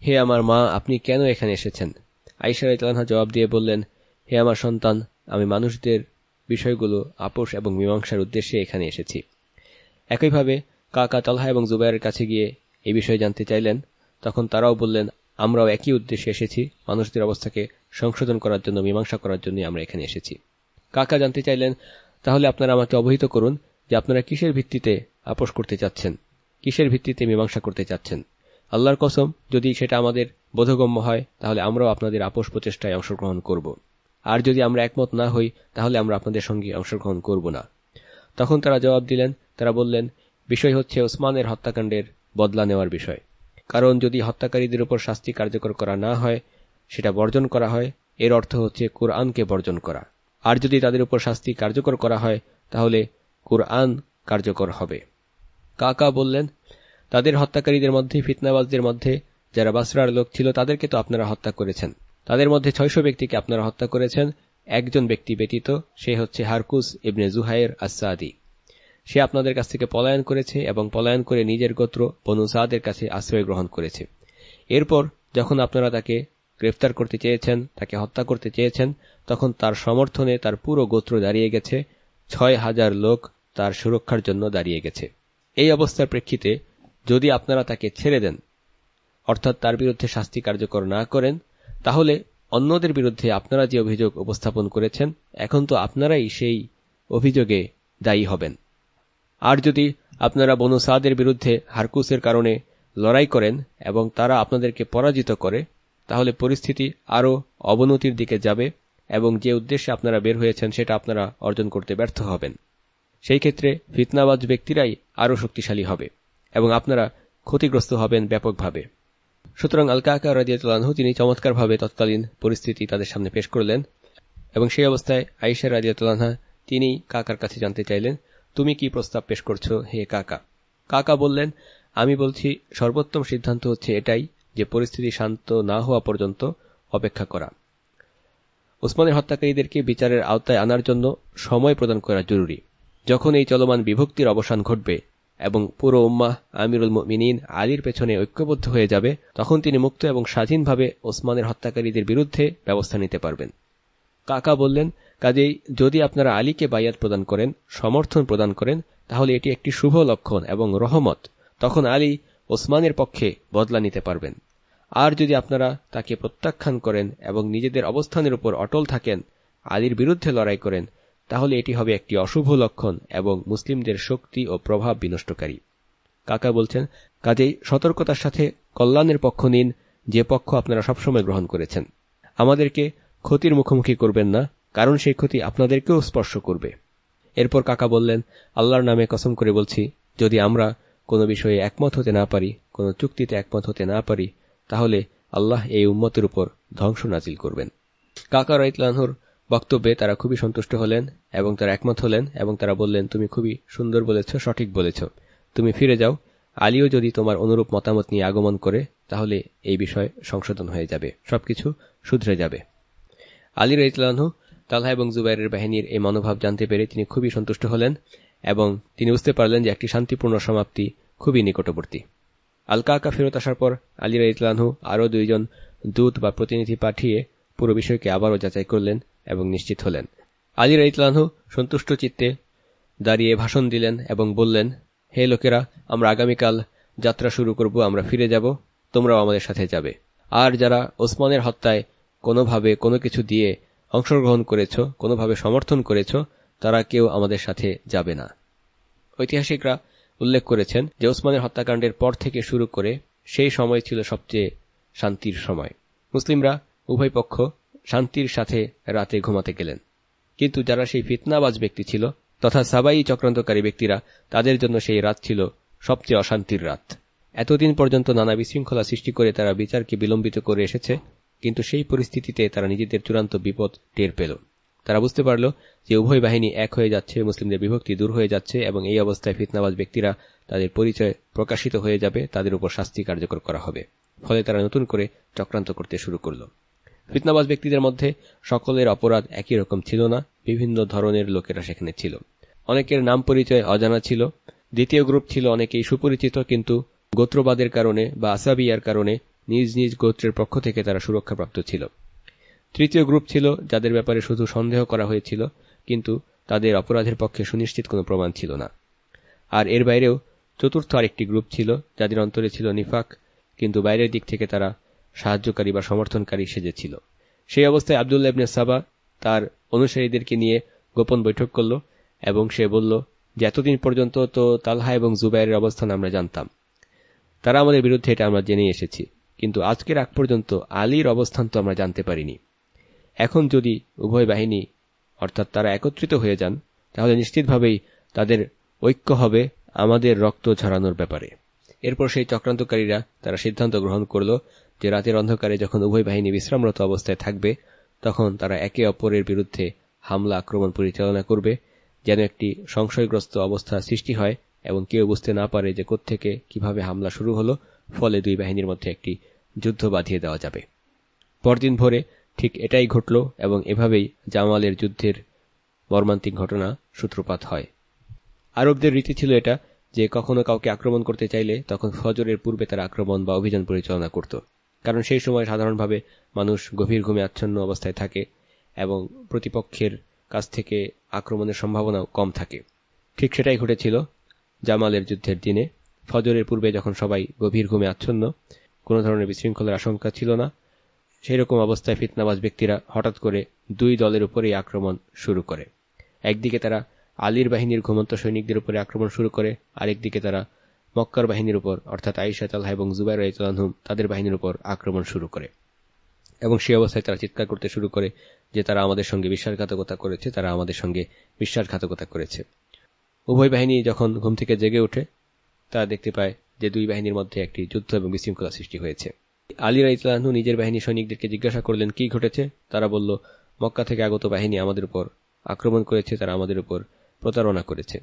হে আমার মা, আপনি কেন এখানে এসেছেন? আইসা রাজিয়াতলানহা জবাব দিয়ে বললেন, হে আমার সন্তান, আমি মানুষদের বিষয়গুলো, আপোষ এবং মীমাংসার উদ্দেশ্যে এখানে এসেছি। একইভাবে কাকা তালহা এবং জুবাইরের কাছে গিয়ে এই বিষয়ে জানতে চাইলেন, তখন তারাও বললেন আমরাও একই উদ্দেশ্যে এসেছি মানুষদের অবস্থাকে সংশোধন করার জন্য, মীমাংসা করার জন্য আমরা এখানে এসেছি। কাকা জানতে চাইলেন, তাহলে আপনারা আমাকে অবহিত করুন যে আপনারা কিসের ভিত্তিতে আপোষ করতে চাচ্ছেন? কিসের ভিত্তিতে মীমাংসা করতে চাচ্ছেন? আল্লাহর কসম, যদি সেটা আমাদের বোধগম্য হয়, তাহলে আমরাও আপনাদের আপোষ প্রচেষ্টায় অংশগ্রহণ করব। আর যদি আমরা একমত না হই, তাহলে আমরা আপনাদের সঙ্গে অংশগ্রহণ করব না। তখন তারা জবাব দিলেন, তারা বললেন, বিষয় হচ্ছে ওসমানের হত্যাকাণ্ডের বদলা নেওয়ার বিষয়। কারণ যদি হত্যাকারীদের উপর শাস্তি কার্যকর করা না হয়, সেটা বর্জন করা হয়। এর অর্থ হচ্ছে কোরআনকে বর্জন করা। আর যদি তাদের উপর শাস্তি কার্যকর করা হয়, তাহলে কোরআন কার্যকর হবে। কাকা বললেন, তাদের হত্যাকারীদের মধ্যে, ফিতনাবাজদের মধ্যে যারা বাসরার লোক ছিল, তাদেরকে তো আপনারা হত্যা করেছেন। তাদের মধ্যে ছয়শো ব্যক্তিকে আপনারা হত্যা করেছেন। একজন ব্যক্তি ব্যতীত, সে হচ্ছে হারকুস ইবনে জুহাইর আসাদি সে আপনাদের কাছ থেকে পলায়ন করেছে এবং পলায়ন করে নিজের গোত্র বনু সাদের কাছে আশ্রয় গ্রহণ করেছে। এরপর যখন আপনারা তাকে গ্রেফতার করতে চেয়েছেন, তাকে হত্যা করতে চেয়েছেন, তখন তার সমর্থনে তার পুরো গোত্র দাঁড়িয়ে গেছে। ছয় হাজার লোক তার সুরক্ষার জন্য দাঁড়িয়ে গেছে। এই অবস্থার প্রেক্ষিতে যদি আপনারা তাকে ছেড়ে দেন, অর্থাৎ তার বিরুদ্ধে শাস্তি কার্যকর না করেন, তাহলে অন্যদের বিরুদ্ধে আপনারা যে অভিযোগ উপস্থাপন করেছেন, এখন তো আপনারাই সেই অভিযোগে দায়ী হবেন। আর যদি আপনারা বনু সাদের বিরুদ্ধে হারকুসের কারণে লড়াই করেন এবং তারা আপনাদেরকে পরাজিত করে, তাহলে পরিস্থিতি আরও অবনতির দিকে যাবে এবং যে উদ্দেশ্যে আপনারা বের হয়েছেন সেটা আপনারা অর্জন করতে ব্যর্থ হবেন। সেই ক্ষেত্রে ফিতনাবাজ ব্যক্তিরাই আরও শক্তিশালী হবে এবং আপনারা ক্ষতিগ্রস্ত হবেন ব্যাপকভাবে। সুতরাং আলকাকা রাজিয়াতলানহু তিনি চমৎকারভাবে তৎকালীন পরিস্থিতি তাদের সামনে পেশ করলেন এবং সেই অবস্থায় আইসা রাজিয়াতলানহা তিনি কাকার কাছে জানতে চাইলেন তুমি কি প্রস্তাব পেশ করছ? হে কাকা। কাকা বললেন, আমি বলছি, সর্বোত্তম সিদ্ধান্ত হচ্ছে এটাই যে পরিস্থিতি শান্ত না হওয়া পর্যন্ত অপেক্ষা করা। ওসমানের হত্যাকারীদেরকে বিচারের আওতায় আনার জন্য সময় প্রদান করা জরুরি। যখন এই চলমান বিভক্তির অবসান ঘটবে এবং পুরো উম্মাহ আমিরুল মিনীন আলীর পেছনে ঐক্যবদ্ধ হয়ে যাবে, তখন তিনি মুক্ত এবং স্বাধীনভাবে ওসমানের হত্যাকারীদের বিরুদ্ধে ব্যবস্থা নিতে পারবেন। কাকা বললেন কাজেই যদি আপনারা আলীকে বায়াত প্রদান করেন, সমর্থন প্রদান করেন, তাহলে এটি একটি শুভ লক্ষণ এবং রহমত। তখন আলী ওসমানের পক্ষে বদলা নিতে পারবেন। আর যদি আপনারা তাকে প্রত্যাখ্যান করেন এবং নিজেদের অবস্থানের উপর অটল থাকেন, আলীর বিরুদ্ধে লড়াই করেন, তাহলে এটি হবে একটি অশুভ লক্ষণ এবং মুসলিমদের শক্তি ও প্রভাব বিনষ্টকারী। কাকা বলছেন, কাজেই সতর্কতার সাথে কল্যাণের পক্ষ নিন, যে পক্ষ আপনারা সবসময় গ্রহণ করেছেন। আমাদেরকে ক্ষতির মুখোমুখি করবেন না কারণ সেই ক্ষতি আপনাদেরকেও স্পর্শ করবে। এরপর কাকা বললেন, আল্লাহর নামে কসম করে বলছি, যদি আমরা কোনো বিষয়ে একমত হতে না পারি, কোনো চুক্তিতে একমত হতে না পারি, তাহলে আল্লাহ এই উম্মতের উপর ধ্বংস নাজিল করবেন। কাকা রাইতলানহুর বক্তব্যে তারা খুবই সন্তুষ্ট হলেন এবং তারা একমত হলেন এবং তারা বললেন, তুমি খুবই সুন্দর বলেছ, সঠিক বলেছ। তুমি ফিরে যাও। আলীও যদি তোমার অনুরূপ মতামত নিয়ে আগমন করে, তাহলে এই বিষয় সংশোধন হয়ে যাবে। সবকিছু শুধরে যাবে। আলী রাইতলানহু তালহা এবং জুবাইরের বাহিনীর এই মনোভাব জানতে পেরে তিনি খুবই সন্তুষ্ট হলেন এবং তিনি বুঝতে পারলেন যে একটি শান্তিপূর্ণ সমাপ্তি খুবই নিকটবর্তী। আলকাকা ফেরত আসার পর আলী ইতলানহু আরও দুইজন দূত বা প্রতিনিধি পাঠিয়ে পুরো বিষয়কে আবারও যাচাই করলেন এবং নিশ্চিত হলেন। আলী ইতলানহু সন্তুষ্ট চিত্তে দাঁড়িয়ে ভাষণ দিলেন এবং বললেন, হে লোকেরা, আমরা আগামীকাল যাত্রা শুরু করব, আমরা ফিরে যাব, তোমরাও আমাদের সাথে যাবে। আর যারা ওসমানের হত্যায় কোনোভাবে কোনো কিছু দিয়ে অংশগ্রহণ করেছ, কোনোভাবে সমর্থন করেছ, তারা কেউ আমাদের সাথে যাবে না। ঐতিহাসিকরা উল্লেখ করেছেন যে ওসমানের হত্যাকাণ্ডের পর থেকে শুরু করে সেই সময় ছিল সবচেয়ে শান্তির সময়। মুসলিমরা উভয় পক্ষ শান্তির সাথে রাতে ঘুমাতে গেলেন। কিন্তু যারা সেই ফিতনাবাজ ব্যক্তি ছিল তথা সাবাই চক্রান্তকারী ব্যক্তিরা, তাদের জন্য সেই রাত ছিল সবচেয়ে অশান্তির রাত। এতদিন পর্যন্ত নানা বিশৃঙ্খলা সৃষ্টি করে তারা বিচারকে বিলম্বিত করে এসেছে। কিন্তু সেই পরিস্থিতিতে তারা নিজেদের চূড়ান্ত বিপদ টের পেল। তারা বুঝতে পারল যে উভয় বাহিনী এক হয়ে যাচ্ছে, মুসলিমদের বিভক্তি দূর হয়ে যাচ্ছে এবং এই অবস্থায় ফিতনাবাজ ব্যক্তিরা তাদের পরিচয় প্রকাশিত হয়ে যাবে, তাদের উপর শাস্তি কার্যকর করা হবে। ফলে তারা নতুন করে চক্রান্ত করতে শুরু করল। ফিতনাবাজ ব্যক্তিদের মধ্যে সকলের অপরাধ একই রকম ছিল না, বিভিন্ন ধরনের লোকেরা সেখানে ছিল। অনেকের নাম পরিচয় অজানা ছিল, দ্বিতীয় গ্রুপ ছিল অনেকেই সুপরিচিত, কিন্তু গোত্রবাদের কারণে বা আসাবিয়ার কারণে নিজ নিজ গোত্রের পক্ষ থেকে তারা সুরক্ষাপ্রাপ্ত ছিল। তৃতীয় গ্রুপ ছিল যাদের ব্যাপারে শুধু সন্দেহ করা হয়েছিল, কিন্তু তাদের অপরাধের পক্ষে সুনিশ্চিত কোনো প্রমাণ ছিল না। আর এর বাইরেও চতুর্থ আরেকটি গ্রুপ ছিল যাদের অন্তরে ছিল নিফাক, কিন্তু বাইরের দিক থেকে তারা সাহায্যকারী বা সমর্থনকারী সেজেছিল। সেই অবস্থায় আবদুল্লাহ ইবনে সাবা তার অনুসারীদেরকে নিয়ে গোপন বৈঠক করল এবং সে বলল, যে এতদিন পর্যন্ত তো তালহা এবং জুবাইরের অবস্থান আমরা জানতাম। তারা আমাদের বিরুদ্ধে এটা আমরা জেনে এসেছি। কিন্তু আজকের আগ পর্যন্ত আলীর অবস্থান তো আমরা জানতে পারিনি। এখন যদি উভয় বাহিনী অর্থাৎ তারা একত্রিত হয়ে যান, তাহলে নিশ্চিতভাবেই তাদের ঐক্য হবে আমাদের রক্ত ঝরানোর ব্যাপারে। এরপর সেই চক্রান্তকারীরা তারা সিদ্ধান্ত গ্রহণ করল যে রাতের অন্ধকারে যখন উভয় বাহিনী বিশ্রামরত অবস্থায় থাকবে, তখন তারা একে অপরের বিরুদ্ধে হামলা, আক্রমণ পরিচালনা করবে, যেন একটি সংশয়গ্রস্ত অবস্থা সৃষ্টি হয় এবং কেউ বুঝতে না পারে যে কোত্থেকে কীভাবে হামলা শুরু হলো, ফলে দুই বাহিনীর মধ্যে একটি যুদ্ধ বাঁধিয়ে দেওয়া যাবে। পরদিন ভোরে ঠিক এটাই ঘটল এবং এভাবেই জামালের যুদ্ধের মর্মান্তিক ঘটনা সূত্রপাত হয়। আরবদের রীতি ছিল এটা যে কখনো কাউকে আক্রমণ করতে চাইলে তখন ফজরের পূর্বে তারা আক্রমণ বা অভিযান পরিচালনা করত। কারণ সেই সময় সাধারণভাবে মানুষ গভীর ঘুমে আচ্ছন্ন অবস্থায় থাকে এবং প্রতিপক্ষের কাছ থেকে আক্রমণের সম্ভাবনাও কম থাকে। ঠিক সেটাই ঘটেছিল জামালের যুদ্ধের দিনে। ফজরের পূর্বে যখন সবাই গভীর ঘুমে আচ্ছন্ন কোনো ধরনের বিশৃঙ্খলার আশঙ্কা ছিল না। সেই রকম অবস্থায় ফিতনাবাজ ব্যক্তিরা হঠাৎ করে দুই দলের উপরেই আক্রমণ শুরু করে। একদিকে তারা আলীর বাহিনীর ঘুমন্ত সৈনিকদের উপরে আক্রমণ শুরু করে, আরেকদিকে তারা মক্কার বাহিনীর উপর, অর্থাৎ আইসা তালহা এবং জুবাইর রাইতুলানহুম তাদের বাহিনীর উপর আক্রমণ শুরু করে। এবং সেই অবস্থায় তারা চিৎকার করতে শুরু করে যে তারা আমাদের সঙ্গে বিশ্বাসঘাতকতা করেছে, তারা আমাদের সঙ্গে বিশ্বাসঘাতকতা করেছে। উভয় বাহিনী যখন ঘুম থেকে জেগে ওঠে, তারা দেখতে পায় যে দুই বাহিনীর মধ্যে একটি যুদ্ধ এবং বিশৃঙ্খলা সৃষ্টি হয়েছে। আলী রাইতলানহু নিজের বাহিনী সৈনিকদেরকে জিজ্ঞাসা করলেন, কি ঘটেছে? তারা বলল, মক্কা থেকে আগত বাহিনী আমাদের উপর আক্রমণ করেছে, তারা আমাদের উপর প্রতারণা করেছে।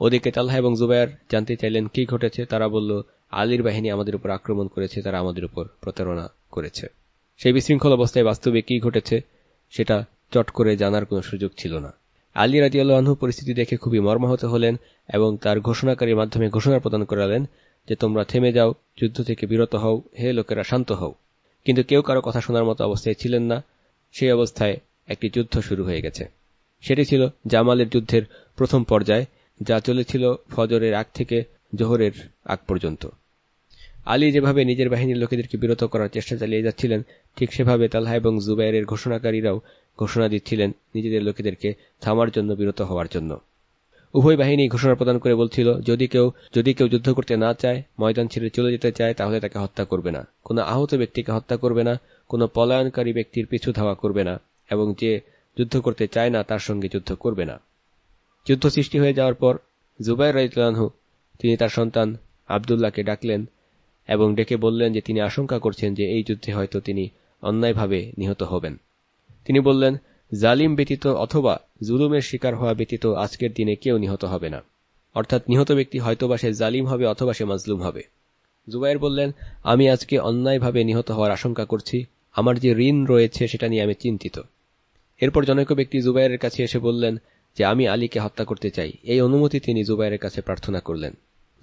ওদিকে তাল্লাহ এবং জুবাইর জানতে চাইলেন, কি ঘটেছে? তারা বলল, আলীর বাহিনী আমাদের উপর আক্রমণ করেছে, তারা আমাদের উপর প্রতারণা করেছে। সেই বিশৃঙ্খল অবস্থায় বাস্তবে কি ঘটেছে, সেটা চট করে জানার কোনো সুযোগ ছিল না। আলী রাজিয়াল্লাহু পরিস্থিতি দেখে খুবই মর্মাহত হলেন এবং তার ঘোষণাকারীর মাধ্যমে ঘোষণা প্রদান করালেন যে তোমরা থেমে যাও, যুদ্ধ থেকে বিরত হও, হে লোকেরা শান্ত হও। কিন্তু কেউ কারও কথা শোনার মতো অবস্থায় ছিলেন না। সেই অবস্থায় একটি যুদ্ধ শুরু হয়ে গেছে। সেটি ছিল জামালের যুদ্ধের প্রথম পর্যায়, যা চলেছিল ফজরের আগ থেকে জোহরের আগ পর্যন্ত। আলী যেভাবে নিজের বাহিনীর লোকেদেরকে বিরত করার চেষ্টা চালিয়ে যাচ্ছিলেন, ঠিক সেভাবে তালহা এবং জুবাইরের ঘোষণাকারীরাও ঘোষণা দিচ্ছিলেন নিজেদের লোকেদেরকে থামার জন্য বিরত হওয়ার জন্য। উভয় বাহিনী ঘোষণা প্রদান করে বলছিল, যদি কেউ যদি কেউ যুদ্ধ করতে না চায়, ময়দান ছেড়ে চলে যেতে চায়, তাহলে তাকে হত্যা করবে না। কোনো আহত ব্যক্তিকে হত্যা করবে না, কোনো পলায়নকারী ব্যক্তির পিছু ধাওয়া করবে না, এবং যে যুদ্ধ করতে চায় না, তার সঙ্গে যুদ্ধ করবে না। যুদ্ধ সৃষ্টি হয়ে যাওয়ার পর জুবাইর রাইতলানহু তিনি তার সন্তান আবদুল্লাহকে ডাকলেন এবং ডেকে বললেন যে তিনি আশঙ্কা করছেন যে এই যুদ্ধে হয়তো তিনি অন্যায়ভাবে নিহত হবেন। তিনি বললেন জালিম ব্যতীত অথবা জুলুমের শিকার হওয়া ব্যতীত আজকের দিনে কেউ নিহত হবে না। অর্থাৎ নিহত ব্যক্তি হয়তোবা সে জালিম হবে অথবা সে মাজলুম হবে। জুবাইর বললেন, আমি আজকে অন্যায়ভাবে নিহত হওয়ার আশঙ্কা করছি, আমার যে ঋণ রয়েছে সেটা নিয়ে আমি চিন্তিত। এরপর জনৈক ব্যক্তি জুবাইরের কাছে এসে বললেন যে, আমি আলীকে হত্যা করতে চাই। এই অনুমতি তিনি জুবাইরের কাছে প্রার্থনা করলেন।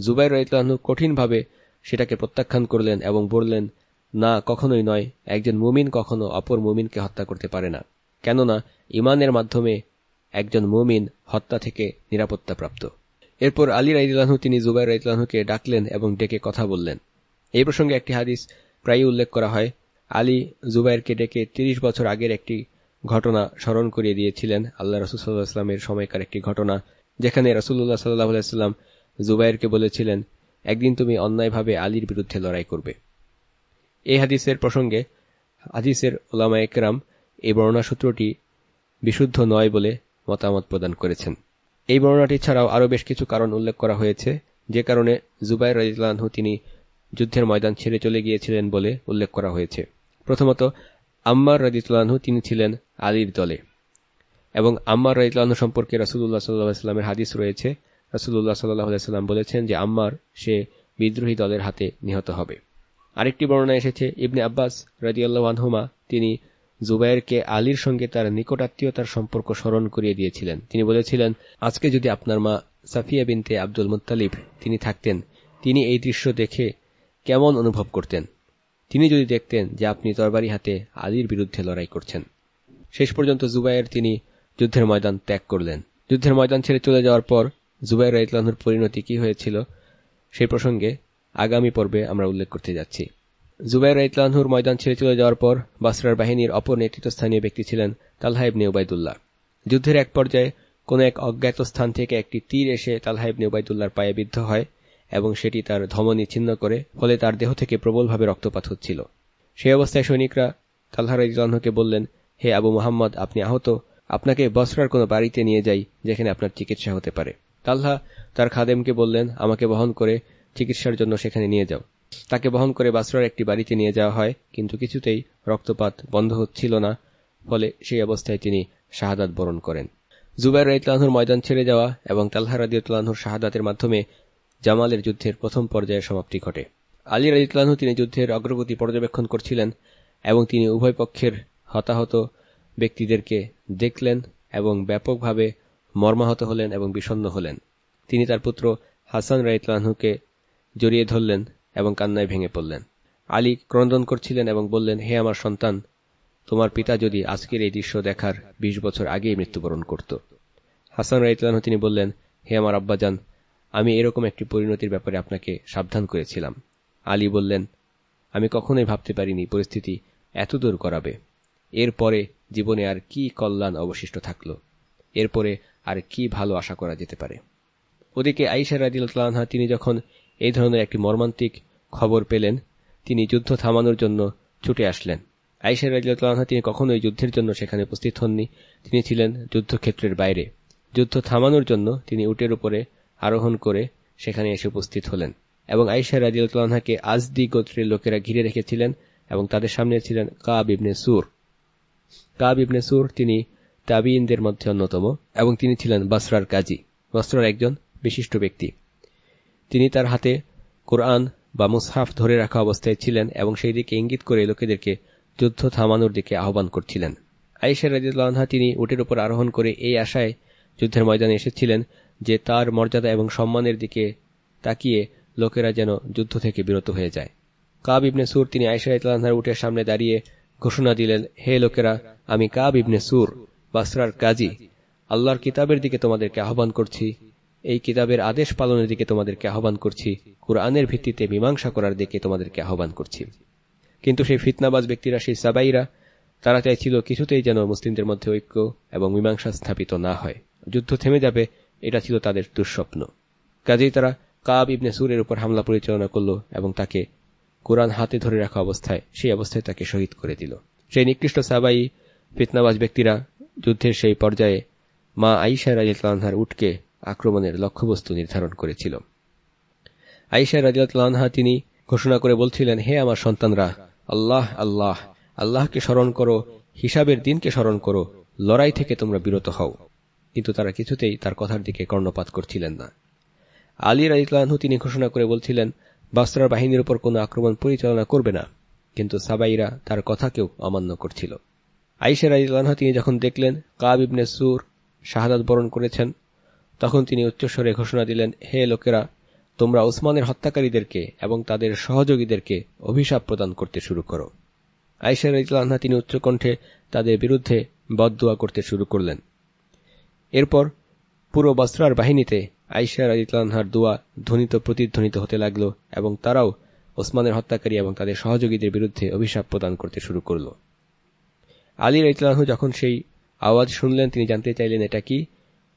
জুবাইর রাইতলানু কঠিনভাবে সেটাকে প্রত্যাখ্যান করলেন এবং বললেন, না, কখনোই নয়, একজন মুমিন কখনো অপর মুমিনকে হত্যা করতে পারে না। কেননা ইমানের মাধ্যমে একজন মুমিন হত্যা থেকে নিরাপত্তা প্রাপ্ত। এরপর আলী রাইদুল্লাহু তিনি জুবাইর রাইদুল্লাহুকে ডাকলেন এবং ডেকে কথা বললেন। এই প্রসঙ্গে একটি হাদিস প্রায়ই উল্লেখ করা হয়। আলী জুবাইরকে ডেকে ৩০ বছর আগের একটি ঘটনা স্মরণ করিয়ে দিয়েছিলেন। আল্লাহ রসুল্লাহামের সময়কার একটি ঘটনা, যেখানে রসুল্লাহ সাল্লাহ সাল্লাম জুবাইরকে বলেছিলেন, একদিন তুমি অন্যায়ভাবে আলীর বিরুদ্ধে লড়াই করবে। এই হাদিসের প্রসঙ্গে হাদিসের ওলামা একরাম এই বর্ণনা সূত্রটি বিশুদ্ধ নয় বলে মতামত প্রদান করেছেন। এই বর্ণনাটি ছাড়াও আরও বেশ কিছু কারণ উল্লেখ করা হয়েছে, যে কারণে জুবাইর রাজিউল্লাহু তিনি যুদ্ধের ময়দান ছেড়ে চলে গিয়েছিলেন বলে উল্লেখ করা হয়েছে। প্রথমত, আম্মার রাজিতুল্লাহু তিনি ছিলেন আলীর দলে এবং আম্মার রাজিতুল্লাহ সম্পর্কে রাসুল্লাহ সাল্লাহামের হাদিস রয়েছে। রাসুল্লাহ সাল্লাহ বলেছেন যে আম্মার, সে বিদ্রোহী দলের হাতে নিহত হবে। আরেকটি বর্ণনা এসেছে, ইবনে আব্বাস রাজিয়াল্লাহ আনহুমা তিনি জুবাইরকে আলীর সঙ্গে তার নিকটাত্মীয়তার সম্পর্ক স্মরণ করিয়ে দিয়েছিলেন। তিনি বলেছিলেন, আজকে যদি আপনার মা সাফিয়া বিনতে আব্দুল মুতালিব তিনি থাকতেন, তিনি এই দৃশ্য দেখে কেমন অনুভব করতেন? তিনি যদি দেখতেন যে আপনি তরবারি হাতে আলীর বিরুদ্ধে লড়াই করছেন। শেষ পর্যন্ত জুবাইয়ের তিনি যুদ্ধের ময়দান ত্যাগ করলেন। যুদ্ধের ময়দান ছেড়ে চলে যাওয়ার পর জুবাইর রাইতলানুর পরিণতি কি হয়েছিল সেই প্রসঙ্গে আগামী পর্বে আমরা উল্লেখ করতে যাচ্ছি। জুবাইর রাইতলানহুর ময়দান ছেড়ে চলে যাওয়ার পর বাসরার বাহিনীর অপর নেতৃত্বস্থানীয় ব্যক্তি ছিলেন তালহাইবনে উবায়দুল্লাহ। যুদ্ধের এক পর্যায়ে কোন এক অজ্ঞাত স্থান থেকে একটি তীর এসে তালহাইবনে উবায়দুল্লাহর পায়ে বিদ্ধ হয় এবং সেটি তার ধমনী ছিন্ন করে ফলে তার দেহ থেকে প্রবলভাবে রক্তপাত হচ্ছিল। সেই অবস্থায় সৈনিকরা তালহা রাইতলানহুকে বললেন, হে আবু মোহাম্মদ, আপনি আহত। আপনাকে বসরার কোনো বাড়িতে নিয়ে যাই যেখানে আপনার চিকিৎসা হতে পারে। তাল্হা তার খাদেমকে বললেন, আমাকে বহন করে চিকিৎসার জন্য সেখানে নিয়ে যাও। তাকে বহন করে বাসরার একটি বাড়িতে নিয়ে যাওয়া হয়, কিন্তু কিছুতেই রক্তপাত বন্ধ হচ্ছিল না, ফলে সেই অবস্থায় তিনি শাহাদাত বরণ করেন। জুবাইর রাইতলানহুর ময়দান ছেড়ে যাওয়া এবং তাল্হা রাদিউতলানহুর শাহাদাতের মাধ্যমে জামালের যুদ্ধের প্রথম পর্যায়ের সমাপ্তি ঘটে। আলী রাজিউতলানহু তিনি যুদ্ধের অগ্রগতি পর্যবেক্ষণ করছিলেন এবং তিনি উভয় পক্ষের হতাহত ব্যক্তিদেরকে দেখলেন এবং ব্যাপকভাবে মর্মাহত হলেন এবং বিষণ্ন হলেন। তিনি তার পুত্র হাসান রাইতলানহুকে জড়িয়ে ধরলেন এবং কান্নায় ভেঙে পড়লেন। আলী ক্রন্দন করছিলেন এবং বললেন, হে আমার সন্তান, তোমার পিতা যদি আজকের এই দৃশ্য দেখার ২০ বছর আগেই মৃত্যুবরণ করত। হাসান রাইতলানহু তিনি বললেন, হে আমার আব্বাজান, আমি এরকম একটি পরিণতির ব্যাপারে আপনাকে সাবধান করেছিলাম। আলী বললেন, আমি কখনোই ভাবতে পারিনি পরিস্থিতি এত দূর করাবে এরপরে জীবনে আর কি কল্যাণ অবশিষ্ট থাকল? এরপরে আর কি ভালো আশা করা যেতে পারে? ওদিকে আইসা রাজিউল্লাহা তিনি যখন এই ধরনের একটি মর্মান্তিক খবর পেলেন। তিনি যুদ্ধ থামানোর জন্য ছুটে আসলেন। আইসা রাজিউল্লাহা তিনি কখনোই যুদ্ধের জন্য সেখানে উপস্থিত হননি। তিনি ছিলেন যুদ্ধক্ষেত্রের বাইরে। যুদ্ধ থামানোর জন্য তিনি উটের উপরে আরোহণ করে সেখানে এসে উপস্থিত হলেন এবং আইসা রাজিউল্লাহাকে আজদি গোত্রের লোকেরা ঘিরে রেখেছিলেন এবং তাদের সামনে ছিলেন কাব ইবনে সুর। কাব ইবনে সুর তিনি তাবিইনদের মধ্যে অন্যতম এবং তিনি ছিলেন বাসরার কাজী। বস্ত্রার একজন বিশিষ্ট ব্যক্তি। তিনি তার হাতে কোরআন বা মুসহাফ ধরে রাখা অবস্থায় ছিলেন এবং সেই দিকে ইঙ্গিত করে লোকেদেরকে যুদ্ধ থামানোর দিকে আহ্বান করছিলেন। আইসা রাজিউল্লাহা তিনি উটের উপর আরোহণ করে এই আশায় যুদ্ধের ময়দানে এসেছিলেন যে তার মর্যাদা এবং সম্মানের দিকে তাকিয়ে লোকেরা যেন যুদ্ধ থেকে বিরত হয়ে যায়। কাব ইবনে সুর তিনি আয়সা ইতলানহার উঠের সামনে দাঁড়িয়ে ঘোষণা দিলেন, হে লোকেরা, আমি কাব ইবনে সুর, বাসরার কাজী। আল্লাহর কিতাবের দিকে তোমাদেরকে আহ্বান করছি এই কিতাবের আদেশ পালনের দিকে তোমাদেরকে আহ্বান করছি। কোরআনের ভিত্তিতে মীমাংসা করার দিকে তোমাদেরকে আহ্বান করছি। কিন্তু সেই ফিতনাবাজ ব্যক্তিরা, সেই সাবাইরা, তারা চাইছিল কিছুতেই যেন মুসলিমদের মধ্যে ঐক্য এবং মীমাংসা স্থাপিত না হয়। যুদ্ধ থেমে যাবে, এটা ছিল তাদের দুঃস্বপ্ন। কাজেই তারা কাব ইবনে সুরের উপর হামলা পরিচালনা করল এবং তাকে কোরআন হাতে ধরে রাখা অবস্থায়, সেই অবস্থায় তাকে শহীদ করে দিল। সেই নিকৃষ্ট সাবাই, ফিতনাবাজ ব্যক্তিরা যুদ্ধের সেই পর্যায়ে মা আইসা রাজিউল্লাহার উটকে আক্রমণের লক্ষ্যবস্তু নির্ধারণ করেছিল। আইসা রাজিউল্লাহা তিনি ঘোষণা করে বলছিলেন, হে আমার সন্তানরা, আল্লাহ আল্লাহ, আল্লাহকে স্মরণ করো, হিসাবের দিনকে স্মরণ করো, লড়াই থেকে তোমরা বিরত হও। কিন্তু তারা কিছুতেই তার কথার দিকে কর্ণপাত করছিলেন না। আলী রাইতলানহু তিনি ঘোষণা করে বলছিলেন বাস্তার বাহিনীর উপর কোনো আক্রমণ পরিচালনা করবে না। কিন্তু সাবাইরা তার কথাকেও অমান্য করছিল। আইসা রাইতলানহা তিনি যখন দেখলেন, কাব ইবনে সুর শাহাদাত বরণ করেছেন তখন তিনি উচ্চস্বরে ঘোষণা দিলেন, হে লোকেরা, তোমরা ওসমানের হত্যাকারীদেরকে এবং তাদের সহযোগীদেরকে অভিশাপ প্রদান করতে শুরু করো। আইসা রাইতলানহা তিনি উচ্চকণ্ঠে তাদের বিরুদ্ধে বদুয়া করতে শুরু করলেন। এরপর পুরো বস্ত্রার বাহিনীতে আইসা রাজিতলানহার দোয়া ধ্বনিত প্রতিধ্বনিত হতে লাগল এবং তারাও ওসমানের হত্যাকারী এবং তাদের সহযোগীদের বিরুদ্ধে অভিশাপ প্রদান করতে শুরু করল। আলী রাইতলানহু যখন সেই আওয়াজ শুনলেন, তিনি জানতে চাইলেন, এটা কি?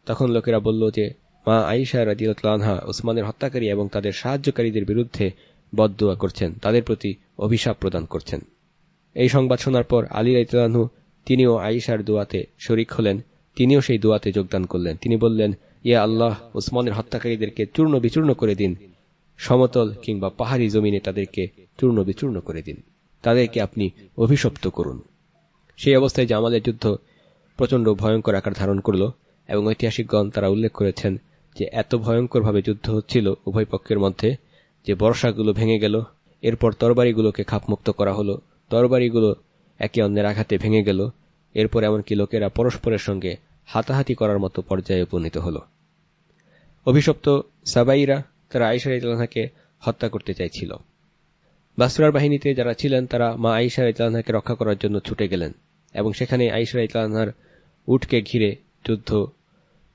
তখন লোকেরা বলল যে, মা আইসা রাজিউতলানহা ওসমানের হত্যাকারী এবং তাদের সাহায্যকারীদের বিরুদ্ধে বদদোয়া করছেন, তাদের প্রতি অভিশাপ প্রদান করছেন। এই সংবাদ শোনার পর আলী রাইতলানহু তিনিও আইসার দোয়াতে শরিক হলেন, তিনিও সেই দোয়াতে যোগদান করলেন। তিনি বললেন, ইয়া আল্লাহ, ওসমানের হত্যাকারীদেরকে চূর্ণ বিচূর্ণ করে দিন, সমতল কিংবা পাহাড়ি জমিনে তাদেরকে চূর্ণ বিচূর্ণ করে দিন, তাদেরকে আপনি অভিশপ্ত করুন। সেই অবস্থায় জামালের যুদ্ধ প্রচণ্ড ভয়ঙ্কর আকার ধারণ করল। এবং ঐতিহাসিকগণ তারা উল্লেখ করেছেন যে এত ভয়ঙ্করভাবে যুদ্ধ হচ্ছিল উভয় পক্ষের মধ্যে, যে বর্ষাগুলো ভেঙে গেল, এরপর তরবারিগুলোকে খাপমুক্ত করা হলো, তরবারিগুলো একে অন্যের আঘাতে ভেঙে গেল, এরপর এমনকি লোকেরা পরস্পরের সঙ্গে হাতাহাতি করার মতো পর্যায়ে উপনীত হল। অভিশপ্ত সাবাইরা তারা আইসার ইতলানহাকে হত্যা করতে চাইছিল। বাসরার বাহিনীতে যারা ছিলেন, তারা মা আইসার ইতলানহাকে রক্ষা করার জন্য ছুটে গেলেন এবং সেখানে আইসার ইতলানহার উটকে ঘিরে যুদ্ধ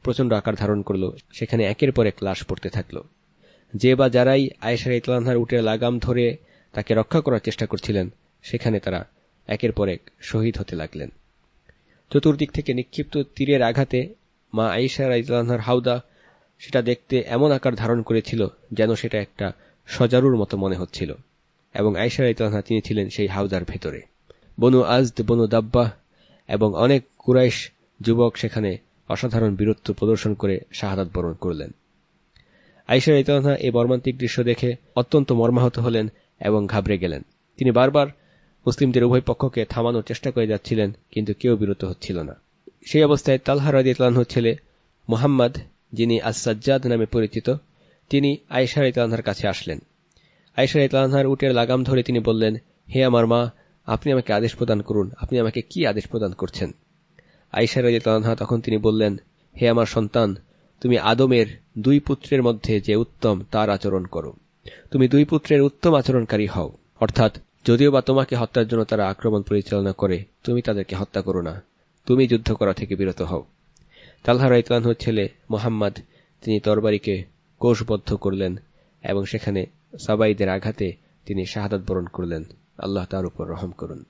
প্রচণ্ড আকার ধারণ করল। সেখানে একের পর এক লাশ পড়তে থাকল। যে বা যারাই আয়েশার ইতলানহার উটের লাগাম ধরে তাকে রক্ষা করার চেষ্টা করছিলেন, সেখানে তারা একের পর এক শহীদ হতে লাগলেন। চতুর্দিক থেকে নিক্ষিপ্ত তীরের আঘাতে মা আইসা রাইতলানহার হাউদা সেটা দেখতে এমন আকার ধারণ করেছিল যেন সেটা একটা সজারুর মতো মনে হচ্ছিল। এবং আইসা ইতলানহা তিনি ছিলেন সেই হাউদার ভেতরে। বনু আজদ, বনু দাব্বা এবং অনেক কুরাইশ যুবক সেখানে অসাধারণ বীরত্ব প্রদর্শন করে শাহাদাত বরণ করলেন। আইসা রাইতলানহা এই মর্মান্তিক দৃশ্য দেখে অত্যন্ত মর্মাহত হলেন এবং ঘাবড়ে গেলেন। তিনি বারবার মুসলিমদের উভয় পক্ষকে থামানোর চেষ্টা করে যাচ্ছিলেন, কিন্তু কেউ বিরত হচ্ছিল না। সেই অবস্থায় তালহা রাদিয়াতলানহ ছেলে মোহাম্মদ, যিনি আসাজ্জাদ নামে পরিচিত, তিনি আয়সার ইতলানহার কাছে আসলেন। আয়সার ইতলানহার উটের লাগাম ধরে তিনি বললেন, হে আমার মা, আপনি আমাকে আদেশ প্রদান করুন। আপনি আমাকে কি আদেশ প্রদান করছেন? আয়সার ইতলানহা তখন তিনি বললেন, হে আমার সন্তান, তুমি আদমের দুই পুত্রের মধ্যে যে উত্তম, তার আচরণ করো। তুমি দুই পুত্রের উত্তম আচরণকারী হও। অর্থাৎ, যদিও বা তোমাকে হত্যার জন্য তারা আক্রমণ পরিচালনা করে, তুমি তাদেরকে হত্যা করো না। তুমি যুদ্ধ করা থেকে বিরত হও। তালহার ইতলানহুর ছেলে মোহাম্মদ, তিনি তরবারিকে কোষবদ্ধ করলেন এবং সেখানে সাবাইদের আঘাতে তিনি শাহাদত বরণ করলেন। আল্লাহ তার উপর রহম করুন।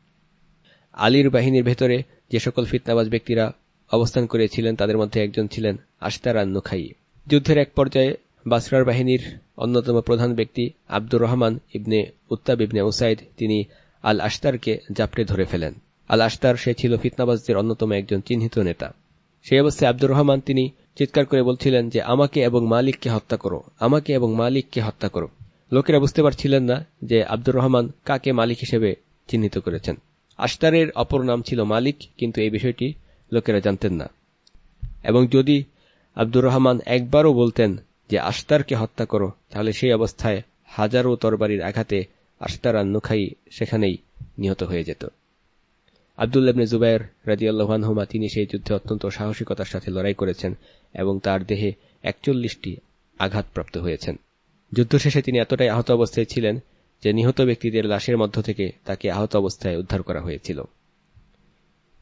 আলীর বাহিনীর ভেতরে যে সকল ফিতনাবাজ ব্যক্তিরা অবস্থান করেছিলেন, তাদের মধ্যে একজন ছিলেন আশতার নুখাই যুদ্ধের এক পর্যায়ে বাসরার বাহিনীর অন্যতম প্রধান ব্যক্তি Abdur Rahman ibn Uttab ibn Usaid, তিনি আল আশতারকে জাপটে ধরে ফেলেন। আল আশতার সে ছিল ফিতনাবাজদের অন্যতম একজন চিহ্নিত নেতা। সেই অবস্থায় আব্দুর রহমান তিনি চিৎকার করে বলছিলেন যে, আমাকে এবং মালিককে হত্যা করো, আমাকে এবং মালিককে হত্যা করো। লোকেরা বুঝতে পারছিলেন না যে আব্দুর রহমান কাকে মালিক হিসেবে চিহ্নিত করেছেন। আশতারের অপর নাম ছিল মালিক, কিন্তু এই বিষয়টি লোকেরা জানতেন না। এবং যদি আব্দুর রহমান একবারও বলতেন যে আশতারকে হত্যা করো, তাহলে সেই অবস্থায় হাজারো তরবারির আঘাতে আশতার নুখাই সেখানেই নিহত হয়ে যেত। আবদুল্লাবনে জুবাইর রাজিয়াল্লাহানহুমা তিনি সেই যুদ্ধে অত্যন্ত সাহসিকতার সাথে লড়াই করেছেন এবং তার দেহে একচল্লিশটি আঘাতপ্রাপ্ত হয়েছেন। যুদ্ধ শেষে তিনি এতটাই আহত অবস্থায় ছিলেন যে নিহত ব্যক্তিদের লাশের মধ্য থেকে তাকে আহত অবস্থায় উদ্ধার করা হয়েছিল।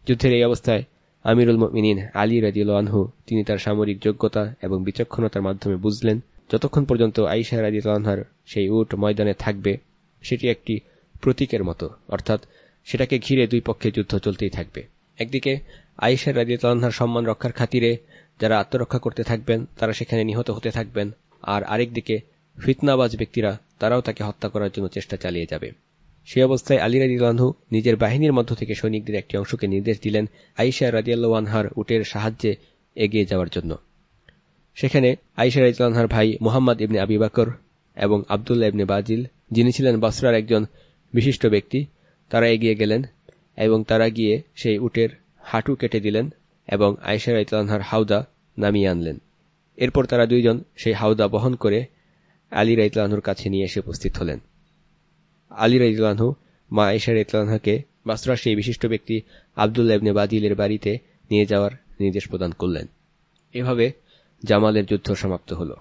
যুদ্ধের এই অবস্থায় আমিরুল মিনীন আলী রাজিউল আনহু, তিনি তার সামরিক যোগ্যতা এবং বিচক্ষণতার মাধ্যমে বুঝলেন, যতক্ষণ পর্যন্ত আইসা রাজিউল্লাহার সেই উট ময়দানে থাকবে, সেটি একটি প্রতীকের মতো, অর্থাৎ সেটাকে ঘিরে দুই পক্ষে যুদ্ধ চলতেই থাকবে। একদিকে আইসার রাজিউল্লাহার সম্মান রক্ষার খাতিরে যারা আত্মরক্ষা করতে থাকবেন, তারা সেখানে নিহত হতে থাকবেন, আর আরেকদিকে ফিতনাবাজ ব্যক্তিরা তারাও তাকে হত্যা করার জন্য চেষ্টা চালিয়ে যাবে। সেই অবস্থায় আলী রাজিউল্লাহু নিজের বাহিনীর মধ্য থেকে সৈনিকদের একটি অংশকে নির্দেশ দিলেন আইসা রাজিয়াল্লাহার উটের সাহায্যে এগিয়ে যাওয়ার জন্য। সেখানে আইসা রাজিউল্লাহার ভাই মোহাম্মদ ইবনে আবি বাকর এবং আবদুল্লাহ ইবনে বাজিল, যিনি ছিলেন বাসরার একজন বিশিষ্ট ব্যক্তি, তারা এগিয়ে গেলেন এবং তারা গিয়ে সেই উটের হাঁটু কেটে দিলেন এবং আয়সা রাইতলানহার হাউদা নামিয়ে আনলেন। এরপর তারা দুইজন সেই হাউদা বহন করে আলী রাইতলানহুর কাছে নিয়ে এসে উপস্থিত হলেন। আলী রাইতলানহু মা আয়সা রাইতলানহাকে বাসরার সেই বিশিষ্ট ব্যক্তি আবদুল্লা ইবনে বাদিলের বাড়িতে নিয়ে যাওয়ার নির্দেশ প্রদান করলেন। এভাবে জামালের যুদ্ধ সমাপ্ত হল।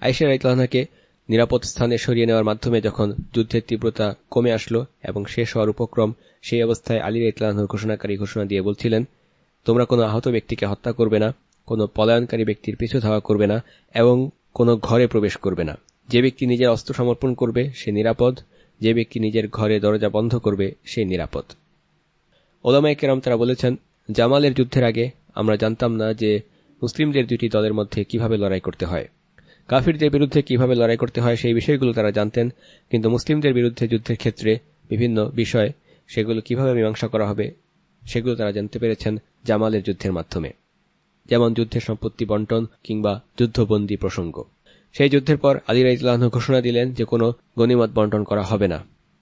আয়সা রাইতলানহাকে নিরাপদ স্থানে সরিয়ে নেওয়ার মাধ্যমে যখন যুদ্ধের তীব্রতা কমে আসলো এবং শেষ হওয়ার উপক্রম সেই অবস্থায় আলী ইতলানহুর ঘোষণাকারী ঘোষণা দিয়ে বলছিলেন, তোমরা কোনো আহত ব্যক্তিকে হত্যা করবে না, কোনো পলায়নকারী ব্যক্তির পিছু ধাওয়া করবে না এবং কোনো ঘরে প্রবেশ করবে না। যে ব্যক্তি নিজের অস্ত্র সমর্পণ করবে, সে নিরাপদ। যে ব্যক্তি নিজের ঘরে দরজা বন্ধ করবে, সে নিরাপদ। ওলামায় কেরাম তারা বলেছেন, জামালের যুদ্ধের আগে আমরা জানতাম না যে মুসলিমদের দুটি দলের মধ্যে কীভাবে লড়াই করতে হয়। কাফিরদের বিরুদ্ধে কীভাবে লড়াই করতে হয় সেই বিষয়গুলো তারা জানতেন, কিন্তু মুসলিমদের বিরুদ্ধে যুদ্ধের ক্ষেত্রে বিভিন্ন বিষয়, সেগুলো কীভাবে মীমাংসা করা হবে, সেগুলো তারা জানতে পেরেছেন জামালের যুদ্ধের মাধ্যমে। যেমন যুদ্ধের সম্পত্তি বন্টন কিংবা যুদ্ধবন্দী প্রসঙ্গ। সেই যুদ্ধের পর আলী রাইতলাহ ঘোষণা দিলেন যে কোনো গণিমত বন্টন করা হবে না।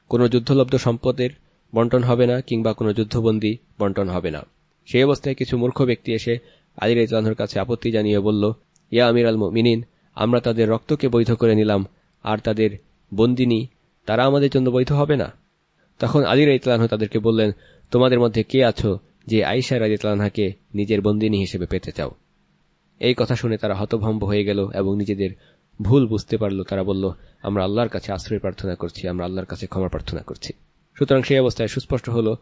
কোনো যুদ্ধলব্ধ সম্পদের বন্টন হবে না কিংবা কোনো যুদ্ধবন্দী বন্টন হবে না। সেই অবস্থায় কিছু মূর্খ ব্যক্তি এসে আলী রাইতলাহর কাছে আপত্তি জানিয়ে বলল, ইয়া আমির আল মিনিন আমরা তাদের রক্তকে বৈধ করে নিলাম, আর তাদের বন্দিনী, তারা আমাদের জন্য বৈধ হবে না? তখন আলী রাইতলানহ তাদেরকে বললেন, তোমাদের মধ্যে কে আছো যে আইসা রাজিতলানহাকে নিজের বন্দিনী হিসেবে পেতে চাও। এই কথা শুনে তারা হতভম্ব হয়ে গেল এবং নিজেদের ভুল বুঝতে পারল। তারা বলল, আমরা আল্লাহর কাছে আশ্রয় প্রার্থনা করছি, আমরা আল্লাহর কাছে ক্ষমা প্রার্থনা করছি। সুতরাং সেই অবস্থায় সুস্পষ্ট হল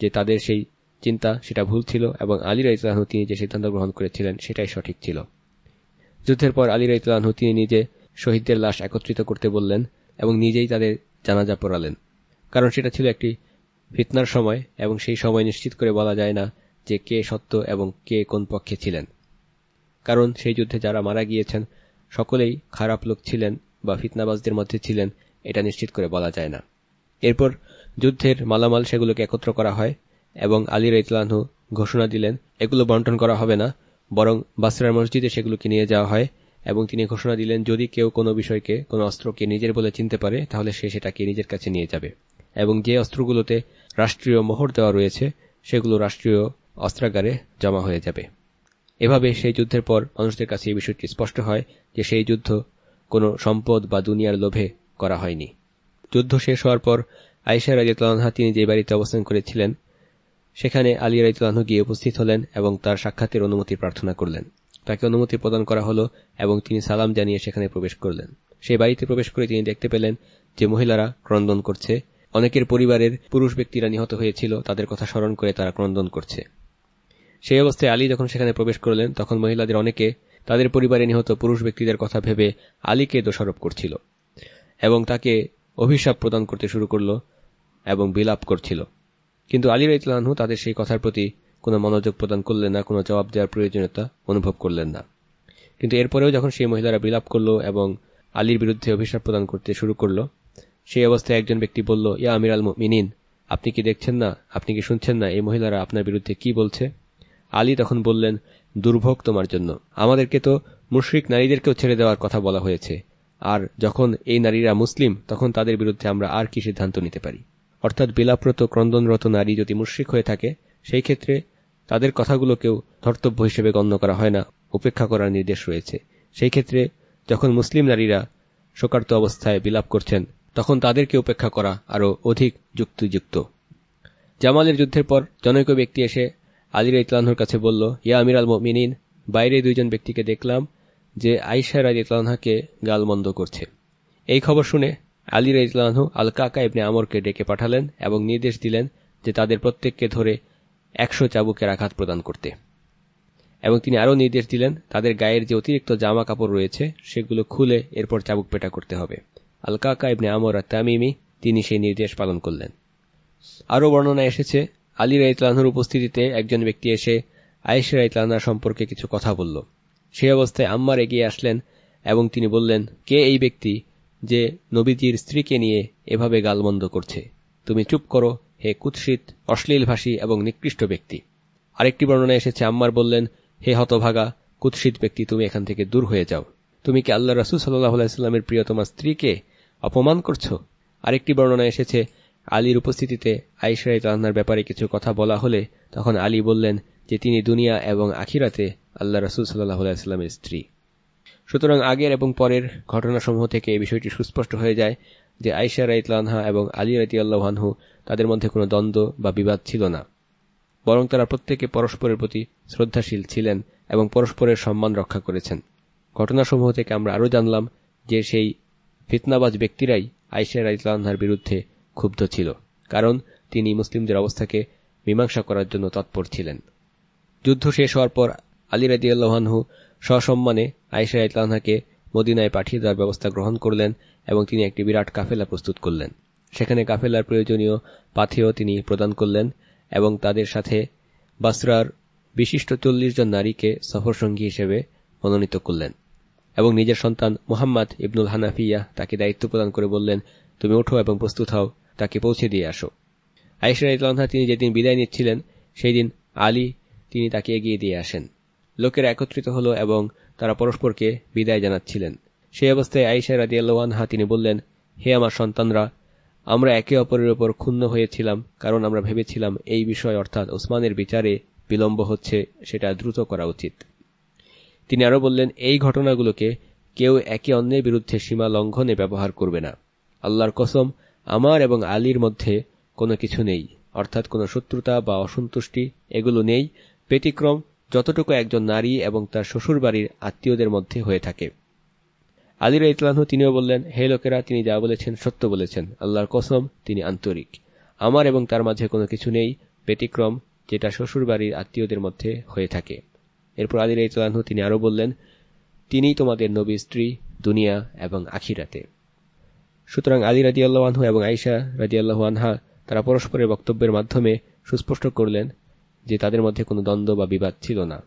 যে তাদের সেই চিন্তা, সেটা ভুল ছিল এবং আলী রাইতলানহ তিনি যে সিদ্ধান্ত গ্রহণ করেছিলেন, সেটাই সঠিক ছিল। যুদ্ধের পর আলী রাইতুল্লাহু তিনি নিজে শহীদদের লাশ একত্রিত করতে বললেন এবং নিজেই তাদের জানাজা পড়ালেন। কারণ সেটা ছিল একটি ফিতনার সময় এবং সেই সময় নিশ্চিত করে বলা যায় না যে কে সত্য এবং কে কোন পক্ষে ছিলেন। কারণ সেই যুদ্ধে যারা মারা গিয়েছেন, সকলেই খারাপ লোক ছিলেন বা ফিতনাবাজদের মধ্যে ছিলেন, এটা নিশ্চিত করে বলা যায় না। এরপর যুদ্ধের মালামাল সেগুলোকে একত্র করা হয় এবং আলী রাইতলানহু ঘোষণা দিলেন, এগুলো বন্টন করা হবে না, বরং বাসরার মসজিদে সেগুলোকে নিয়ে যাওয়া হয় এবং তিনি ঘোষণা দিলেন, যদি কেউ কোনো বিষয়কে, কোনো অস্ত্রকে নিজের বলে চিনতে পারে, তাহলে সে সেটাকে নিজের কাছে নিয়ে যাবে। এবং যে অস্ত্রগুলোতে রাষ্ট্রীয় মোহর দেওয়া রয়েছে, সেগুলো রাষ্ট্রীয় অস্ত্রাগারে জমা হয়ে যাবে। এভাবে সেই যুদ্ধের পর মানুষদের কাছে এই বিষয়টি স্পষ্ট হয় যে সেই যুদ্ধ কোনো সম্পদ বা দুনিয়ার লোভে করা হয়নি। যুদ্ধ শেষ হওয়ার পর আইসা রাজিউল্লাহা তিনি যে বাড়িতে অবস্থান করেছিলেন, সেখানে আলী রাজিউল্লাহ গিয়ে উপস্থিত হলেন এবং তার সাক্ষাতের অনুমতি প্রার্থনা করলেন। তাকে অনুমতি প্রদান করা হল এবং তিনি সালাম জানিয়ে সেখানে প্রবেশ করলেন। সেই বাড়িতে প্রবেশ করে তিনি দেখতে পেলেন যে মহিলারা ক্রন্দন করছে অনেকের পরিবারের পুরুষ ব্যক্তিরা নিহত হয়েছিল, তাদের কথা স্মরণ করে তারা ক্রন্দন করছে। সেই অবস্থায় আলী যখন সেখানে প্রবেশ করলেন, তখন মহিলাদের অনেকে তাদের পরিবারে নিহত পুরুষ ব্যক্তিদের কথা ভেবে আলীকে দোষারোপ করছিল এবং তাকে অভিশাপ প্রদান করতে শুরু করল এবং বিলাপ করছিল। কিন্তু আলী রাইতলানহু তাদের সেই কথার প্রতি কোনো মনোযোগ প্রদান করলেন না, কোনো জবাব দেওয়ার প্রয়োজনীয়তা অনুভব করলেন না। কিন্তু এরপরেও যখন সেই মহিলারা বিলাপ করল এবং আলীর বিরুদ্ধে অভিশাপ প্রদান করতে শুরু করল সেই অবস্থায় একজন ব্যক্তি বলল, ইয়া আমির আল মিনিন আপনি কি দেখছেন না? আপনি কি শুনছেন না? এই মহিলারা আপনার বিরুদ্ধে কি বলছে? আলী তখন বললেন, দুর্ভোগ তোমার জন্য। আমাদেরকে তো মুশ্রিক নারীদেরকেও ছেড়ে দেওয়ার কথা বলা হয়েছে। আর যখন এই নারীরা মুসলিম, তখন তাদের বিরুদ্ধে আমরা আর কি সিদ্ধান্ত নিতে পারি? অর্থাৎ বিলাপ্রত, ক্রন্দনরত নারী যদি মুশ্রিক হয়ে থাকে, সেই ক্ষেত্রে তাদের কথাগুলোকেও ধর্তব্য হিসেবে গণ্য করা হয় না, উপেক্ষা করার নির্দেশ রয়েছে। সেই ক্ষেত্রে যখন মুসলিম নারীরা শোকার্ত অবস্থায় বিলাপ করছেন তখন তাদেরকে উপেক্ষা করা আরও অধিক যুক্তিযুক্ত। জামালের যুদ্ধের পর জনৈক ব্যক্তি এসে আলির ইতলানহর কাছে বলল, ইয়া আমির আল মিনিন বাইরে দুইজন ব্যক্তিকে দেখলাম যে আইসার আলী ইতলানহাকে গালমন্দ করছে। এই খবর শুনে আলীর ইতলানহু আল কাকা ইবনে আমরকে ডেকে পাঠালেন এবং নির্দেশ দিলেন যে তাদের প্রত্যেককে ধরে একশো চাবুকের আঘাত প্রদান করতে। এবং তিনি আরও নির্দেশ দিলেন, তাদের গায়ের যে অতিরিক্ত জামা কাপড় রয়েছে সেগুলো খুলে এরপর চাবুক পেটা করতে হবে। আল কাকা ইবনে আমর তামিমি তিনি সেই নির্দেশ পালন করলেন। আরও বর্ণনা এসেছে, আলী রাইতলানহুর উপস্থিতিতে একজন ব্যক্তি এসে আয়েশা রাইতলানার সম্পর্কে কিছু কথা বলল। সেই অবস্থায় আম্মার এগিয়ে আসলেন এবং তিনি বললেন, কে এই ব্যক্তি যে নবীজির স্ত্রীকে নিয়ে এভাবে গালমন্দ করছে? তুমি চুপ করো, হে কুৎসিত অশ্লীলভাষী এবং নিকৃষ্ট ব্যক্তি। আরেকটি বর্ণনা এসেছে, আম্মার বললেন, হে হতভাগা, কুৎসিত ব্যক্তি, তুমি এখান থেকে দূর হয়ে যাও। তুমি কি আল্লাহ রসুল সাল্লাহ আলাইস্লামের প্রিয়তমা স্ত্রীকে অপমান করছ? আরেকটি বর্ণনা এসেছে, আলীর উপস্থিতিতে আইসা তাহনার ব্যাপারে কিছু কথা বলা হলে তখন আলী বললেন যে তিনি দুনিয়া এবং আখিরাতে আল্লাহ রসুল সাল্লাহ আলাইস্লামের স্ত্রী। সুতরাং আগের এবং পরের ঘটনাসমূহ থেকে এই বিষয়টি সুস্পষ্ট হয়ে যায় যে আইসা রাইতলানহা এবং আলী রাইতি আল্লাহানহু তাদের মধ্যে কোনো দ্বন্দ্ব বা বিবাদ ছিল না। বরং তারা প্রত্যেকে পরস্পরের প্রতি শ্রদ্ধাশীল ছিলেন এবং পরস্পরের সম্মান রক্ষা করেছেন। ঘটনাসমূহ থেকে আমরা আরও জানলাম যে সেই ফিতনাবাজ ব্যক্তিরাই আইসা রাইতলানহার বিরুদ্ধে ক্ষুব্ধ ছিল, কারণ তিনি মুসলিমদের অবস্থাকে মীমাংসা করার জন্য তৎপর ছিলেন। যুদ্ধ শেষ হওয়ার পর আলী রাজিয়াল্লাহানহু সসম্মানে আইসা ইতলানহাকে মদিনায় পাঠিয়ে দেওয়ার ব্যবস্থা গ্রহণ করলেন এবং তিনি একটি বিরাট কাফেলা প্রস্তুত করলেন। সেখানে কাফেলার প্রয়োজনীয় পাথেও তিনি প্রদান করলেন এবং তাদের সাথে বাসরার বিশিষ্ট চল্লিশ জন নারীকে সফরসঙ্গী হিসেবে মনোনীত করলেন। এবং নিজের সন্তান মোহাম্মদ ইবনুল হানাফিয়া তাকে দায়িত্ব প্রদান করে বললেন, তুমি ওঠো এবং প্রস্তুত হও, তাকে পৌঁছে দিয়ে আসো। আইসা ইতলানহা তিনি যেদিন বিদায় নিচ্ছিলেন, সেই দিন আলী তিনি তাকে এগিয়ে দিয়ে আসেন। লোকেরা একত্রিত হল এবং তারা পরস্পরকে বিদায় জানাচ্ছিলেন। সেই অবস্থায় আইসা রাদিয়াল্লাহানহা তিনি বললেন, হে আমার সন্তানরা, আমরা একে অপরের ওপর ক্ষুণ্ণ হয়েছিলাম, কারণ আমরা ভেবেছিলাম এই বিষয় অর্থাৎ ওসমানের বিচারে বিলম্ব হচ্ছে, সেটা দ্রুত করা উচিত। তিনি আরও বললেন, এই ঘটনাগুলোকে কেউ একে অন্যের বিরুদ্ধে সীমা লঙ্ঘনে ব্যবহার করবে না। আল্লাহর কসম, আমার এবং আলীর মধ্যে কোনো কিছু নেই। অর্থাৎ কোনো শত্রুতা বা অসন্তুষ্টি এগুলো নেই। ব্যতিক্রম, যতটুকু একজন নারী এবং তার শ্বশুরবাড়ির আত্মীয়দের মধ্যে হয়ে থাকে। আলীরা ইতলানহু তিনিও বললেন, হে লোকেরা, তিনি যা বলেছেন সত্য বলেছেন। আল্লাহর কসম, তিনি আন্তরিক। আমার এবং তার মাঝে কোনো কিছু নেই। ব্যতিক্রম, যেটা শ্বশুরবাড়ির আত্মীয়দের মধ্যে হয়ে থাকে। এরপর আলীরা ইতলানহু তিনি আরও বললেন তিনিই তোমাদের নবী স্ত্রী, দুনিয়া এবং আখিরাতে। সুতরাং আলী রাজি আল্লাহানহু এবং আইসা রাজি আল্লাহ আনহা তারা পরস্পরের বক্তব্যের মাধ্যমে সুস্পষ্ট করলেন যে তাদের মধ্যে কোনো দ্বন্দ্ব বা বিবাদ ছিল না।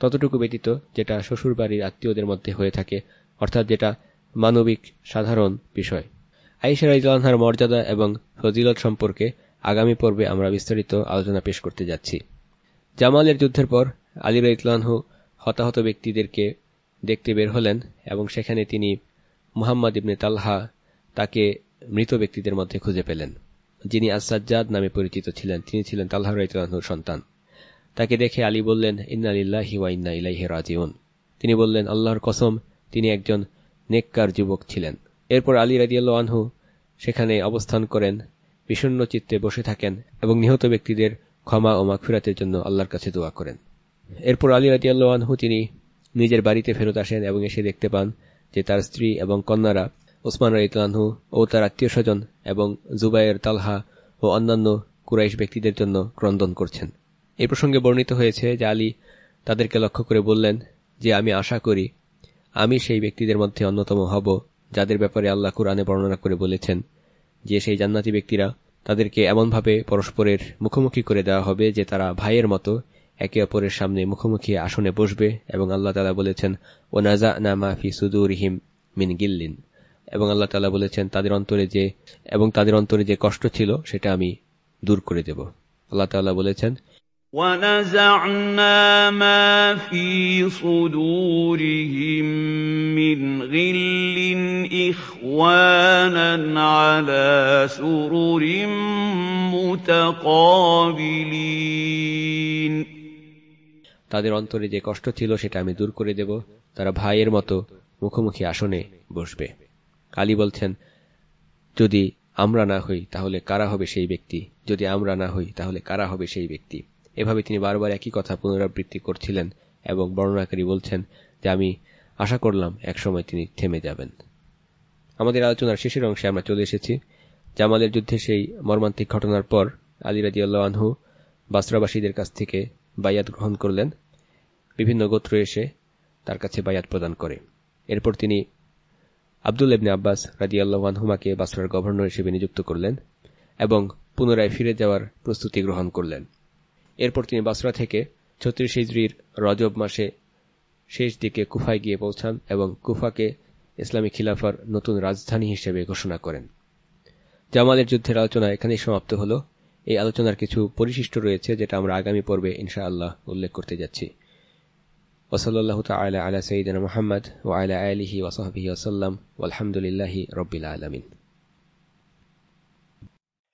ততটুকু ব্যতীত যেটা শ্বশুরবাড়ির আত্মীয়দের মধ্যে হয়ে থাকে, অর্থাৎ যেটা মানবিক সাধারণ বিষয়। আইসা রাইজলানহার মর্যাদা এবং ফজিলত সম্পর্কে আগামী পর্বে আমরা বিস্তারিত আলোচনা পেশ করতে যাচ্ছি। জামালের যুদ্ধের পর আলী রাইতলানহু হতাহত ব্যক্তিদেরকে দেখতে বের হলেন এবং সেখানে তিনি মুহাম্মদ ইবনে তালহা তাকে মৃত ব্যক্তিদের মধ্যে খুঁজে পেলেন। যিনি আসাজ্জাদ নামে পরিচিত ছিলেন, তিনি ছিলেন তাল্লাহ রাইতুল্লাহর সন্তান। তাকে দেখে আলী বললেন ইন্নালিল্লাহি ওয়া ইন্না ইলাইহি রাজিউন। তিনি বললেন, আল্লাহর কসম, তিনি একজন নেককার যুবক ছিলেন। এরপর আলী রাজিয়াল্লাহ আনহু সেখানে অবস্থান করেন বিষণ্ন চিত্তে বসে থাকেন এবং নিহত ব্যক্তিদের ক্ষমা ও মাগফিরাতের জন্য আল্লাহর কাছে দোয়া করেন। এরপর আলী রাজিয়াল্লাহ আনহু তিনি নিজের বাড়িতে ফেরত আসেন এবং এসে দেখতে পান যে তার স্ত্রী এবং কন্যারা ওসমান রাইতলানহু ও তার আত্মীয় স্বজন এবং জুবাইয়ের তালহা ও অন্যান্য কুরাইশ ব্যক্তিদের জন্য ক্রন্দন করছেন। এই প্রসঙ্গে বর্ণিত হয়েছে যে আলী তাদেরকে লক্ষ্য করে বললেন যে, আমি আশা করি আমি সেই ব্যক্তিদের মধ্যে অন্যতম হব যাদের ব্যাপারে আল্লাহ কুরআনে বর্ণনা করে বলেছেন। যে সেই জান্নাতি ব্যক্তিরা তাদেরকে এমনভাবে পরস্পরের মুখোমুখি করে দেওয়া হবে যে তারা ভাইয়ের মতো একে অপরের সামনে মুখোমুখি আসনে বসবে এবং আল্লাহ তালা বলেছেন ও নাজা না মাফি সুদুরহিম মিন গিল্লিন এবং আল্লাহ তালা বলেছেন তাদের অন্তরে যে এবং তাদের অন্তরে যে কষ্ট ছিল সেটা আমি দূর করে দেব আল্লাহ তাল্লাহ বলেছেন ونزعنا ما في صدورهم من غل إخوانا على سرر متقابلين তাদের অন্তরে যে কষ্ট ছিল সেটা আমি দূর করে দেব। তারা ভাইয়ের মতো মুখোমুখি আসনে বসবে। কালী বলছেন, যদি আমরা না হই, তাহলে কারা হবে সেই ব্যক্তি? যদি আমরা না হই, তাহলে কারা হবে সেই ব্যক্তি? এভাবে তিনি বারবার একই কথা পুনরাবৃত্তি করছিলেন এবং বর্ণনাকারী বলছেন যে, আমি আশা করলাম একসময় তিনি থেমে যাবেন। আমাদের আলোচনার শেষের অংশে আমরা চলে এসেছি। জামালের যুদ্ধে সেই মর্মান্তিক ঘটনার পর আলী রাজি আনহু বাসরাবাসীদের কাছ থেকে বায়াত গ্রহণ করলেন। বিভিন্ন গোত্র এসে তার কাছে বায়াত প্রদান করে। এরপর তিনি আব্দুল ইবনে আব্বাস রাজি আনহুমাকে বাসরার গভর্নর হিসেবে নিযুক্ত করলেন এবং পুনরায় ফিরে যাওয়ার প্রস্তুতি গ্রহণ করলেন। এরপর তিনি বাসরা থেকে ছত্রিশ হিজড়ির রজব মাসে শেষ দিকে কুফায় গিয়ে পৌঁছান এবং কুফাকে ইসলামী খিলাফার নতুন রাজধানী হিসেবে ঘোষণা করেন। জামালের যুদ্ধের আলোচনা এখানেই সমাপ্ত হল। এই আলোচনার কিছু পরিশিষ্ট রয়েছে, যেটা আমরা আগামী পর্বে ইনশা আল্লাহ উল্লেখ করতে যাচ্ছি। ওসল্লাহ তালা আলা সঈদিন মোহাম্মদ ও আলা আলহি ওসহবি ওসাল্লাম আলহামদুলিল্লাহ রবিল আলমিন।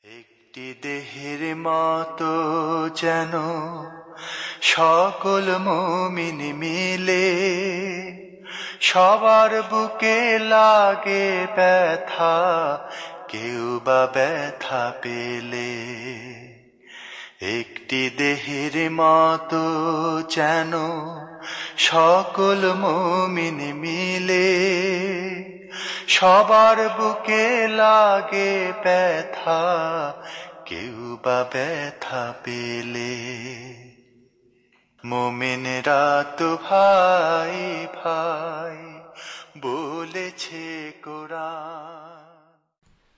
একটি দেহের মতো যেন সকল মমিন মিলে সবার বুকে লাগে ব্যথা কেউ বা ব্যথা পেলে একটি দেহের মতো যেন সকল মমিন মিলে, সবার বুকে লাগে ব্যথা, কেউ বা ব্যথা পেলে। মোমিনরা তো ভাই ভাই বলেছে কোরআন।